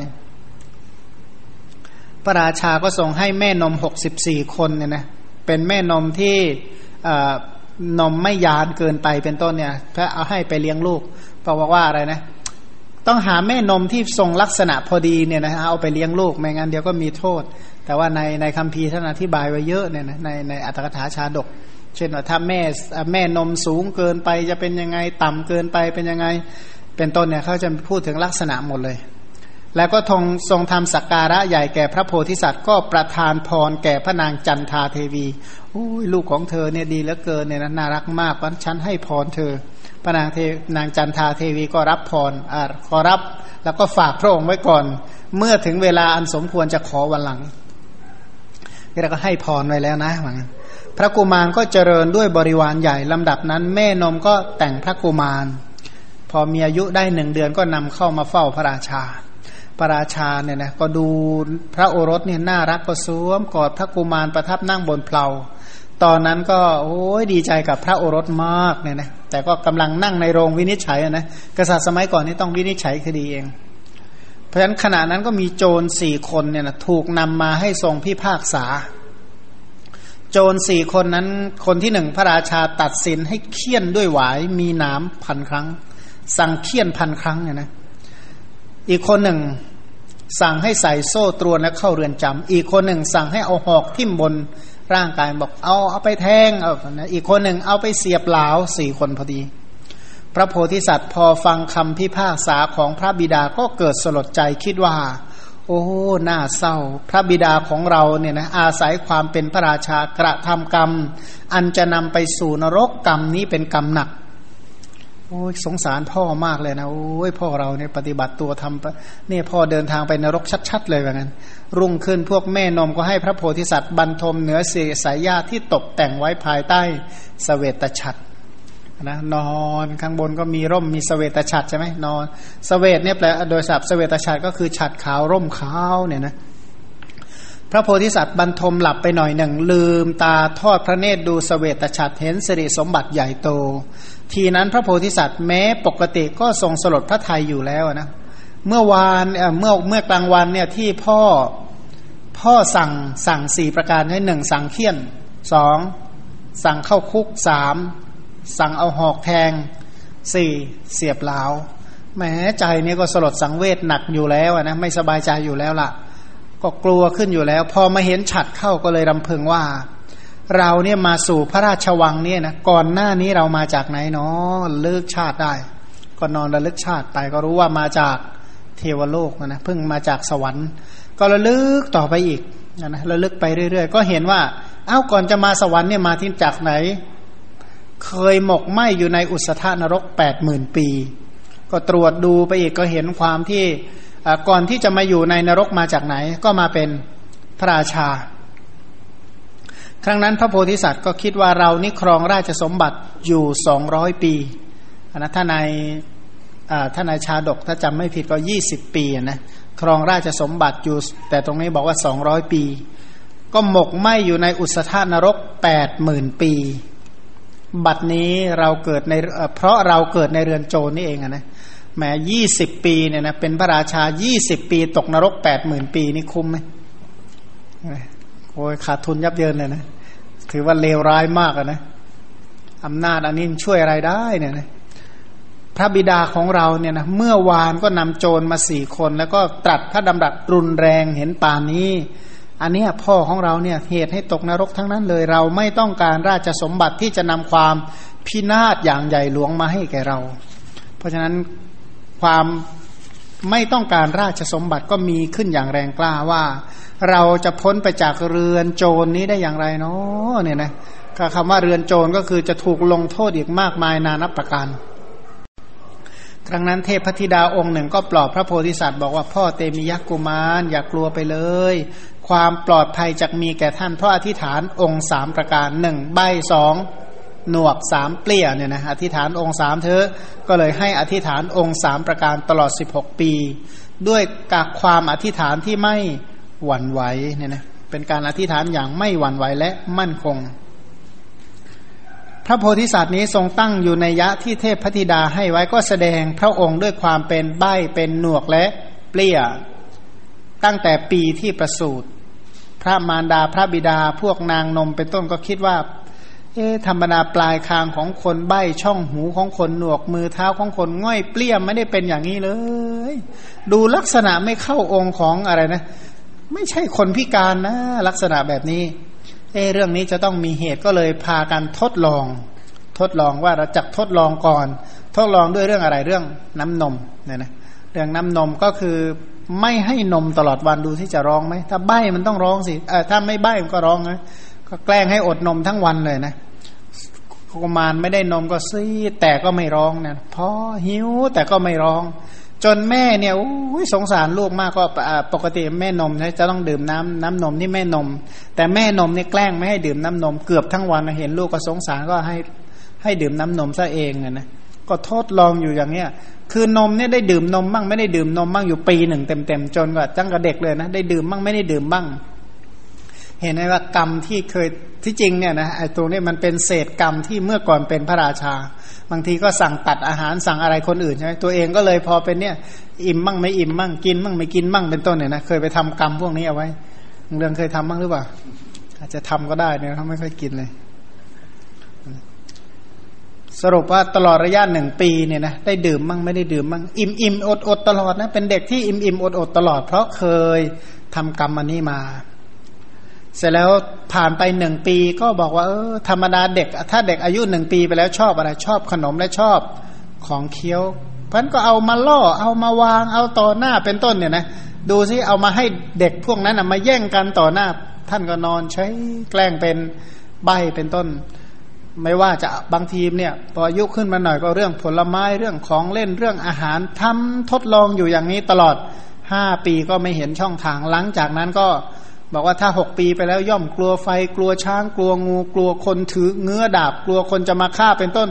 พระราชาก็ส่งให้แม่นมหกสิบสี่คนเนี่ยนะเป็นแม่นมที่นมไม่ยานเกินไปเป็นต้นเนี่ยพระเอาให้ไปเลี้ยงลูกบอกว่าอะไรนะ ต้องหาแม่นมที่ทรงลักษณะพอดีเนี่ยนะเอาไปเลี้ยงลูกไม่งั้นเดี๋ยวก็มีโทษ แต่ว่าในในคัมภีร์ท่านอธิบายไว้เยอะเนี่ยนะในในอัตถกถาชาดก เช่นว่าถ้าแม่แม่นมสูงเกินไปจะเป็นยังไงต่ำเกินไปเป็นยังไงเป็นต้นเนี่ยเขาจะพูดถึงลักษณะหมดเลย แล้วก็ทงทรงทำสักการะใหญ่แก่พระโพธิสัตว์ก็ประทานพรแก่พระนางจันทาเทวีอุ้ยลูกของเธอเนี่ยดีเหลือเกินเนี่ยนะน่ารักมากพราะฉันให้พรเธอ พระนางเทนางจันทาเทวีก็รับพรอ่าขอรับ แล้วก็ฝากพระองค์ไว้ก่อน เมื่อถึงเวลาอันสมควรจะขอวันหลังนี่เราก็ให้พรไว้แล้วนะเหมือนกัน พระกุมารก็เจริญด้วยบริวารใหญ่ลำดับนั้น แม่นมก็แต่งพระกุมาร พอมีอายุได้หนึ่งเดือนก็นำเข้ามาเฝ้าพระราชา พระราชาเนี่ยนะก็ดูพระโอรสเนี่ยน่ารักก็สวมกอดพระกุมารประทับนั่งบนเพลาตอนนั้นก็โอ้ยดีใจกับพระโอรสมากเนี่ยนะแต่ก็กำลังนั่งในโรงวินิจฉัยนะกษัตริย์สมัยก่อนนี่ต้องวินิจฉัยคดีเอง เพราะฉะนั้นขณะนั้นก็มีโจรสี่คนเนี่ยนะถูกนำมาให้ทรงพิพากษา โจรสี่คนนั้น คนที่หนึ่งพระราชาตัดสินให้เคี่ยนด้วยหวายมีน้ำพันครั้ง สั่งเคี่ยนพันครั้งเนี่ยนะ อีกคนหนึ่งสั่งให้ใส่โซ่ตรวนและเข้าเรือนจำอีกคนหนึ่งสั่งให้เอาหอกทิ่มบนร่างกายบอกเอาเอาไปแทงเอาอีกคนหนึ่งเอาไปเสียบเหลาสี่คนพอดี พระโพธิสัตว์พอฟังคำพิพากษาของพระบิดาก็เกิดสลดใจคิดว่า โอ้หน้าเศร้า พระบิดาของเราเนี่ยนะอาศัยความเป็นพระราชากระทำกรรม อันจะนำไปสู่นรกกรรมนี้เป็นกรรมหนักโอ้ยสงสารพ่อมากเลยนะโอ้ยพ่อเราเนี่ยปฏิบัติตัวทำเนี่ยพ่อเดินทางไปนรกชัดๆเลยแบบนั้น รุ่งขึ้นพวกแม่นมก็ให้พระโพธิสัตว์บรรทมเหนือเสสายญาที่ตกแต่งไว้ภายใต้สเวตฉัตร นะนอนข้างบนก็มีร่มมีสเวตฉัตรใช่ไหมนอนสเวตเนี่ยแปลโดยศัพท์สเวตฉัตรก็คือฉัตรขาวร่มขาวเนี่ยนะพระโพธิสัตว์บรรทมหลับไปหน่อยหนึ่ง ลืมตาทอดพระเนตรดูสเวตฉัตรเห็นสิริสมบัติใหญ่โต ทีนั้นพระโพธิสัตว์แม้ปกติก็ทรงสลดพระทัยอยู่แล้วนะเมื่อวานเมื่อเมื่อกลางวันเนี่ยที่พ่อพ่อสั่งสั่งสี่ประการให้หนึ่งสั่งเคี่ยนสองสั่งเข้าคุกสาม สั่งเอาหอกแทงสี่เสียบเหลาแม้ใจเนี่ยก็สลดสังเวชหนักอยู่แล้วนะไม่สบายใจอยู่แล้วล่ะ ก็กลัวขึ้นอยู่แล้ว พอมาเห็นฉัดเข้าก็เลยรำพึงว่า เราเนี่ยมาสู่พระราชวังเนี่ยนะก่อนหน้านี้เรามาจากไหนเนาะเลิกชาติได้ ก็นอนระลึกชาติไปก็รู้ว่ามาจากเทวโลกนะเพิ่งมาจากสวรรค์ ก็ระลึกต่อไปอีกนะระลึกไปเรื่อย ๆ ก็เห็นว่า เอ้าก่อนจะมาสวรรค์เนี่ยมาที่จากไหน เคยหมกไหมอยู่ในอุสธานรกแปดหมื่นปี ก็ตรวจดูไปอีกก็เห็นความที่ก่อนที่จะมาอยู่ในนรกมาจากไหน ก็มาเป็นพระราชา ครั้งนั้นพระโพธิสัตว์ก็คิดว่าเรานี่ครองราชสมบัติอยู่สองร้อยปีนะถ้าในท่านายชาดกถ้าจำไม่ผิดก็ยี่สิบปีนะครองราชสมบัติอยู่ แต่ตรงนี้บอกว่าสองร้อยปี ก็หมกไหมอยู่ในอุสธานรกแปดหมื่นปี บัดนี้เราเกิดในเพราะเราเกิดในเรือนโจรนี่เองนะแหมยี่สิบปีเนี่ยนะเป็นพระราชายี่สิบปี ตกนรกแปดหมื่นปีนี่คุ้มไหมโอ้ยขาดทุนยับเยินเลยนะ ถือว่าเลวร้ายมากนะอำนาจอันนี้ช่วยอะไรได้เนี่ยนะพระบิดาของเราเนี่ยนะเมื่อวานก็นำโจรมาสี่คน แล้วก็ตรัสพระดำรัสรุนแรงเห็นป่านนี้ อันนี้พ่อของเราเนี่ยเหตุให้ตกนรกทั้งนั้นเลย เราไม่ต้องการราชสมบัติที่จะนำความพินาศอย่างใหญ่หลวงมาให้แก่เรา เพราะฉะนั้นความไม่ต้องการราชสมบัติก็มีขึ้นอย่างแรงกล้าว่า เราจะพ้นไปจากเรือนโจรนี้ได้อย่างไรเนาะเนี่ยนะคำว่าเรือนโจรก็คือจะถูกลงโทษอีกมากมายนานับประการครั้งนั้นเทพธิดาองค์หนึ่งก็ปลอบพระโพธิสัตว์บอกว่าพ่อเตมียักกุมารอย่ากลัวไปเลย ความปลอดภัยจะมีแก่ท่าน เพราะอธิษฐานองค์สามประการหนึ่งใบสองหนวกสามเปลี่ยเนี่ยนะอธิษฐานองค์สามเธอก็เลยให้อธิษฐานองค์สามประการตลอดสิบหกปี ด้วยกากความอธิษฐานที่ไม่หวั่นไหวเนี่ยนะเป็นการอธิษฐานอย่างไม่หวั่นไหวและมั่นคง พระโพธิสัตว์นี้ทรงตั้งอยู่ในยะที่เทพพธิดาให้ไว้ก็แสดงพระองค์ด้วยความเป็นใบ้เป็นหนวกและเปลี่ยตั้งแต่ปีที่ประสูติ ระมารดาพระบิดาพวกนางนมเป็นต้นก็คิดว่า เอ๊ธรรมดาปลายคางของคนใบ้ช่องหูของคนหนวกมือเท้าของคนง่อยเปลี่ยมไม่ได้เป็นอย่างนี้เลย ดูลักษณะไม่เข้าองค์ของอะไรนะ ไม่ใช่คนพิการนะ ลักษณะแบบนี้ เอ๊เรื่องนี้จะต้องมีเหตุก็เลยพากันทดลอง ทดลองว่าเราจะทดลองก่อน ทดลองด้วยเรื่องอะไรเรื่องน้ำนมเนี่ยนะเรื่องน้ำนมก็คือ ไม่ให้นมตลอดวันดูที่จะร้องไหมถ้าใบ้มันต้องร้องสิเออถ้าไม่ใบมันก็ร้องนะก็แกล้งให้อดนมทั้งวันเลยนะกุมารไม่ได้นมก็ซีแต่ก็ไม่ร้องนะพอหิวแต่ก็ไม่ร้อง จนแม่เนี่ยสงสารลูกมากก็ปกติแม่นมนะจะต้องดื่มน้ำน้ำนมที่แม่นม แต่แม่นมเนี่ยแกล้งไม่ให้ดื่มน้ำนมเกือบทั้งวันเห็นลูกก็สงสารก็ให้ให้ดื่มน้ำนมซะเองนะนะก็ทดลองอยู่อย่างเนี้ย คือนมเนี่ยได้ดื่มนมบ้างไม่ได้ดื่มนมบ้างอยู่ปีหนึ่งเต็มๆจนกว่าตั้งกับเด็กเลยนะได้ดื่มบ้างไม่ได้ดื่มบ้าง เห็นไหมว่ากรรมที่เคยที่จริงเนี่ยนะไอ้ตรงนี้มันเป็นเศษกรรมที่เมื่อก่อนเป็นพระราชา บางทีก็สั่งตัดอาหารสั่งอะไรคนอื่นใช่ไหมตัวเองก็เลยพอเป็นเนี่ย อิ่มมั่งไม่อิ่มมั่งกินมั่งไม่กินมั่งเป็นต้นเนี่ยนะเคยไปทำกรรมพวกนี้เอาไว้เรื่องเคยทำบ้างหรือเปล่าอาจจะทำก็ได้เนี่ยเขาไม่ค่อยกินเลย สรุปว่าตลอดระยะหนึ่งปีเนี่ยนะได้ดื่มมั่งไม่ได้ดื่มมั่งอิ่มอิ่มอดอดตลอดนะเป็นเด็กที่อิ่มอิ่มอดอดตลอด เพราะเคยทำกรรมอันนี้มา เสร็จแล้วผ่านไปหนึ่งปีก็บอกว่าเออธรรมดาเด็ก ถ้าเด็กอายุหนึ่งปีไปแล้วชอบอะไรชอบขนมและชอบของเคี้ยวพันก็เอามาล่อเอามาวางเอาต่อหน้าเป็นต้นเนี่ยนะดูซิเอามาให้เด็กพวกนั้นมาแย่งกันต่อหน้า ท่านก็นอนใช้แกล้งเป็นใบเป็นต้น ไม่ว่าจะบางทีเนี่ยพออายุขึ้นมาหน่อยก็เรื่องผลไม้เรื่องของเล่นเรื่องอาหารทำทดลองอยู่อย่างนี้ตลอดห้าปีก็ไม่เห็นช่องทางหลังจากนั้นก็บอกว่าถ้าหกปีไปแล้วย่อมกลัวไฟกลัวช้างกลัวงู กลัวคนถือเงื้อดาบกลัวคนจะมาฆ่าเป็นต้น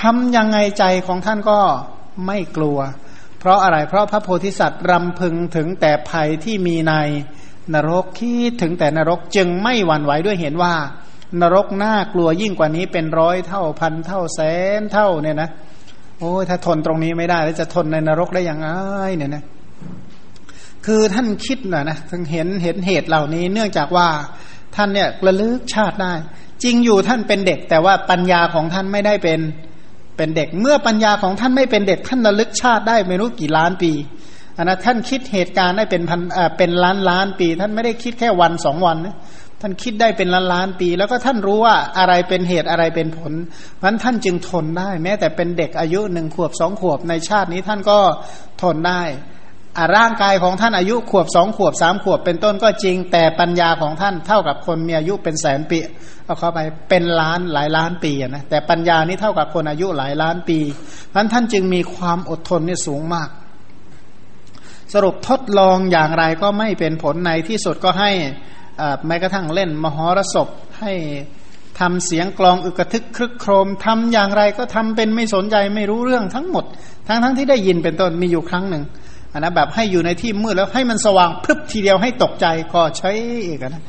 ทำยังไงใจของท่านก็ไม่กลัว เพราะอะไรเพราะพระโพธิสัตว์รำพึงถึงแต่ภัยที่มีในนรกคิดถึงแต่นรกจึงไม่หวั่นไหวด้วยเห็นว่า นรกน่ากลัวยิ่งกว่านี้เป็นร้อยเท่าพันเท่าแสนเท่าเนี่ยนะโอ้ยถ้าทนตรงนี้ไม่ได้ แล้วจะทนในนรกได้อยังไงเนี่ยนะคือท่านคิดหน่อยนะทั้งเห็นเห็นเหตุเหล่านี้ เนื่องจากว่าท่านเนี่ยระลึกชาติได้ จริงอยู่ท่านเป็นเด็ก แต่ว่าปัญญาของท่านไม่ได้เป็นเป็นเด็ก เมื่อปัญญาของท่านไม่เป็นเด็ก ท่านระลึกชาติได้ไม่รู้กี่ล้านปีอันนะท่านคิดเหตุการณ์ได้เป็นพันเป็นล้านล้านปี ท่านไม่ได้คิดแค่วันสองวันนะ ท่านคิดได้เป็นล้านล้านปี แล้วก็ท่านรู้ว่าอะไรเป็นเหตุอะไรเป็นผลเพราะท่านจึงทนได้ แม้แต่เป็นเด็กอายุหนึ่งขวบสองขวบในชาตินี้ท่านก็ทนได้ร่างกายของท่านอายุขวบสองขวบสามขวบเป็นต้นก็จริง แต่ปัญญาของท่านเท่ากับคนมีอายุเป็นแสนปีเอาเข้าไปเป็นล้านหลายล้านปีนะแต่ปัญญานี้เท่ากับคนอายุหลายล้านปีเพราะท่านจึงมีความอดทนนี่สูงมากสรุปทดลองอย่างไรก็ไม่เป็นผลในที่สุดก็ให้ แม้กระทั่งเล่นมหรสพให้ทำเสียงกลองอึกระทึกครึกโครมทำอย่างไรก็ทำเป็นไม่สนใจไม่รู้เรื่องทั้งหมด ทั้งทั้งที่ได้ยินเป็นต้นมีอยู่ครั้งหนึ่งนนะแบบให้อยู่ในที่มืดแล้วให้มันสว่างพรึบทีเดียวให้ตกใจก็ใช้เอกนะ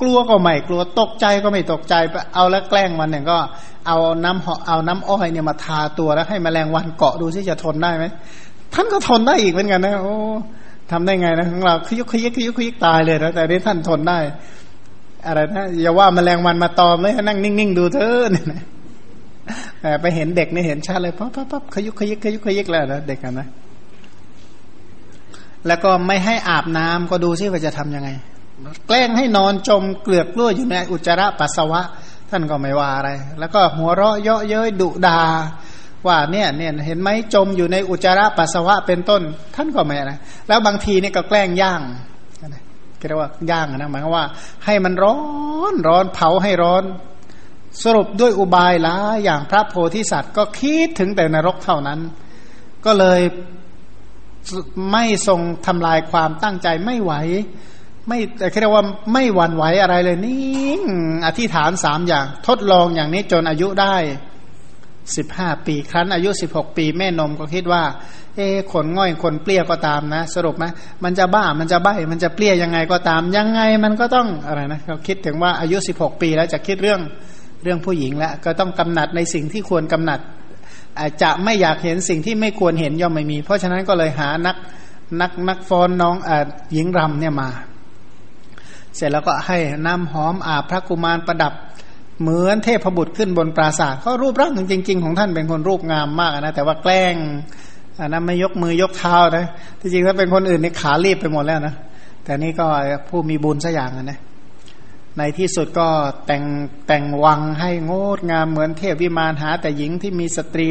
กลัวก็ไม่กลัวตกใจก็ไม่ตกใจเอาแล้วแกล้งมันเนี่ยก็ เอาน้ำหอเอาน้ำอ้อยเนี่ยมาทาตัวแล้วให้มแมลงวันเกาะดูซิจะทนได้ไหมท่านก็ทนได้อีกเหมือนกันนะโอ้ ทำได้ไงนะของเราขยุกขยิกขยุกขยิกตายเลยนะแต่นี้ท่านทนได้ อะไรนะอย่าว่าแมลงวันมาตอมเลยนั่งนิ่งๆดูเถอเนี่ยไปเห็นเด็กนี่เห็นชัดเลยปั๊บปั๊บปั๊บขยุกขยิกขยุกขยิกแล้วนะเด็กกันนะแล้วก็ไม่ให้อาบน้ำก็ดูซิว่าจะทํำยังไง แกล้งให้นอนจมเกลือกกล้วอยู่ในอุจจาระปัสสาวะ ท่านก็ไม่ว่าอะไร แล้วก็หัวเราะเยาะเย้ยดุดา ว่าเนี่ยเนี่ยเห็นไหมจมอยู่ในอุจจาระปัสสาวะเป็นต้น ท่านก็ไม่นะแล้วบางทีเนี่ยก็แกล้งย่างเรียกว่าย่างนะหมายว่า ให้มันร้อนร้อนเผาให้ร้อน สรุปด้วยอุบายละอย่างพระโพธิสัตว์ก็คิดถึงแต่นรกเท่านั้น ก็เลยไม่ทรงทำลายความตั้งใจไม่ไหว ไม่เรียกว่าไม่หวั่นไหวอะไรเลยนิ่งอธิษฐานสามอย่าง ทดลองอย่างนี้จนอายุได้ สิบห้าปีครั้น อายุสิบหกปีแม่นมก็คิดว่า เอ๊ขนง่อยขนเปรี้ยก็ตามนะ สรุปไหมมันจะบ้ามันจะใบ้มันจะเปรี้ยยังไงก็ตาม ยังไงมันก็ต้องอะไรนะเขาคิดถึงว่าอายุสิบหกปีแล้วจะคิดเรื่องเรื่องผู้หญิงแล้วก็ต้องกำหนัดในสิ่งที่ควรกำหนัดอาจะไม่อยากเห็นสิ่งที่ไม่ควรเห็นย่อมไม่มี เพราะฉะนั้นก็เลยหานักนักนักฟ้อนน้องอหญิงรำเนี่ยมา เสร็จแล้วก็ให้น้ำหอมอาบพระกุมารประดับ เหมือนเทพบุตรขึ้นบนปราสาทเขารูปร่างจริง ๆ ของท่านเป็นคนรูปงามมากนะแต่ว่าแกล้งอันนั้นไม่ยกมือยกเท้านะที่จริงถ้าเป็นคนอื่นนี่ขารีบไปหมดแล้วนะแต่นี่ก็ผู้มีบุญสัอย่างนะในที่สุดก็แต่งแต่งวังให้งดงามเหมือนเทพวิมานหา แต่หญิงที่มีสตรี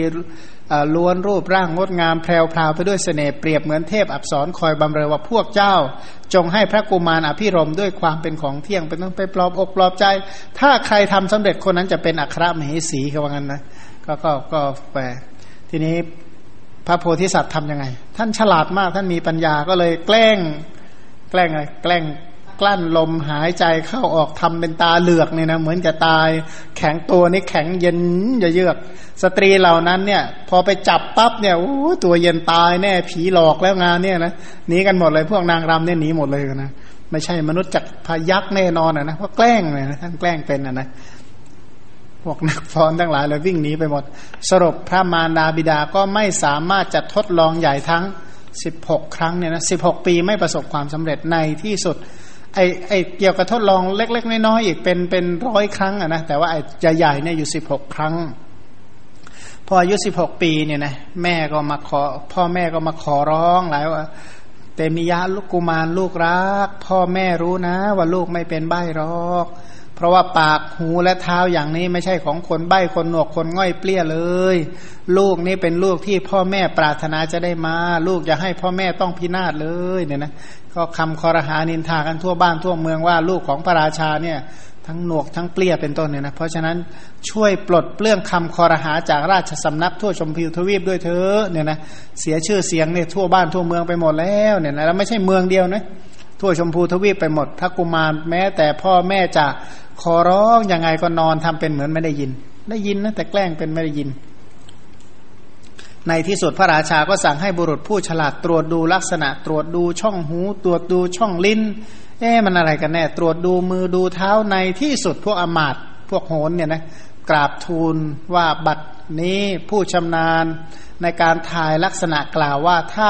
ล้วนรูปร่างงดงามแพรวพราวไปด้วยเสน่ห์เปรียบเหมือนเทพอับสรคอยบำเรอว่าพวกเจ้า จงให้พระกุมารอภิรมด้วยความเป็นของเที่ยงเป็นต้องไปปลอบอกปลอบใจ ถ้าใครทำสำเร็จคนนั้นจะเป็นอัครมเหสีเขาว่างั้นนะก็ก็ก็แปลทีนี้พระโพธิสัตว์ทํำยังไง ท่านฉลาดมากท่านมีปัญญาก็เลยแกล้ง แกล้งอะไรแกล้ง กลั้นลมหายใจเข้าออกทำเป็นตาเหลือกเนี่ยนะเหมือนจะตาย แข็งตัวนี่แข็งเย็นจะเยือก สตรีเหล่านั้นเนี่ย พอไปจับปั๊บเนี่ยโอ้ตัวเย็นตายแน่ผีหลอกแล้วงานเนี่ยนะหนีกันหมดเลยพวกนางรำเนี่ยหนีหมดเลยนะไม่ใช่มนุษย์จักพยักแน่นอนนะเพราะแกล้งเลยนะท่านแกล้งเป็นอะนะพวกนักฟ้อนทั้งหลายเลยวิ่งหนีไปหมด สรุปพระมารดาบิดาก็ไม่สามารถจะทดลองใหญ่ทั้งสิบหกครั้งเนี่ยนะสิบหกปีไม่ประสบความสำเร็จในที่สุด ไอไอเกี่ยวกับทดลองเล็ก ๆ น้อยๆอีกเป็นเป็นร้อยครั้งอะนะแต่ว่าไอ้ใหญ่ๆเนี่ยอยู่สิบหกครั้ง พออายุสิบหกปีเนี่ยนะแม่ก็มาขอ พ่อแม่ก็มาขอร้องหลายว่าเตมียะลูกกุมารลูกรัก พ่อแม่รู้นะ ว่าลูกไม่เป็นใบ้หรอก พราะว่าปากหูและเท้าอย่างนี้ไม่ใช่ของคนใบ้คนหนวกคนง่อยเปลี้ยเลย ลูกนี่เป็นลูกที่พ่อแม่ปรารถนาจะได้มา ลูกจะให้พ่อแม่ต้องพินาศเลยเนี่ยนะก็คำคอรหานินทากันทั่วบ้านทั่วเมืองว่าลูกของพระราชาเนี่ยทั้งหนวกทั้งเปลี้ยเป็นต้นเนี่ยนะเพราะฉะนั้นช่วยปลดเปลื้องคำคอรหาจากราชสำนักทั่วชมพูทวีปด้วยเถอะเนี่ยนะเสียชื่อเสียงเนี่ยทั่วบ้านทั่วเมืองไปหมดแล้วเนี่ยนะแล้วไม่ใช่เมืองเดียวนะทั่วชมพูทวีปไปหมดพระกุมารแม้แต่พ่อแม่จะขอร้องยังไงก็นอนทำเป็นเหมือนไม่ได้ยิน ได้ยินนะแต่แกล้งเป็นไม่ได้ยิน ในที่สุดพระราชาก็สั่งให้บุรุษผู้ฉลาดตรวจดูลักษณะ ตรวจดูช่องหู ตรวจดูช่องลิ้น เอ๊ะมันอะไรกันแน่ ตรวจดูมือดูเท้าในที่สุดพวกอมาตพวกโหนเนี่ยนะกราบทูลว่าบัตรนี้ผู้ชำนาญในการถ่ายลักษณะกล่าวว่าถ้า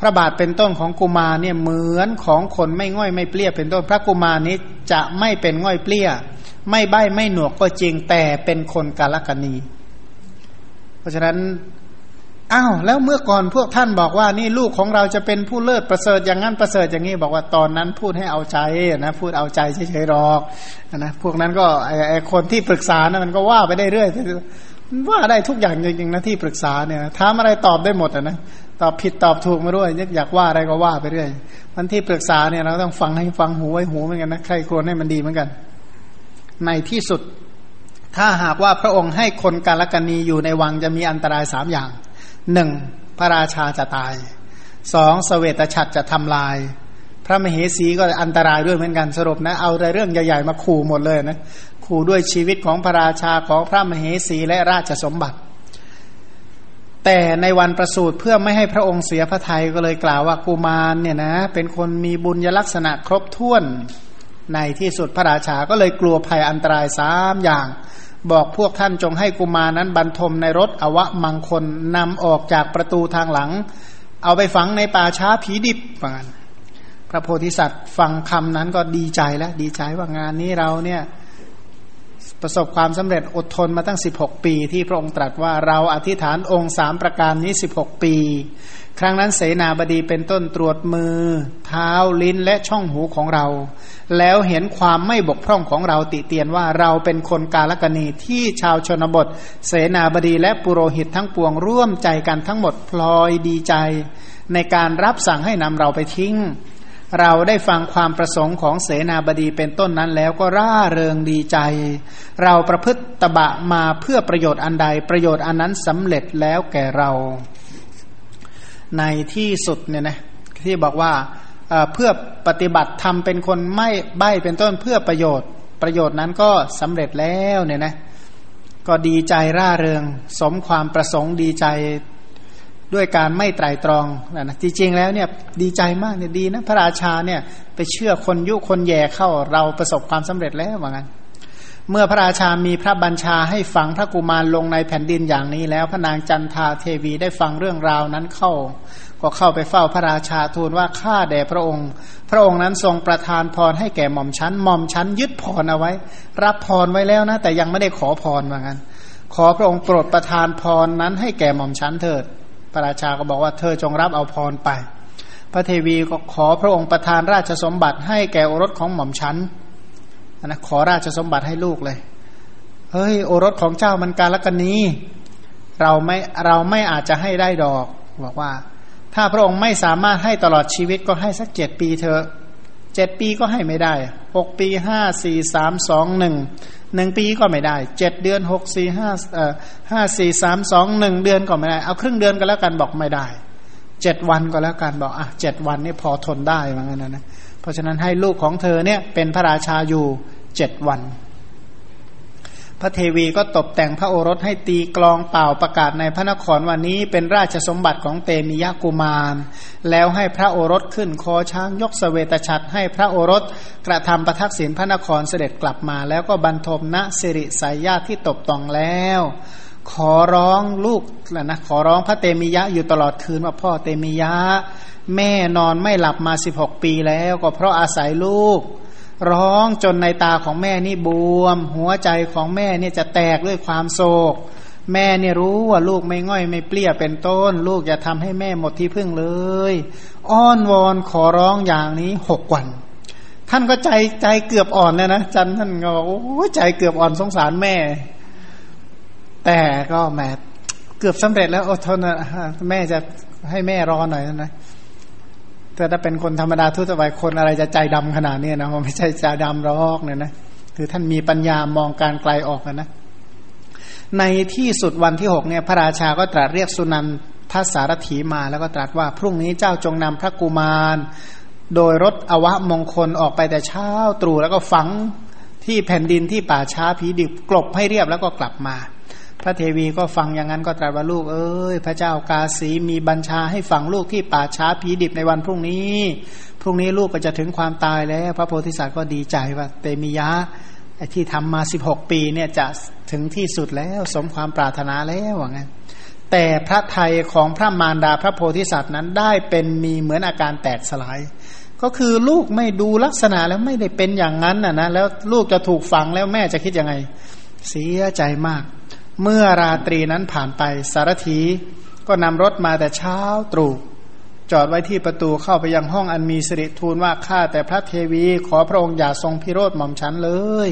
พระบาทเป็นต้นของกุมารเนี่ยเหมือนของคนไม่ง่อยไม่เปลี้ยเป็นต้นพระกุมารนี้จะไม่เป็นง่อยเปลี้ย ไม่ใบ้ไม่หนวกก็จริงแต่เป็นคนกาลกันนีเพราะฉะนั้นอ้าวแล้วเมื่อก่อนพวกท่านบอกว่านี่ลูกของเราจะเป็นผู้เลิศประเสริฐอย่างนั้นประเสริฐอย่างนี้บอกว่าตอนนั้นพูดให้เอาใจนะพูดเอาใจเฉยๆหรอกนะพวกนั้นก็ไอคนที่ปรึกษานะมันก็ว่าไปได้เรื่อยว่าได้ทุกอย่างจริงๆนะที่ปรึกษาเนี่ยถามอะไรตอบได้หมดนะ ตอบผิดตอบถูกมาด้วยอยากว่าอะไรก็ว่าไปเรื่อยมันที่ปรึกษาเนี่ยเราต้องฟังให้ฟังหูไว้หูเหมือนกันนะใครควรให้มันดีเหมือนกัน ในที่สุด ถ้าหากว่าพระองค์ให้คนกาลกันนีอยู่ในวังจะมีอันตรายสามอย่างหนึ่งพระราชาจะตายสองสเวตฉัตรจะทำลาย พระมเหสีก็อันตรายด้วยเหมือนกันสรุปนะ เอาแต่เรื่องใหญ่ๆมาขู่หมดเลยนะขู่ด้วยชีวิตของพระราชาของพระมเหสีและราชสมบัติ แต่ในวันประสูติเพื่อไม่ให้พระองค์เสียพระทัยก็เลยกล่าวว่ากุมารเนี่ยนะเป็นคนมีบุญยลักษณะครบถ้วนในที่สุดพระราชาก็เลยกลัวภัยอันตรายสามอย่าง บอกพวกท่านจงให้กุมารนั้นบรรทมในรถอวะมังคลนำออกจากประตูทางหลัง เอาไปฝังในป่าช้าผีดิบปานพระโพธิสัตว์ฟังคำนั้นก็ดีใจแล้วดีใจว่างานนี้เราเนี่ย ประสบความสำเร็จอดทนมาตั้ง 16 ปี ที่พระองค์ตรัสว่าเราอธิษฐานองค์สามประการนี้ 16 ปี ครั้งนั้นเสนาบดีเป็นต้นตรวจมือ เท้าลิ้นและช่องหูของเรา แล้วเห็นความไม่บกพร่องของเราติเตียนว่าเราเป็นคนกาลกณีที่ชาวชนบท เสนาบดีและปุโรหิตทั้งปวงร่วมใจกันทั้งหมดพลอยดีใจ ในการรับสั่งให้นำเราไปทิ้ง เราได้ฟังความประสงค์ของเสนาบดีเป็นต้นนั้นแล้วก็ร่าเริงดีใจ เราประพฤติตบะมาเพื่อประโยชน์อันใดประโยชน์อันนั้นสำเร็จแล้วแก่เรา ในที่สุดเนี่ยนะที่บอกว่าเพื่อปฏิบัติทำเป็นคนไม่ใบ้เป็นต้นเพื่อประโยชน์ประโยชน์นั้นก็สำเร็จแล้วเนี่ยนะก็ดีใจร่าเริง สมความประสงค์ดีใจ ด้วยการไม่ไตรตรองนะจริงๆแล้วเนี่ยดีใจมากเนี่ยดีนะพระราชาเนี่ยไปเชื่อคนยุคนแย่เข้าเราประสบความสำเร็จแล้วว่างั้นเมื่อพระราชามีพระบัญชาให้ฝังพระกุมารลงในแผ่นดินอย่างนี้แล้ว พระนางจันทาเทวีได้ฟังเรื่องราวนั้นเข้า ก็เข้าไปเฝ้าพระราชาทูลว่าข้าแด่พระองค์ พระองค์นั้นทรงประทานพรให้แก่หม่อมชั้นหม่อมชั้นยึดพรเอาไว้ รับพรไว้แล้วนะ แต่ยังไม่ได้ขอพรว่างั้นขอพระองค์โปรดประทานพรนั้นให้แก่หม่อมชั้นเถิด ระราชาก็บอกว่าเธอจงรับเอาพรไป พระเทวีก็ขอพระองค์ประทานราชสมบัติให้แก่โอรสของหม่อมชันนะขอราชสมบัติให้ลูกเลย เฮ้ยโอรสของเจ้ามันการละกันนี้ เราไม่เราไม่อาจจะให้ได้ดอก บอกว่า ถ้าพระองค์ไม่สามารถให้ตลอดชีวิตก็ให้สักเจ็ดปีเถอะ เจ็ดปีก็ให้ไม่ได้หกปีห้าสี่สามสองหนึ่งหนึ่งปีก็ไม่ได้เจ็ดเดือนหกสี่ห้าเอ่อห้าสี่สามสองหนึ่งเดือนก็ไม่ได้ เอาครึ่งเดือนก็แล้วกันบอกไม่ได้เจ็ดวันก็แล้วกันบอกอะเจ็ดวันนี่พอทนได้เหมือนกันนะเพราะฉะนั้นให้ลูกของเธอเนี่ยเป็นพระราชาอยู่เจ็ดวัน พระเทวีก็ตกแต่งพระโอรสให้ตีกลองเป่าประกาศในพระนครวันนี้เป็นราชสมบัติของเตมียะกุมาร แล้วให้พระโอรสขึ้นคอช้างยกสเสวตฉัตรให้พระโอรสกระทำประทักษิณพระนครเสด็จกลับมา แล้วก็บรรทมณสิริสายญาติที่ตบตองแล้ว ขอร้องลูกนะขอร้องพระเตมียะอยู่ตลอดคืนว่าพ่อเตมียะ แม่นอนไม่หลับมาสิบหกปีแล้ว ก็เพราะอาศัยลูก ร้องจนในตาของแม่นี่บวม หัวใจของแม่เนี่ยจะแตกด้วยความโศก แม่เนี่ยรู้ว่าลูกไม่ง่อยไม่เปลี้ยเป็นต้น ลูกอย่าทำให้แม่หมดที่พึ่งเลย อ้อนวอนขอร้องอย่างนี้หกวัน ท่านก็ใจใจเกือบอ่อนเลยนะจันท่านก็โอ้ใจเกือบอ่อนสงสารแม่ แต่ก็แหมเกือบสำเร็จแล้วอดทนนะแม่จะให้แม่รอหน่อยนะ แต่ถ้าเป็นคนธรรมดาทั่วไปคนอะไรจะใจดำขนาดนี้นะไม่ใช่ใจดำรอกเนี่ยนะคือท่านมีปัญญามองการไกลออกนะ ในที่สุดวันที่หกเนี่ยพระราชาก็ตรัสเรียกสุนันทสารถีมาแล้วก็ตรัสว่าพรุ่งนี้เจ้าจงนำพระกุมาร โดยรถอวะมงคลออกไปแต่เช้าตรู่แล้วก็ฝังที่แผ่นดินที่ป่าช้าผีดิบกลบให้เรียบแล้วก็กลับมา ระเทวีก็ฟังอย่างนั้นก็ตรัสว่าลูกเอ้ยพระเจ้ากาสีมีบัญชาให้ฝังลูกที่ป่าช้าผีดิบในวันพรุ่งนี้ พรุ่งนี้ลูกก็จะถึงความตายแล้ว พระโพธิสัตว์ก็ดีใจว่าเตมียะไอ้ที่ทำมาสิบหกปีเนี่ยจะถึงที่สุดแล้วสมความปรารถนาแล้วว่างั้นแต่พระไทยของพระมารดาพระโพธิสัตว์นั้นได้เป็นมีเหมือนอาการแตกสลาย ก็คือลูกไม่ดูลักษณะแล้วไม่ได้เป็นอย่างนั้นนะนะแล้วลูกจะถูกฝังแล้วแม่จะคิดยังไง เสียใจมาก เมื่อราตรีนั้นผ่านไปสารถีก็นำรถมาแต่เช้าตรู่จอดไว้ที่ประตูเข้าไปยังห้องอันมีสิริทูลว่าข้าแต่พระเทวี ขอพระองค์อย่าทรงพิโรธหม่อมฉันเลย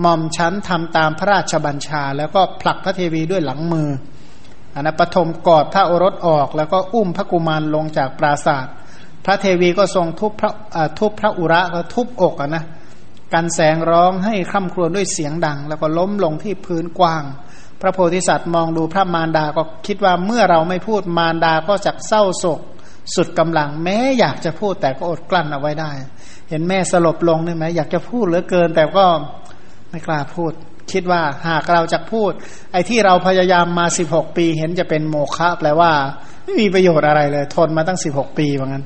หม่อมฉันทำตามพระราชบัญชา แล้วก็ผลักพระเทวีด้วยหลังมืออันนปฐมกอดพระโอรสออกแล้วก็อุ้มพระกุมารลงจากปราศาสตร์พระเทวีก็ทรงทุบพระทุบพระอุระก็ทุบอกนะกันแสงร้องให้คร่ำครวญด้วยเสียงดัง แล้วก็ล้มลงที่พื้นกว้าง ระโพธิสัตว์มองดูพระมารดาก็คิดว่าเมื่อเราไม่พูดมารดาก็จะเศร้าโศกสุดกำลัง แม้อยากจะพูดแต่ก็อดกลั้นเอาไว้ได้ เห็นแม่สลบลงได้ไหมอยากจะพูดเหลือเกิน แต่ก็ไม่กล้าพูด คิดว่าหากเราจะพูด ไอ้ที่เราพยายามมาสิบหกปีเห็นจะเป็นโมฆะแปลว่า ไม่มีประโยชน์อะไรเลย ทนมาตั้งสิบหกปีว่างั้น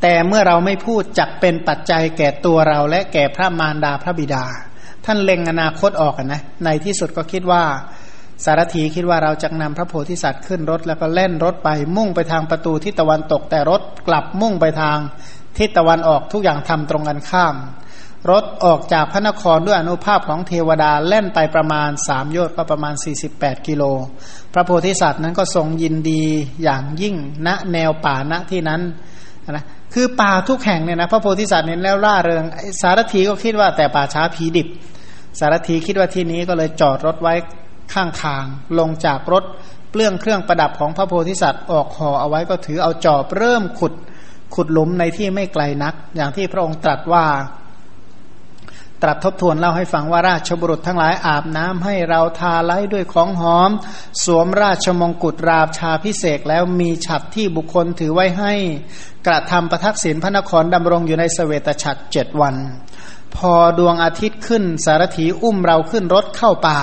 แต่เมื่อเราไม่พูดจักเป็นปัจจัยแก่ตัวเราและแก่พระมารดาพระบิดา ท่านเล็งอนาคตออกกันนะ ในที่สุดก็คิดว่าสารถีคิดว่าเราจะนำพระโพธิสัตว์ขึ้นรถแล้วก็เล่นรถไปมุ่งไปทางประตูทิศตะวันตกแต่รถกลับมุ่งไปทางทิศตะวันออกทุกอย่างทำตรงกันข้าม รถออกจากพระนครด้วยอนุภาพของเทวดาเล่นไปประมาณสามโยชน์ก็ประมาณ 48 กิโล พระโพธิสัตว์นั้นก็ทรงยินดีอย่างยิ่งณแนวป่าณที่นั้นนะ คือป่าทุกแห่งเนี่ยนะพระโพธิสัตว์เน้นแล้วล่าเริง สารถีก็คิดว่าแต่ป่าช้าผีดิบ สารถีคิดว่าที่นี้ก็เลยจอดรถไว้ข้างทาง ลงจากรถเปลื้องเครื่องประดับของพระโพธิสัตว์ออกห่อเอาไว้ก็ถือเอาจอบเริ่มขุดขุดหลุมในที่ไม่ไกลนัก อย่างที่พระองค์ตรัสว่า ตรัสทบทวนเล่าให้ฟังว่าราชบุรุษทั้งหลายอาบน้ำให้เราทาไล้ด้วยของหอม สวมราชมงกุฎราบชาพิเศษแล้วมีฉัดที่บุคคลถือไว้ให้ กระทำประทักษิณพระนครดำรงอยู่ในสเวตฉัตรเจ็ดวัน พอดวงอาทิตย์ขึ้นสารถีอุ้มเราขึ้นรถเข้าป่า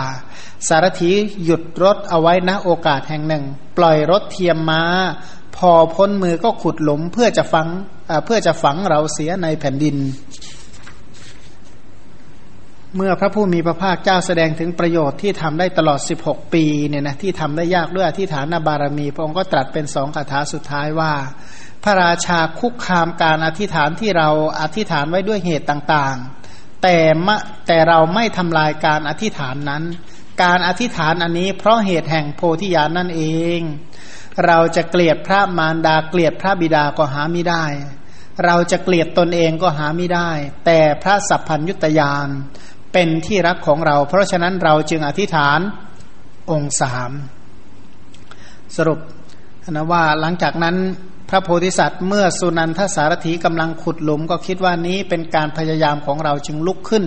สารถีหยุดรถเอาไว้ณโอกาสแห่งหนึ่ง ปล่อยรถเทียมมาพอพ้นมือก็ขุดหลุมเพื่อจะฝังเพื่อจะฝังเราเสียในแผ่นดิน เมื่อพระผู้มีพระภาคเจ้าแสดงถึงประโยชน์ที่ทำได้ตลอด 16 ปีเนี่ยนะที่ทำได้ยากด้วยอธิฐานบารมี พระองค์ก็ตรัสเป็นสองคาถาสุดท้ายว่า พระราชาคุกคามการอธิษฐานที่เราอธิษฐานไว้ด้วยเหตุต่างๆ แต่แต่เราไม่ทำลายการอธิษฐานนั้น การอธิษฐานอันนี้เพราะเหตุแห่งโพธิญาณนั่นเอง เราจะเกลียดพระมารดาเกลียดพระบิดาก็หาไม่ได้ เราจะเกลียดตนเองก็หาไม่ได้ แต่พระสัพพัญยุตยาน เป็นที่รักของเรา เพราะฉะนั้นเราจึงอธิษฐานองค์สามสรุปนะว่าหลังจากนั้นพระโพธิสัตว์เมื่อสุนันทสารถีกำลังขุดหลุมก็คิดว่านี้เป็นการพยายามของเราจึงลุกขึ้น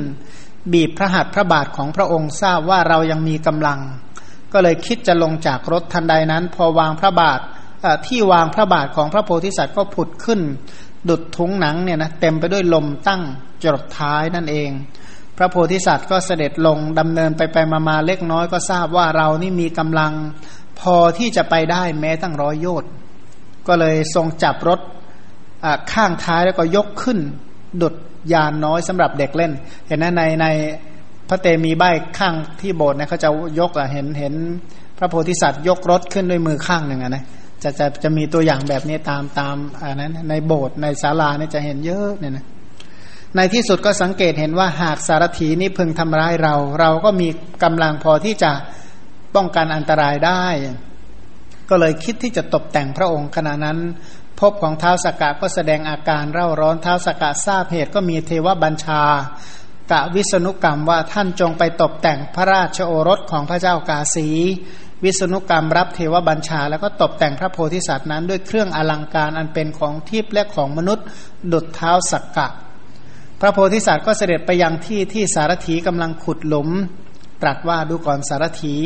บีบพระหัตถ์พระบาทของพระองค์ทราบว่าเรายังมีกำลัง ก็เลยคิดจะลงจากรถทันใดนั้น พอวางพระบาทที่วางพระบาทของพระโพธิสัตว์ก็ผุดขึ้น ดุดทุงหนังเนี่ยนะเต็มไปด้วยลมตั้งจดท้ายนั่นเอง ระโพธิสัตว์ก็เสด็จลงดำเนินไปไปมามาเล็กน้อยก็ทราบว่าเรานี่มีกำลังพอที่จะไปได้แม้ตั้งร้อยโยชน์ก็เลยทรงจับรถข้างท้ายแล้วก็ยกขึ้น ดุดยานน้อยสำหรับเด็กเล่น เห็นนะในในพระเตมีใบข้างที่โบสถ์เนี่ยเขาจะยกอะเห็นเห็นพระโพธิสัตว์ยกรถขึ้นด้วยมือข้างหนึ่งอะนะจะจะจะมีตัวอย่างแบบนี้ตามตามอ่านั้นในโบสถ์ในศาลาเนี่ยจะเห็นเยอะเนี่ยนะ ในที่สุดก็สังเกตเห็นว่าหากสารถีนี้พึงทำร้ายเรา เราก็มีกำลังพอที่จะป้องกันอันตรายได้ ก็เลยคิดที่จะตกแต่งพระองค์ขณะนั้นภพของเท้าสกกะก็แสดงอาการเร่าร้อนเท้าสกกะทราบเหตุก็มีเทวบัญชากะวิษณุกรรมว่าท่านจงไปตกแต่งพระราชโอรสของพระเจ้ากาสี วิษณุกรรมรับเทวบัญชา แล้วก็ตกแต่งพระโพธิสัตว์นั้น ด้วยเครื่องอลังการอันเป็นของทิพย์และของมนุษย์ดุดเท้าสักกะ พระโพธิสัตว์ก็เสด็จไปยังที่ที่สารถีกำลังขุดหลุม ตรัสว่าดูก่อนสารถี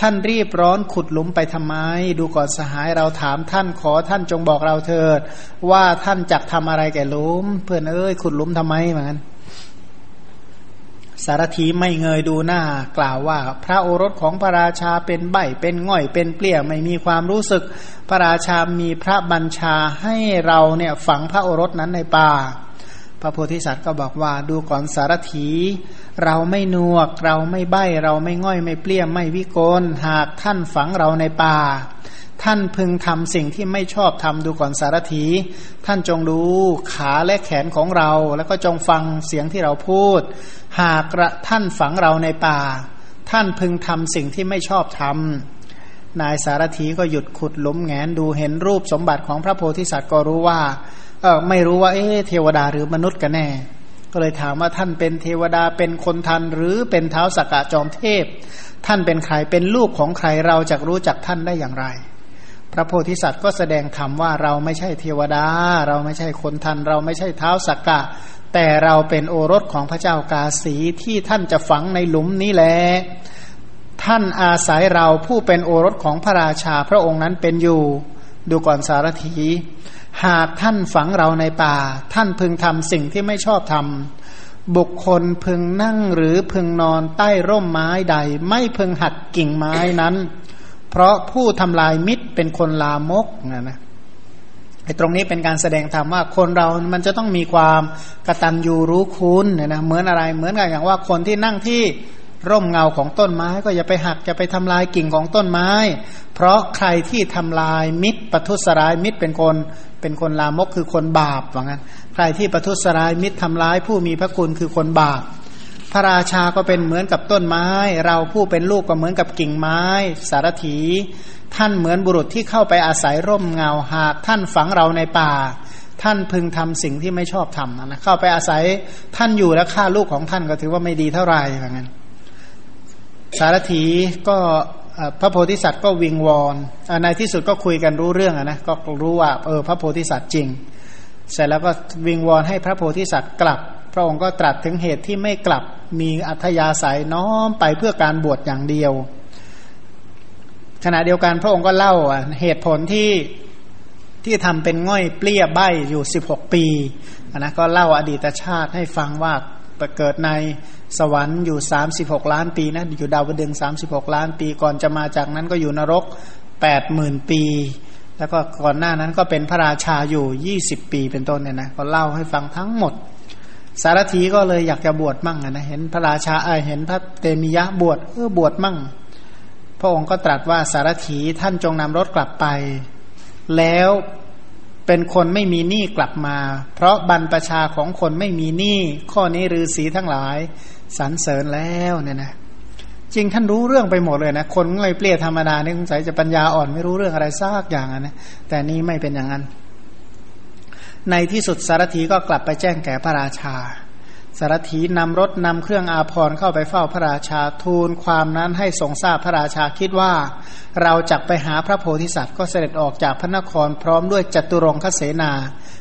ท่านรีบร้อนขุดหลุมไปทำไม ดูก่อนสหายเราถามท่านขอท่านจงบอกเราเถิด ว่าท่านจักทำอะไรแก่หลุม เพื่อนเอ้ยขุดหลุมทำไมเหมือนกันสารถีไม่เงยดูหน้ากล่าวว่า พระโอรสของพระราชาเป็นใบเป็นง่อยเป็นเปลี่ยไม่มีความรู้สึก พระราชามีพระบัญชาให้เราเนี่ยฝังพระโอรสนั้นในป่า พระโพธิสัตว์ก็บอกว่าดูก่อนสารถี เราไม่นวก เราไม่ใบเราไม่ง่อยไม่เปลี่ยไม่วิกลหากท่านฝังเราในป่า ท่านพึงทำสิ่งที่ไม่ชอบทำดูก่อนสารถี ท่านจงดูขาและแขนของเรา แล้วก็จงฟังเสียงที่เราพูด หากท่านฝังเราในป่า ท่านพึงทำสิ่งที่ไม่ชอบทำนายสารถีก็หยุดขุดหลุมแงนดูเห็นรูปสมบัติของพระโพธิสัตว์ก็รู้ว่า เออไม่รู้ว่า เอ๊เทวดาหรือมนุษย์กันแน่ ก็เลยถามว่าท่านเป็นเทวดาเป็นคนทันหรือเป็นเท้าสกกะจอมเทพ ท่านเป็นใครเป็นลูกของใครเราจะรู้จักท่านได้อย่างไร พระโพธิสัตว์ก็แสดงธรรมว่าเราไม่ใช่เทวดา เราไม่ใช่คนทัน เราไม่ใช่เท้าสกกะ แต่เราเป็นโอรสของพระเจ้ากาสีที่ท่านจะฝังในหลุมนี้แหละท่านอาศัยเราผู้เป็นโอรสของพระราชาพระองค์นั้นเป็นอยู่ ดูก่อนสารถี หากท่านฝังเราในป่า ท่านพึงทำสิ่งที่ไม่ชอบทำบุคคลพึงนั่งหรือพึงนอนใต้ร่มไม้ใด ไม่พึงหักกิ่งไม้นั้น เพราะผู้ทำลายมิตรเป็นคนลามกนะนะไอ้ตรงนี้เป็นการแสดงธรรมว่าคนเรามันจะต้องมีความกระตัญญูรู้คุณเนี่ยนะเหมือนอะไรเหมือนกันอย่างว่าคนที่นั่งที่ ร่มเงาของต้นไม้ก็อย่าไปหักอย่าไปทำลายกิ่งของต้นไม้ เพราะใครที่ทำลายมิตรปัทุสร้ายมิตรเป็นคนเป็นคนลามกคือคนบาปว่างั้น ใครที่ประทุษร้ายมิตรทำร้ายผู้มีพระคุณคือคนบาป พระราชาก็เป็นเหมือนกับต้นไม้ เราผู้เป็นลูกก็เหมือนกับกิ่งไม้ สารถี ท่านเหมือนบุรุษที่เข้าไปอาศัยร่มเงาหากท่านฝังเราในป่า ท่านพึงทำสิ่งที่ไม่ชอบทำนะเข้าไปอาศัยท่านอยู่แล้วฆ่าลูกของท่านก็ถือว่าไม่ดีเท่าไหร่ว่างั้น สารถีก็พระโพธิสัตว์ก็วิงวอนในที่สุดก็คุยกันรู้เรื่องนะก็รู้ว่าเออพระโพธิสัตว์จริง เสร็จแล้วก็วิงวอนให้พระโพธิสัตว์กลับ พระองค์ก็ตรัสถึงเหตุที่ไม่กลับมีอัธยาศัยน้อมไปเพื่อการบวชอย่างเดียว ขณะเดียวกันพระองค์ก็เล่าเหตุผลที่ที่ทำเป็นง่อยเปลี้ยใบอยู่สิบหกปีนะก็เล่าอดีตชาติให้ฟังว่าเกิดใน สวรรค์อยู่สามสิบหกล้านปีนะอยู่ดาวดึงสามสิบหกล้านปีก่อนจะมาจากนั้นก็อยู่นรกแปดหมื่นปี แล้วก็ก่อนหน้านั้นก็เป็นพระราชาอยู่ยี่สิบปีเป็นต้นเนี่ยนะก็เล่าให้ฟังทั้งหมด สารถีก็เลยอยากจะบวชมั่งนะเห็นพระราชาเห็นพระเตมียะบวชเออบวชมั่ง พระองค์ก็ตรัสว่าสารถีท่านจงนำรถกลับไป แล้วเป็นคนไม่มีหนี้กลับมา เพราะบรรพชาของคนไม่มีหนี้ข้อนี้ฤาษีทั้งหลาย สรรเสริญแล้วเนี่ยนะจริงท่านรู้เรื่องไปหมดเลยนะคนเลยเปลี่ยธรรมดาเนี่ยสงสัยจะปัญญาอ่อนไม่รู้เรื่องอะไรซากอย่างนะแต่นี้ไม่เป็นอย่างนั้น ในที่สุดสารถีก็กลับไปแจ้งแก่พระราชา สารถีนำรถนำเครื่องอาภรณ์เข้าไปเฝ้าพระราชาทูลความนั้นให้ทรงทราบพระราชาคิดว่า เราจะไปหาพระโพธิสัตว์ก็เสด็จออกจากพระนครพร้อมด้วยจัตุรงคเสนา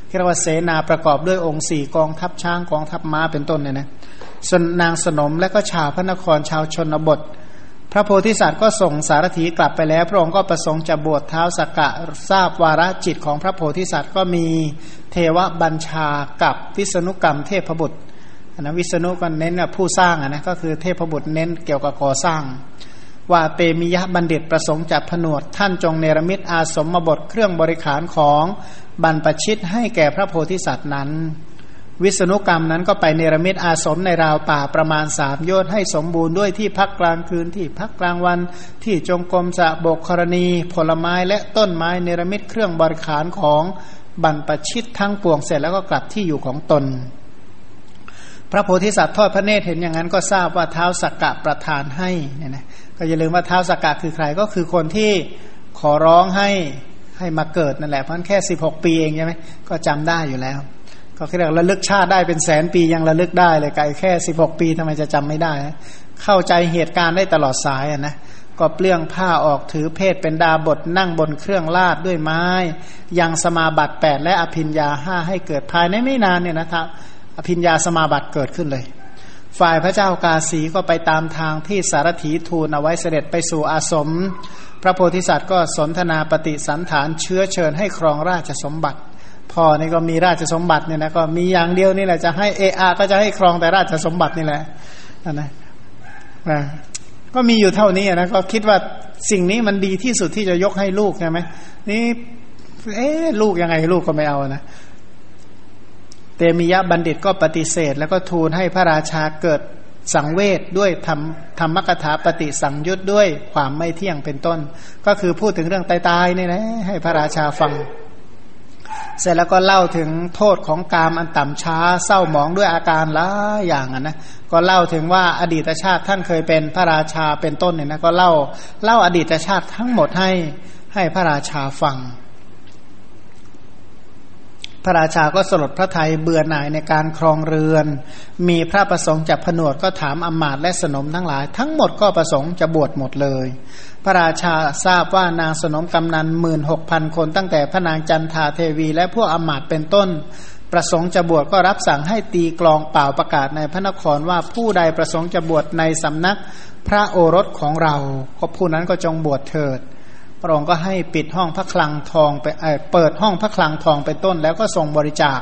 เรียกว่าเสนาประกอบด้วยองค์สี่กองทัพช้างกองทัพม้าเป็นต้นเนี่ยนะ ส่วนนางสนมและก็ชาวพระนครชาวชนบท พระโพธิสัตว์ก็ส่งสารถีกลับไปแล้ว พระองค์ก็ประสงค์จะบวชเท้าสกกะทราบวาระจิตของพระโพธิสัตว์ก็มีเทวบัญชากับวิษณุกรรมเทพบุตรนะวิษณุก็เน้นผู้สร้างนะก็คือเทพบุตรเน้นเกี่ยวกับก่อสร้าง ว่าเตมิยะบัณฑิตประสงค์จับผนวดท่านจงเนรมิตอาสมบทเครื่องบริขารของบรรพชิตให้แก่พระโพธิสัตว์นั้น วิษณุกรรมนั้นก็ไปเนรมิตอาสมในราวป่าประมาณสามโยชน์ให้สมบูรณ์ด้วยที่พักกลางคืนที่พักกลางวัน ที่จงกรมจะบกกรณี ผลไม้และต้นไม้เนรมิตเครื่องบริขารของบรรพชิตทั้งปวงเสร็จแล้วก็กลับที่อยู่ของตน พระโพธิสัตว์ทอดพระเนตรเห็นอย่างนั้นก็ทราบว่าเท้าสักกะประทานให้เนี่ยนะก็อย่าลืมว่าเท้าสักกะคือใครก็คือคนที่ขอร้องให้ให้มาเกิดนั่นแหละเพราะแค่สิบหกปีเองใช่ไหมก็จำได้อยู่แล้ว ก็เรียกระลึกชาติได้เป็นแสนปียังระลึกได้เลยไกลแค่สิบหกปีทำไมจะจำไม่ได้ เข้าใจเหตุการณ์ได้ตลอดสายอะนะก็เปลื้องผ้าออกถือเพศเป็นดาบทนั่งบนเครื่องลาดด้วยไม้ ยังสมาบัติแปดและอภินยาห้าให้เกิดภายในไม่นานเนี่ยนะครับอภินยาสมาบัติเกิดขึ้นเลย ฝ่ายพระเจ้ากาสีก็ไปตามทางที่สารถีทูลเอาไว้เสด็จไปสู่อาสม พระโพธิสัตว์ก็สนทนาปฏิสันฐานเชื้อเชิญให้ครองราชสมบัติ พ่อนี่ก็มีราชสมบัติเนี่ยนะก็มีอย่างเดียวนี่แหละจะให้เออาก็จะให้ครองแต่ราชสมบัตินี่แหละนะนะก็มีอยู่เท่านี้นะก็คิดว่าสิ่งนี้มันดีที่สุดที่จะยกให้ลูกใช่ไหมนี่เอ๊ลูกยังไงลูกก็ไม่เอานะเตมียะบัณฑิตก็ปฏิเสธ แล้วก็ทูลให้พระราชาเกิดสังเวชด้วยธรรมธรรมกถาปฏิสังยุตด้วยความไม่เที่ยงเป็นต้น ก็คือพูดถึงเรื่องตายๆนี่นะให้พระราชาฟัง เสร็จแล้วก็เล่าถึงโทษของกามอันต่ำช้าเศร้าหมองด้วยอาการหลายอย่างนะก็เล่าถึงว่าอดีตชาติท่านเคยเป็นพระราชาเป็นต้นเนี่ยนะก็เล่าเล่าอดีตชาติทั้งหมดให้ให้พระราชาฟัง พระราชาก็สลดพระทัยเบื่อหน่ายในการครองเรือน มีพระประสงค์จะผนวดก็ถามอมาตและสนมทั้งหลาย ทั้งหมดก็ประสงค์จะบวชหมดเลย ระราชาทราบว่านางสนมกำนันหมื่นหกพันคนตั้งแต่พระนางจันทาเทวี และพวกอมาตเป็นต้น ประสงค์จะบวชก็รับสั่งให้ตีกลองเป่าประกาศในพระนครว่าผู้ใดประสงค์จะบวชในสำนักพระโอรสของเรา ก็ผู้นั้นก็จงบวชเถิด พระองค์ก็ให้ปิดห้องพระคลังทองไปเปิดห้องพระคลังทองไปต้นแล้วก็ส่งบริจาค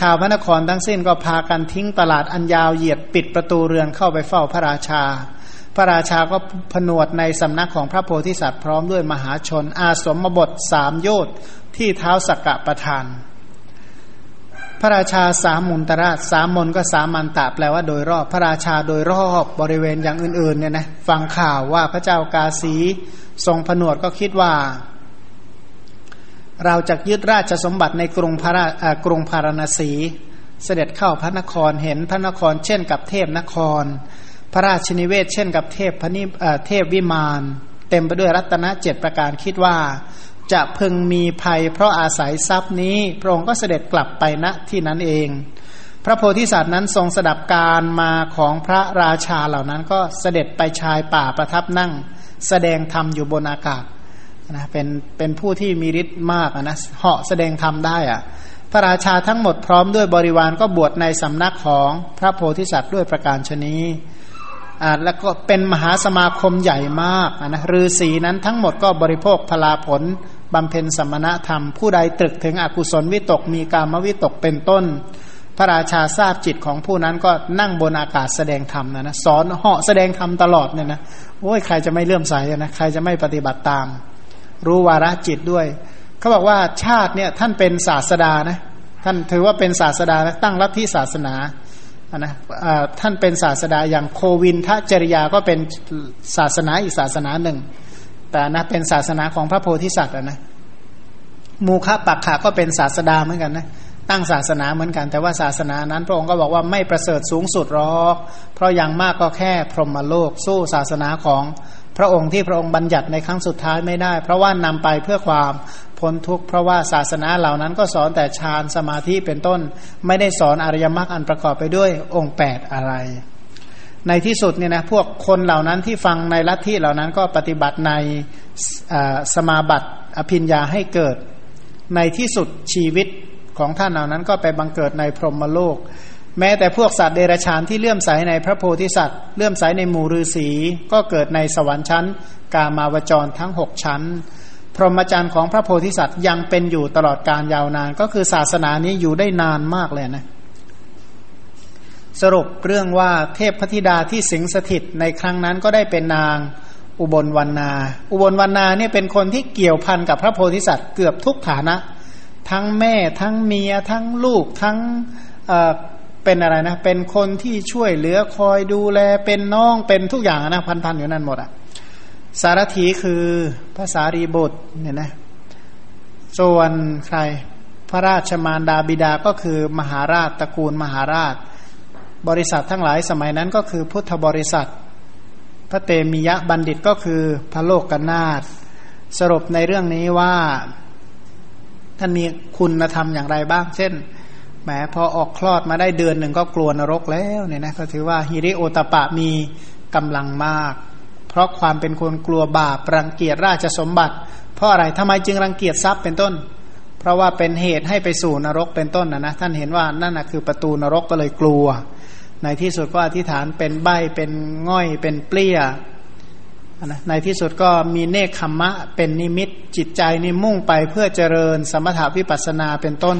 ชาวพระนครทั้งสิ้นก็พากันทิ้งตลาดอันยาวเหยียดปิดประตูเรือนเข้าไปเฝ้าพระราชา พระราชาก็ผนวดในสำนักของพระโพธิสัตว์พร้อมด้วยมหาชน อาสมบทสามโยชน์ที่เท้าสักกะประทาน พระราชาสามมุนตราชสามมนก็สามันตะแปลว่าโดยรอบ พระราชาโดยรอบบริเวณอย่างอื่นๆเนี่ยนะฟังข่าวว่าพระเจ้ากาสีทรงผนวดก็คิดว่า เราจะยึดราชสมบัติในกรุงพระกรุงพาราณสี เสด็จเข้าพระนครเห็นพระนครเช่นกับเทพนคร พระราชนิเวศเช่นกับเทพพนิเทพวิมาน เต็มไปด้วยรัตนเจ็ดประการคิดว่า จะพึงมีภัยเพราะอาศัยทรัพย์นี้ พระองค์ก็เสด็จกลับไปณที่นั้นเอง พระโพธิสัตว์นั้นทรงสดับการมาของพระราชาเหล่านั้นก็เสด็จไปชายป่าประทับนั่ง แสดงธรรมอยู่บนอากาศนะเป็นเป็นผู้ที่มีฤทธิ์มากนะเหาะแสดงธรรมได้อะพระราชาทั้งหมดพร้อมด้วยบริวารก็บวชในสำนักของพระโพธิสัตว์ด้วยประการชนีอ่า แล้วก็เป็นมหาสมาคมใหญ่มากนะฤาษีนั้นทั้งหมดก็บริโภคพลาผลบำเพ็ญสมณธรรม ผู้ใดตรึกถึงอกุศลวิตกมีกามวิตกเป็นต้น พระราชาทราบจิตของผู้นั้นก็นั่งบนอากาศแสดงธรรมนะนะสอนเหาะแสดงธรรมตลอดเนี่ยนะโอ้ยใครจะไม่เลื่อมใสนะใครจะไม่ปฏิบัติตาม รู้วาระจิตด้วย เขาบอกว่าชาติเนี่ยท่านเป็นศาสดานะท่านถือว่าเป็นศาสดานะตั้งรัฐที่ศาสนา นะท่านเป็นศาสดาอย่างโควินทจริยาก็เป็นศาสนาอีกศาสนาหนึ่ง แต่นะเป็นศาสนาของพระโพธิสัตว์นะมูคะปักขะก็เป็นศาสดาเหมือนกันนะตั้งศาสนาเหมือนกัน แต่ว่าศาสนานั้น พระองค์ก็บอกว่าไม่ประเสริฐสูงสุดหรอก เพราะอย่างมากก็แค่พรหมโลกสู้ศาสนาของ พระองค์ที่พระองค์บัญญัติในครั้งสุดท้ายไม่ได้ เพราะว่านำไปเพื่อความพ้นทุกข์เพราะว่าศาสนาเหล่านั้นก็สอนแต่ฌานสมาธิเป็นต้น ไม่ได้สอนอริยมรรคอันประกอบไปด้วยองค์ 8 อะไร ในที่สุดเนี่ยนะพวกคนเหล่านั้นที่ฟังในลัทธิเหล่านั้นก็ปฏิบัติในสมาบัติอภิญญาให้เกิด ในที่สุดชีวิตของท่านเหล่านั้นก็ไปบังเกิดในพรหมโลก แม้แต่พวกสัตว์เดรัจฉานที่เลื่อมใสในพระโพธิสัตว์ เลื่อมใสในหมู่ฤาษีก็เกิดในสวรรค์ชั้น กามาวจรทั้งหกชั้น พรหมจรรย์ของพระโพธิสัตว์ยังเป็นอยู่ตลอดการยาวนาน ก็คือศาสนานี้อยู่ได้นานมากเลยนะ สรุปเรื่องว่าเทพพธิดาที่สิงสถิตในครั้งนั้นก็ได้เป็นนางอุบลวรรณา อุบลวรรณาเนี่ยเป็นคนที่เกี่ยวพันกับพระโพธิสัตว์เกือบทุกฐานะ ทั้งแม่ทั้งเมียทั้งลูกทั้ง เป็นอะไรนะ เป็นคนที่ช่วยเหลือคอยดูแลเป็นน้องเป็นทุกอย่างนะพันๆอยู่นั่นหมดอะสารถีคือภาษารีบุตรเนี่ยนะส่วนใคร พระราชมารดาบิดาก็คือมหาราชตระกูลมหาราช บริษัททั้งหลายสมัยนั้นก็คือพุทธบริษัท พระเตมียะบัณฑิตก็คือพระโลกกนาถสรุปในเรื่องนี้ว่าท่านมีคุณธรรมอย่างไรบ้าง เช่น แหมพอออกคลอดมาได้เดือนหนึ่งก็กลัวนรกแล้วเนี่ยนะก็ถือว่าฮิริโอตปะมีกำลังมาก เพราะความเป็นคนกลัวบาปรังเกียจราชสมบัติ เพราะอะไรทำไมจึงรังเกียจทรัพย์เป็นต้น เพราะว่าเป็นเหตุให้ไปสู่นรกเป็นต้นนะนะท่านเห็นว่านั่นนะคือประตูนรกก็เลยกลัว ในที่สุดก็อธิษฐานเป็นใบเป็นง่อยเป็นเปลี้ยนะในที่สุดก็มีเนคขมมะเป็นนิมิตจิตใจนี่มุ่งไปเพื่อเจริญสมถาวิปัสนาเป็นต้น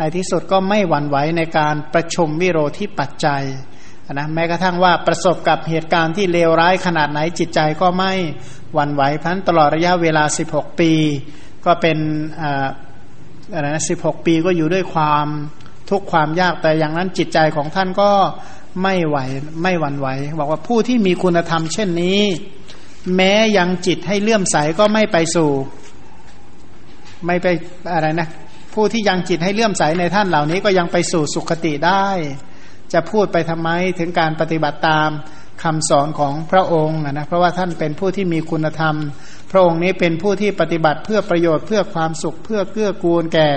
ในที่สุดก็ไม่หวั่นไหวในการประชุมวิโรธที่ปัจจัยนะแม้กระทั่งว่าประสบกับเหตุการณ์ที่เลวร้ายขนาดไหนจิตใจก็ไม่หวั่นไหวพันตลอดระยะเวลา 16 ปี ก็เป็นอะไรนะสิปีก็อยู่ด้วยความทุกข์ความยากแต่อย่างนั้นจิตใจของท่านก็ไม่ไหวไม่หวั่นไหว บอกว่าผู้ที่มีคุณธรรมเช่นนี้ แม้ยังจิตให้เลื่อมใสก็ไม่ไปสู่ ไม่ไปอะไรนะ ผู้ที่ยังจิตให้เลื่อมใสในท่านเหล่านี้ก็ยังไปสู่สุขติได้ จะพูดไปทำไมถึงการปฏิบัติตามคำสอนของพระองค์นะเพราะว่าท่านเป็นผู้ที่มีคุณธรรม พระองค์นี้เป็นผู้ที่ปฏิบัติเพื่อประโยชน์เพื่อความสุขเพื่อเกื้อกูลแก่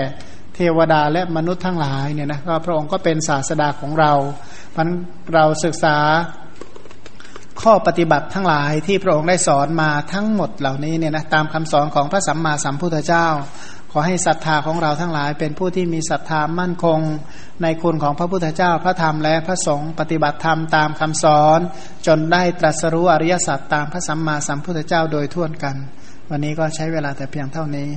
เทวดาและมนุษย์ทั้งหลายเนี่ยนะก็พระองค์ก็เป็นศาสดาของเราพันเราศึกษาข้อปฏิบัติทั้งหลายที่พระองค์ได้สอนมาทั้งหมดเหล่านี้เนี่ยนะตามคำสอนของพระสัมมาสัมพุทธเจ้า ขอให้ศรัทธาของเราทั้งหลาย เป็นผู้ที่มีศรัทธามั่นคง ในคุณของพระพุทธเจ้าพระธรรมและพระสงฆ์ปฏิบัติธรรมตามคำสอน จนได้ตรัสรู้อริยสัจตามพระสัมมาสัมพุทธเจ้าโดยทั่วกัน วันนี้ก็ใช้เวลาแต่เพียงเท่านี้